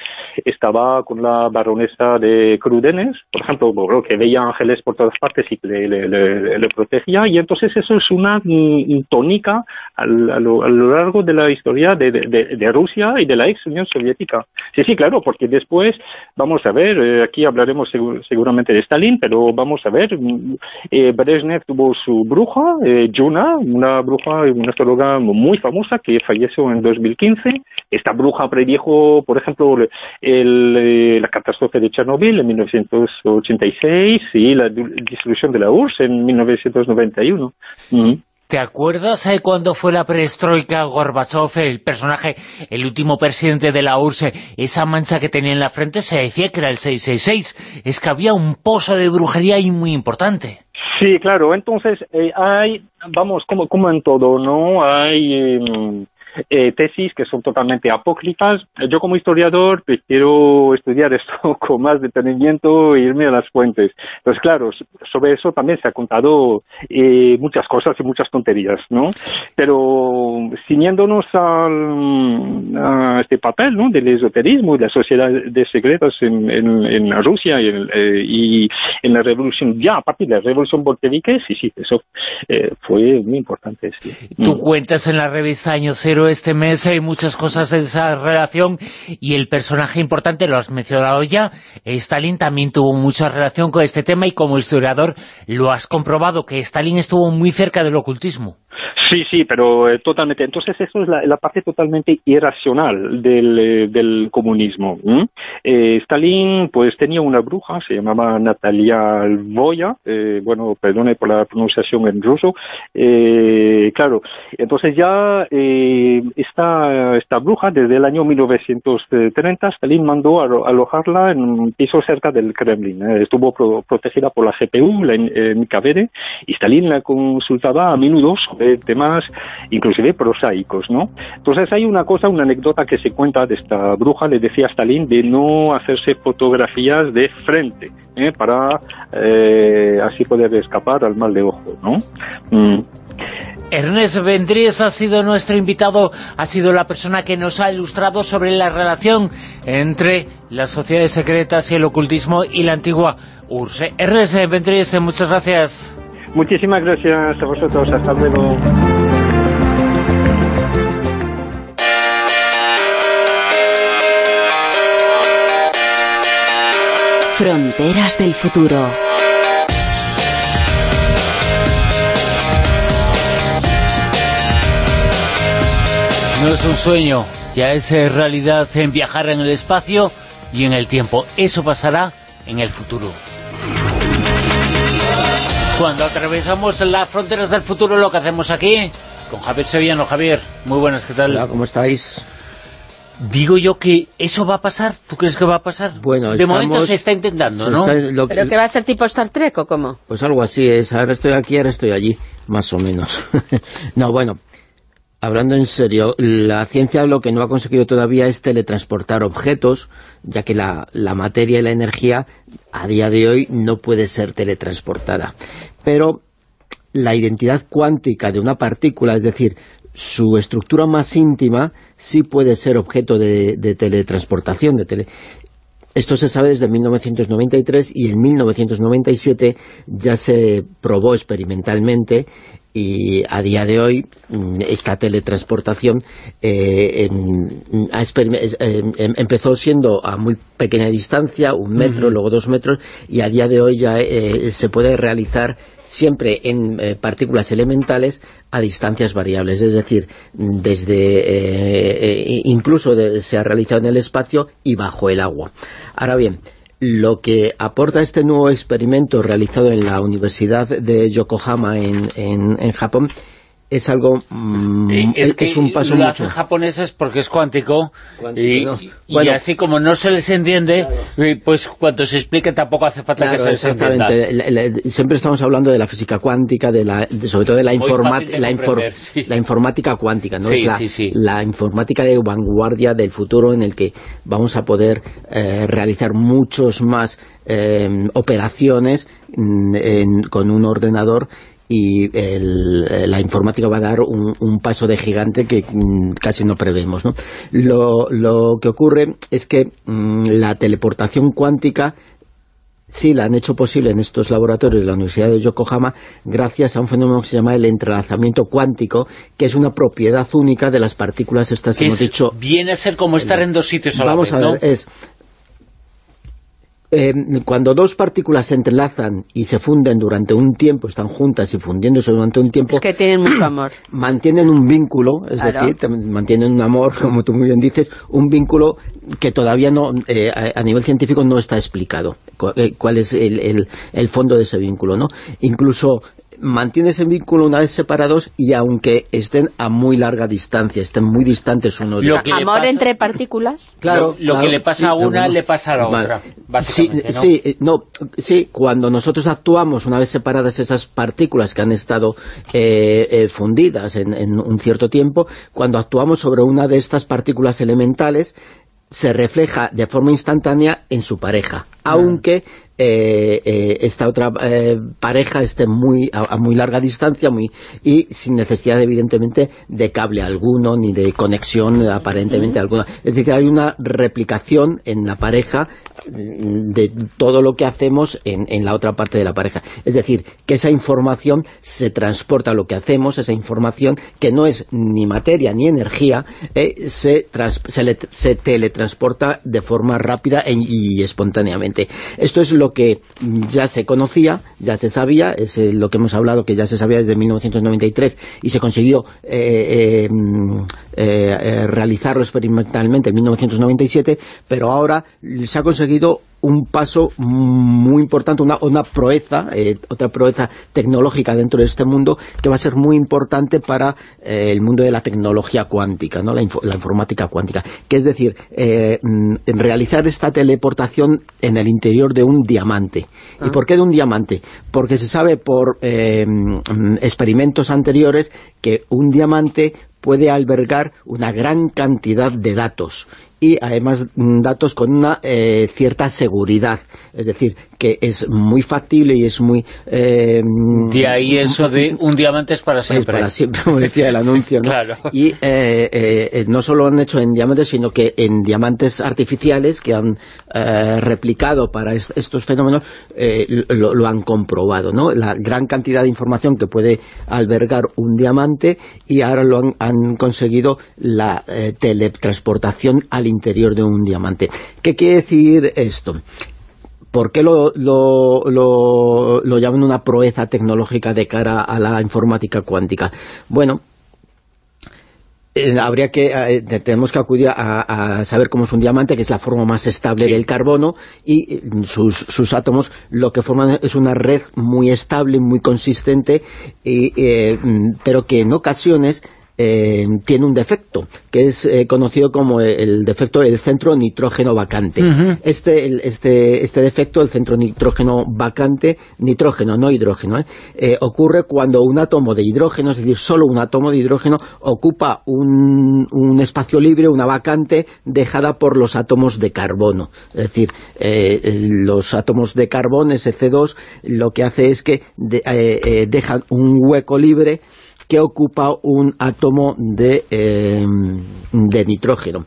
S16: estaba con la baronesa de Crudenes, por ejemplo, que veía ángeles por todas partes y le, le- le- protegía, y entonces eso es una mm, tónica a, lo, a lo largo de la historia de, de- Rusia y de la ex Unión Soviética. Sí, sí, claro, porque después, vamos a ver, eh, aquí hablaremos segu- seguramente de Stalin, pero vamos a ver, mm, eh, Brezhnev tuvo su bruja, eh, Yuna, una bruja, una astróloga muy famosa que falleció en 2015. Esta bruja predijo, por ejemplo, el, eh, la catástrofe de Chernobyl en 1986 y la disolución de la URSS en 1991. Mm.
S2: ¿Te acuerdas eh, cuando fue la perestroika Gorbachev, el personaje, el último presidente de la URSS, esa mancha que tenía en la frente se decía que era el 666? Es que había un pozo de brujería ahí muy importante.
S16: Sí, claro. Entonces, eh, hay, vamos, como, como en todo, ¿no? Hay eh, eh, tesis que son totalmente apócrifas. Yo como historiador prefiero estudiar esto con más detenimiento e irme a las fuentes. Entonces, claro, s- sobre eso también se ha contado eh, muchas cosas y muchas tonterías, ¿no? Pero ciñéndonos al, a este papel, ¿no? Del esoterismo y de la sociedad de secretos en, en, en Rusia y en, eh, y en la revolución, ya a partir de la revolución bolchevique, sí, sí, eso eh, fue muy importante, sí.
S2: Tú cuentas en la revista Año Cero este mes hay muchas cosas de esa relación y el personaje importante, lo has mencionado ya, Stalin también tuvo mucha relación con este tema y como historiador lo has comprobado, que Stalin estuvo muy cerca del ocultismo.
S16: Sí, sí, pero eh, totalmente. Entonces, eso es la, parte totalmente irracional del, eh, del comunismo. Eh, Stalin, pues, tenía una bruja, se llamaba Natalia Lvoya, eh, bueno, perdone por la pronunciación en ruso. Eh, claro, entonces ya esta, esta bruja, desde el año 1930, Stalin mandó a alo- alojarla en un piso cerca del Kremlin. Estuvo pro- protegida por la GPU, la NKVD, y Stalin la consultaba a menudo sobre temas inclusive prosaicos, ¿no? Entonces hay una cosa, una anécdota que se cuenta de esta bruja, le decía a Stalin de no hacerse fotografías de frente, ¿eh? para eh, así poder escapar al mal de ojo, ¿no? Mm.
S2: Ernest Vendries ha sido nuestro invitado, ha sido la persona que nos ha ilustrado sobre la relación entre las sociedades secretas y el ocultismo y la antigua URSS. Ernest Vendries, muchas gracias.
S16: Muchísimas gracias a vosotros, hasta luego.
S8: Fronteras del futuro.
S2: No es un sueño, ya es eh, realidad en viajar en el espacio y en el tiempo. Eso pasará en el futuro. Cuando atravesamos las fronteras del futuro, lo que hacemos aquí, con Javier Sevillano. Javier, muy buenas, ¿qué tal?
S17: Hola, ¿cómo estáis?
S2: Digo yo que eso va a pasar. ¿Tú crees que va a pasar?
S17: Bueno,
S2: De momento
S17: estamos-
S2: se está intentando,
S17: se
S2: ¿no?
S17: está- lo que-
S5: ¿Pero que va a ser tipo Star Trek o cómo?
S17: Pues algo así es, ahora estoy aquí, ahora estoy allí, más o menos. no, bueno, hablando en serio, la ciencia lo que no ha conseguido todavía es teletransportar objetos, ya que la, la materia y la energía a día de hoy no puede ser teletransportada. Pero la identidad cuántica de una partícula, es decir, su estructura más íntima, sí puede ser objeto de, teletransportación, de tele... Esto se sabe desde 1993 y en 1997 ya se probó experimentalmente y a día de hoy mm, esta teletransportación eh, em, es- em, em- empezó siendo a muy pequeña distancia, un metro, luego dos metros, y a día de hoy ya eh, se puede realizar siempre en eh, partículas elementales a distancias variables, es decir, desde eh, eh, incluso de- se ha realizado en el espacio y bajo el agua. Ahora bien, lo que aporta este nuevo experimento realizado en la Universidad de Yokohama en, en- Japón es algo... mm,
S2: Eh, es, que
S17: un paso
S2: lo hacen japoneses porque es cuántico,
S17: Cuántico,
S2: y,
S17: ¿no?
S2: y así como no se les entiende, eh, pues cuando se explique tampoco hace falta
S17: Claro,
S2: que se les entienda.
S17: La- la- siempre estamos hablando de la física cuántica, de la, de- sobre todo de la,
S2: Muy
S17: informa-
S2: fácil de
S17: la, infor-
S2: comprender, sí.
S17: la informática cuántica, ¿no?
S2: Sí,
S17: es la,
S2: sí, sí.
S17: la informática de vanguardia del futuro en el que vamos a poder eh, realizar muchos más eh, operaciones mm, en- con un ordenador y el- eh, la informática va a dar un, un paso de gigante que mm, casi no prevemos. ¿no? Lo, lo que ocurre es que mm, la teleportación cuántica sí la han hecho posible en estos laboratorios de la Universidad de Yokohama gracias a un fenómeno que se llama el entrelazamiento cuántico, que es una propiedad única de las partículas estas que
S2: Que
S17: hemos
S2: es-
S17: dicho
S2: viene a ser como estar en dos sitios a la vez,
S17: a
S2: ¿no?
S17: ver, es... eh, cuando dos partículas se entrelazan y se funden durante un tiempo, están juntas y fundiéndose durante un tiempo,
S5: Es que tienen mucho amor.
S17: mantienen un vínculo, es
S5: Claro.
S17: decir, mantienen un amor, como tú muy bien dices, un vínculo que todavía no eh, a, a nivel científico no está explicado eh, cuál es el, el- el fondo de ese vínculo, ¿no? Incluso mantiene ese vínculo una vez separados y aunque estén a muy larga distancia, estén muy distantes uno de
S2: Lo
S17: otro.
S2: que le
S5: Amor
S2: pasa-
S5: entre partículas.
S17: Claro,
S2: lo, lo
S17: claro,
S2: que le pasa a una
S17: no, no.
S2: le pasa a la
S17: Vale.
S2: otra, básicamente,
S17: sí,
S2: ¿no?
S17: Sí, eh, no, sí, cuando nosotros actuamos, una vez separadas esas partículas que han estado eh, eh, fundidas en, en un cierto tiempo, cuando actuamos sobre una de estas partículas elementales, se refleja de forma instantánea en su pareja, aunque eh, eh, esta otra eh, pareja esté muy a, a muy larga distancia muy y sin necesidad evidentemente de cable alguno ni de conexión aparentemente alguna. Es decir hay una replicación en la pareja mm, de todo lo que hacemos en, en la otra parte de la pareja. Es decir que esa información se transporta a lo que hacemos esa información que no es ni materia ni energía eh, se, le- se teletransporta de forma rápida e- y espontáneamente. Esto es lo que ya se conocía, ya se sabía, es eh, lo que hemos hablado que ya se sabía desde 1993 y se consiguió eh, eh, mm, eh, eh, realizarlo experimentalmente en 1997, pero ahora se ha conseguido un paso muy importante, una, una proeza, eh, otra proeza tecnológica dentro de este mundo que va a ser muy importante para eh, el mundo de la tecnología cuántica, ¿no? la, la informática cuántica, que es decir, eh, mm, en realizar esta teleportación en el interior de un diamante. ¿Y por qué de un diamante? Porque se sabe por mm, experimentos anteriores que un diamante puede albergar una gran cantidad de datos y además mm, datos con una eh, cierta seguridad, es decir, que es muy factible y es muy... eh,
S2: De ahí eso de un diamante es para
S17: es
S2: siempre.
S17: para siempre, como decía el anuncio, ¿no?
S2: Claro.
S17: Y eh, eh, eh, no solo lo han hecho en diamantes, sino que en diamantes artificiales que han eh, replicado para est- estos fenómenos, eh, lo, han comprobado, ¿no? La gran cantidad de información que puede albergar un diamante y ahora lo han, han conseguido la eh, teletransportación al interior de un diamante. ¿Qué quiere decir esto? ¿Por qué lo, lo, lo, lo llaman una proeza tecnológica de cara a la informática cuántica? Bueno, eh, habría que eh, te- tenemos que acudir a, a saber cómo es un diamante que es la forma más estable del carbono y eh, sus, sus átomos lo que forman es una red muy estable muy consistente y, eh, mm, pero que en ocasiones eh, tiene un defecto que es eh, conocido como el defecto del centro nitrógeno vacante este, el- este, este defecto, el centro nitrógeno vacante, nitrógeno, no hidrógeno, ¿eh? Eh, ocurre cuando un átomo de hidrógeno, es decir, solo un átomo de hidrógeno, ocupa un, un espacio libre, una vacante, dejada por los átomos de carbono. Es decir, los átomos de carbono, ese C2, lo que hace es que de- dejan un hueco libre que ocupa un átomo de, eh, de nitrógeno.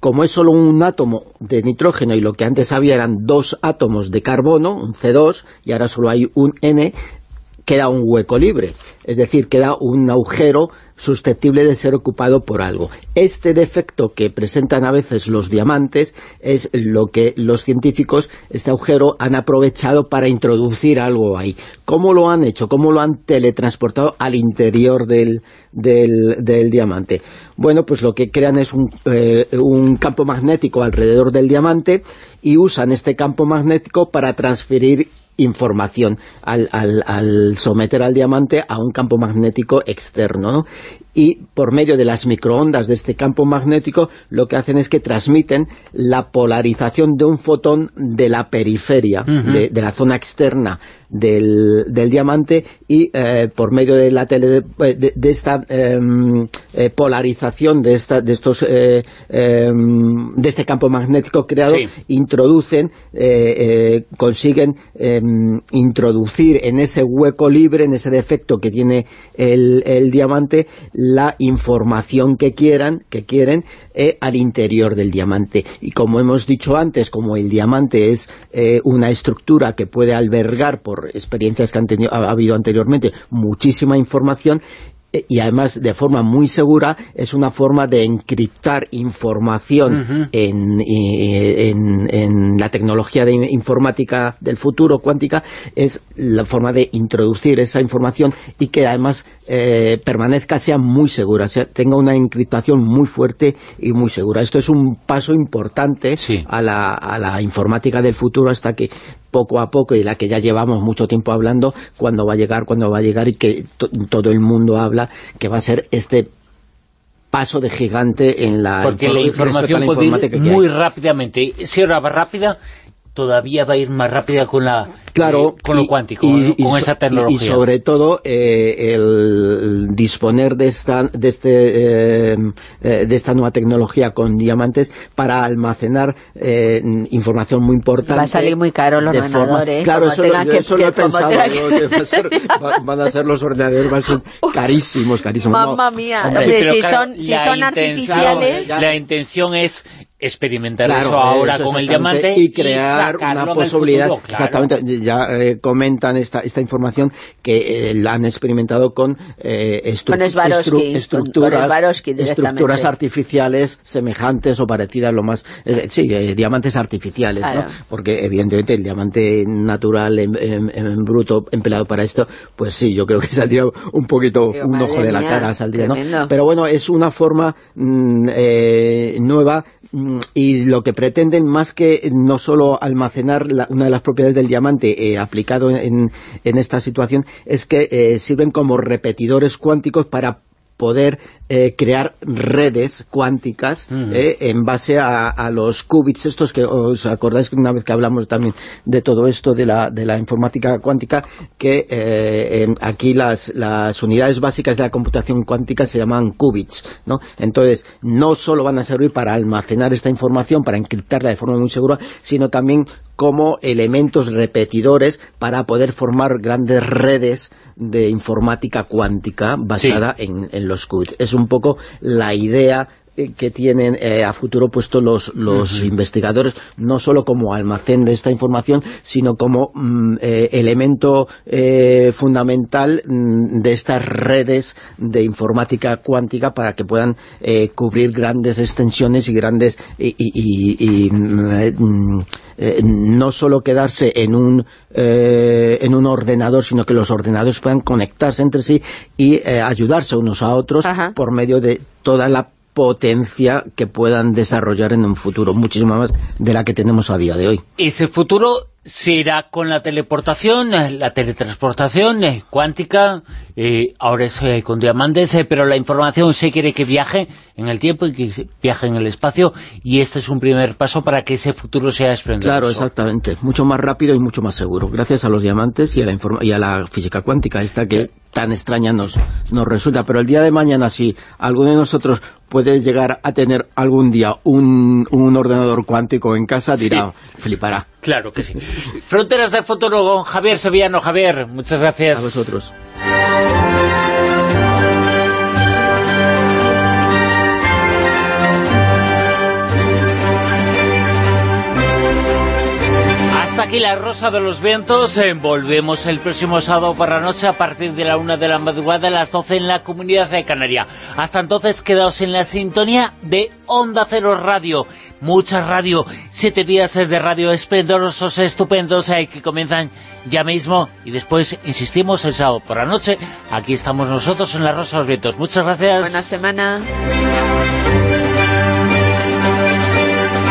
S17: Como es solo un átomo de nitrógeno y lo que antes había eran dos átomos de carbono, un C2, y ahora solo hay un N, queda un hueco libre. Es decir, queda un agujero susceptible de ser ocupado por algo. Este defecto que presentan a veces los diamantes es lo que los científicos, este agujero, han aprovechado para introducir algo ahí. ¿Cómo lo han hecho? ¿Cómo lo han teletransportado al interior del, del, del diamante? Bueno, pues lo que crean es un, eh, un campo magnético alrededor del diamante y usan este campo magnético para transferir información al, al, al someter al diamante a un campo magnético externo, ¿no? y por medio de las microondas de este campo magnético lo que hacen es que transmiten la polarización de un fotón de la periferia, de, de la zona externa del, del diamante y eh, por medio de la tele de, de- de esta em, eh, polarización de, esta, de estos eh, em, de este campo magnético creado
S2: Sí.
S17: introducen eh, eh, consiguen em, introducir en ese hueco libre, en ese defecto que tiene el, el diamante, la información que quieran, que quieren, eh, al interior del diamante. Y como hemos dicho antes, como el diamante es eh, una estructura que puede albergar, por experiencias que han tenido, ha, ha habido anteriormente, muchísima información, eh, y además de forma muy segura es una forma de encriptar información en, en- en la tecnología de in- informática del futuro cuántica es la forma de introducir esa información y que además eh, permanezca, sea muy segura, sea, tenga una encriptación muy fuerte y muy segura. Esto es un paso importante a, la, a la informática del futuro hasta que poco a poco y la que ya llevamos mucho tiempo hablando, cuando va a llegar, cuando va a llegar y que to- todo el mundo habla que va a ser este paso de gigante en la,
S2: Porque la información puede ir muy rápidamente. Si ahora va rápida, todavía va a ir más rápida con la
S17: Claro,
S2: eh, con lo
S17: y-
S2: cuántico,
S17: y-
S2: ¿no?
S17: y
S2: con esa tecnología.
S17: Y, sobre todo eh, el disponer de esta de este eh, de esta nueva tecnología con diamantes para almacenar eh, información muy importante.
S5: Va a salir muy caro el
S17: de
S5: ordenador,
S17: forma-
S5: ¿eh?
S17: Claro, eso, lo,
S5: tenga
S17: yo
S5: que-
S17: eso lo he pensado.
S5: tenga
S17: yo,
S5: que-
S17: que va a ser- va- van a ser los ordenadores van a ser carísimos, carísimos. No,
S5: Mamma mía,
S17: hombre.
S5: Hombre,
S2: pero
S5: si
S2: claro,
S5: son- si artificiales-
S2: La intención es experimentar
S17: Claro,
S2: eso ahora
S17: eso
S2: con el diamante
S17: y crear una posibilidad
S2: futuro, claro.
S17: exactamente ya eh, comentan esta esta información que eh, la han experimentado con eh, estru-
S5: Con Swarovski,
S17: estru-
S5: con- con
S17: estructuras artificiales semejantes o parecidas lo más eh, sí diamantes artificiales ¿no? Porque evidentemente el diamante natural en, en- en bruto empleado para esto pues sí yo creo que saldría un poquito
S5: Digo,
S17: un ojo de la
S5: mía,
S17: cara saldría ¿no? pero bueno es una forma mm, eh, nueva y lo que pretenden más que no solo almacenar la- una de las propiedades del diamante eh, aplicado en, en esta situación es que eh, sirven como repetidores cuánticos para poder eh, crear redes cuánticas eh, en base a, a los qubits estos que os acordáis que una vez que hablamos también de todo esto de la, de la informática cuántica que eh, en- aquí las, las unidades básicas de la computación cuántica se llaman qubits ¿no? entonces no solo van a servir para almacenar esta información para encriptarla de forma muy segura sino también como elementos repetidores para poder formar grandes redes de informática cuántica basada en, en los qubits. Es un poco la idea que tienen eh, a futuro puesto los, los investigadores, no solo como almacén de esta información, sino como mm, eh, elemento eh, fundamental mm, de estas redes de informática cuántica para que puedan eh, cubrir grandes extensiones y grandes y, y- y- y, mm, eh, eh, no solo quedarse en un eh, en un ordenador, sino que los ordenadores puedan conectarse entre sí y eh, ayudarse unos a otros por medio de toda la potencia que puedan desarrollar en un futuro, muchísimo más de la que tenemos a día de hoy.
S2: Ese futuro se irá con la teleportación, eh, la teletransportación eh, cuántica, eh, ahora es con diamantes, pero la información se quiere que viaje en el tiempo y que viaje en el espacio, y este es un primer paso para que ese futuro sea esplendoroso.
S17: Claro, exactamente. Mucho más rápido y mucho más seguro. Gracias a los diamantes y a la, informa- y a la física cuántica, esta que tan extraña nos, nos resulta. Pero el día de mañana, si alguno de nosotros puede llegar a tener algún día un, un ordenador cuántico en casa, dirá, flipará.
S2: Claro que sí. Fronteras del futuro con Javier Sevillano. Javier, muchas gracias.
S17: A vosotros.
S2: Aquí la Rosa de los Vientos. Eh, volvemos el próximo sábado por la noche a partir de la una de la madrugada a las 12 en la Comunidad de Canaria. Hasta entonces, quedaos en la sintonía de Onda Cero Radio. Mucha radio, siete días de radio esplendorosos, estupendos, eh, que comienzan ya mismo. Y después, insistimos, el sábado por la noche, aquí estamos nosotros en la Rosa de los Vientos. Muchas gracias.
S5: Buena semana.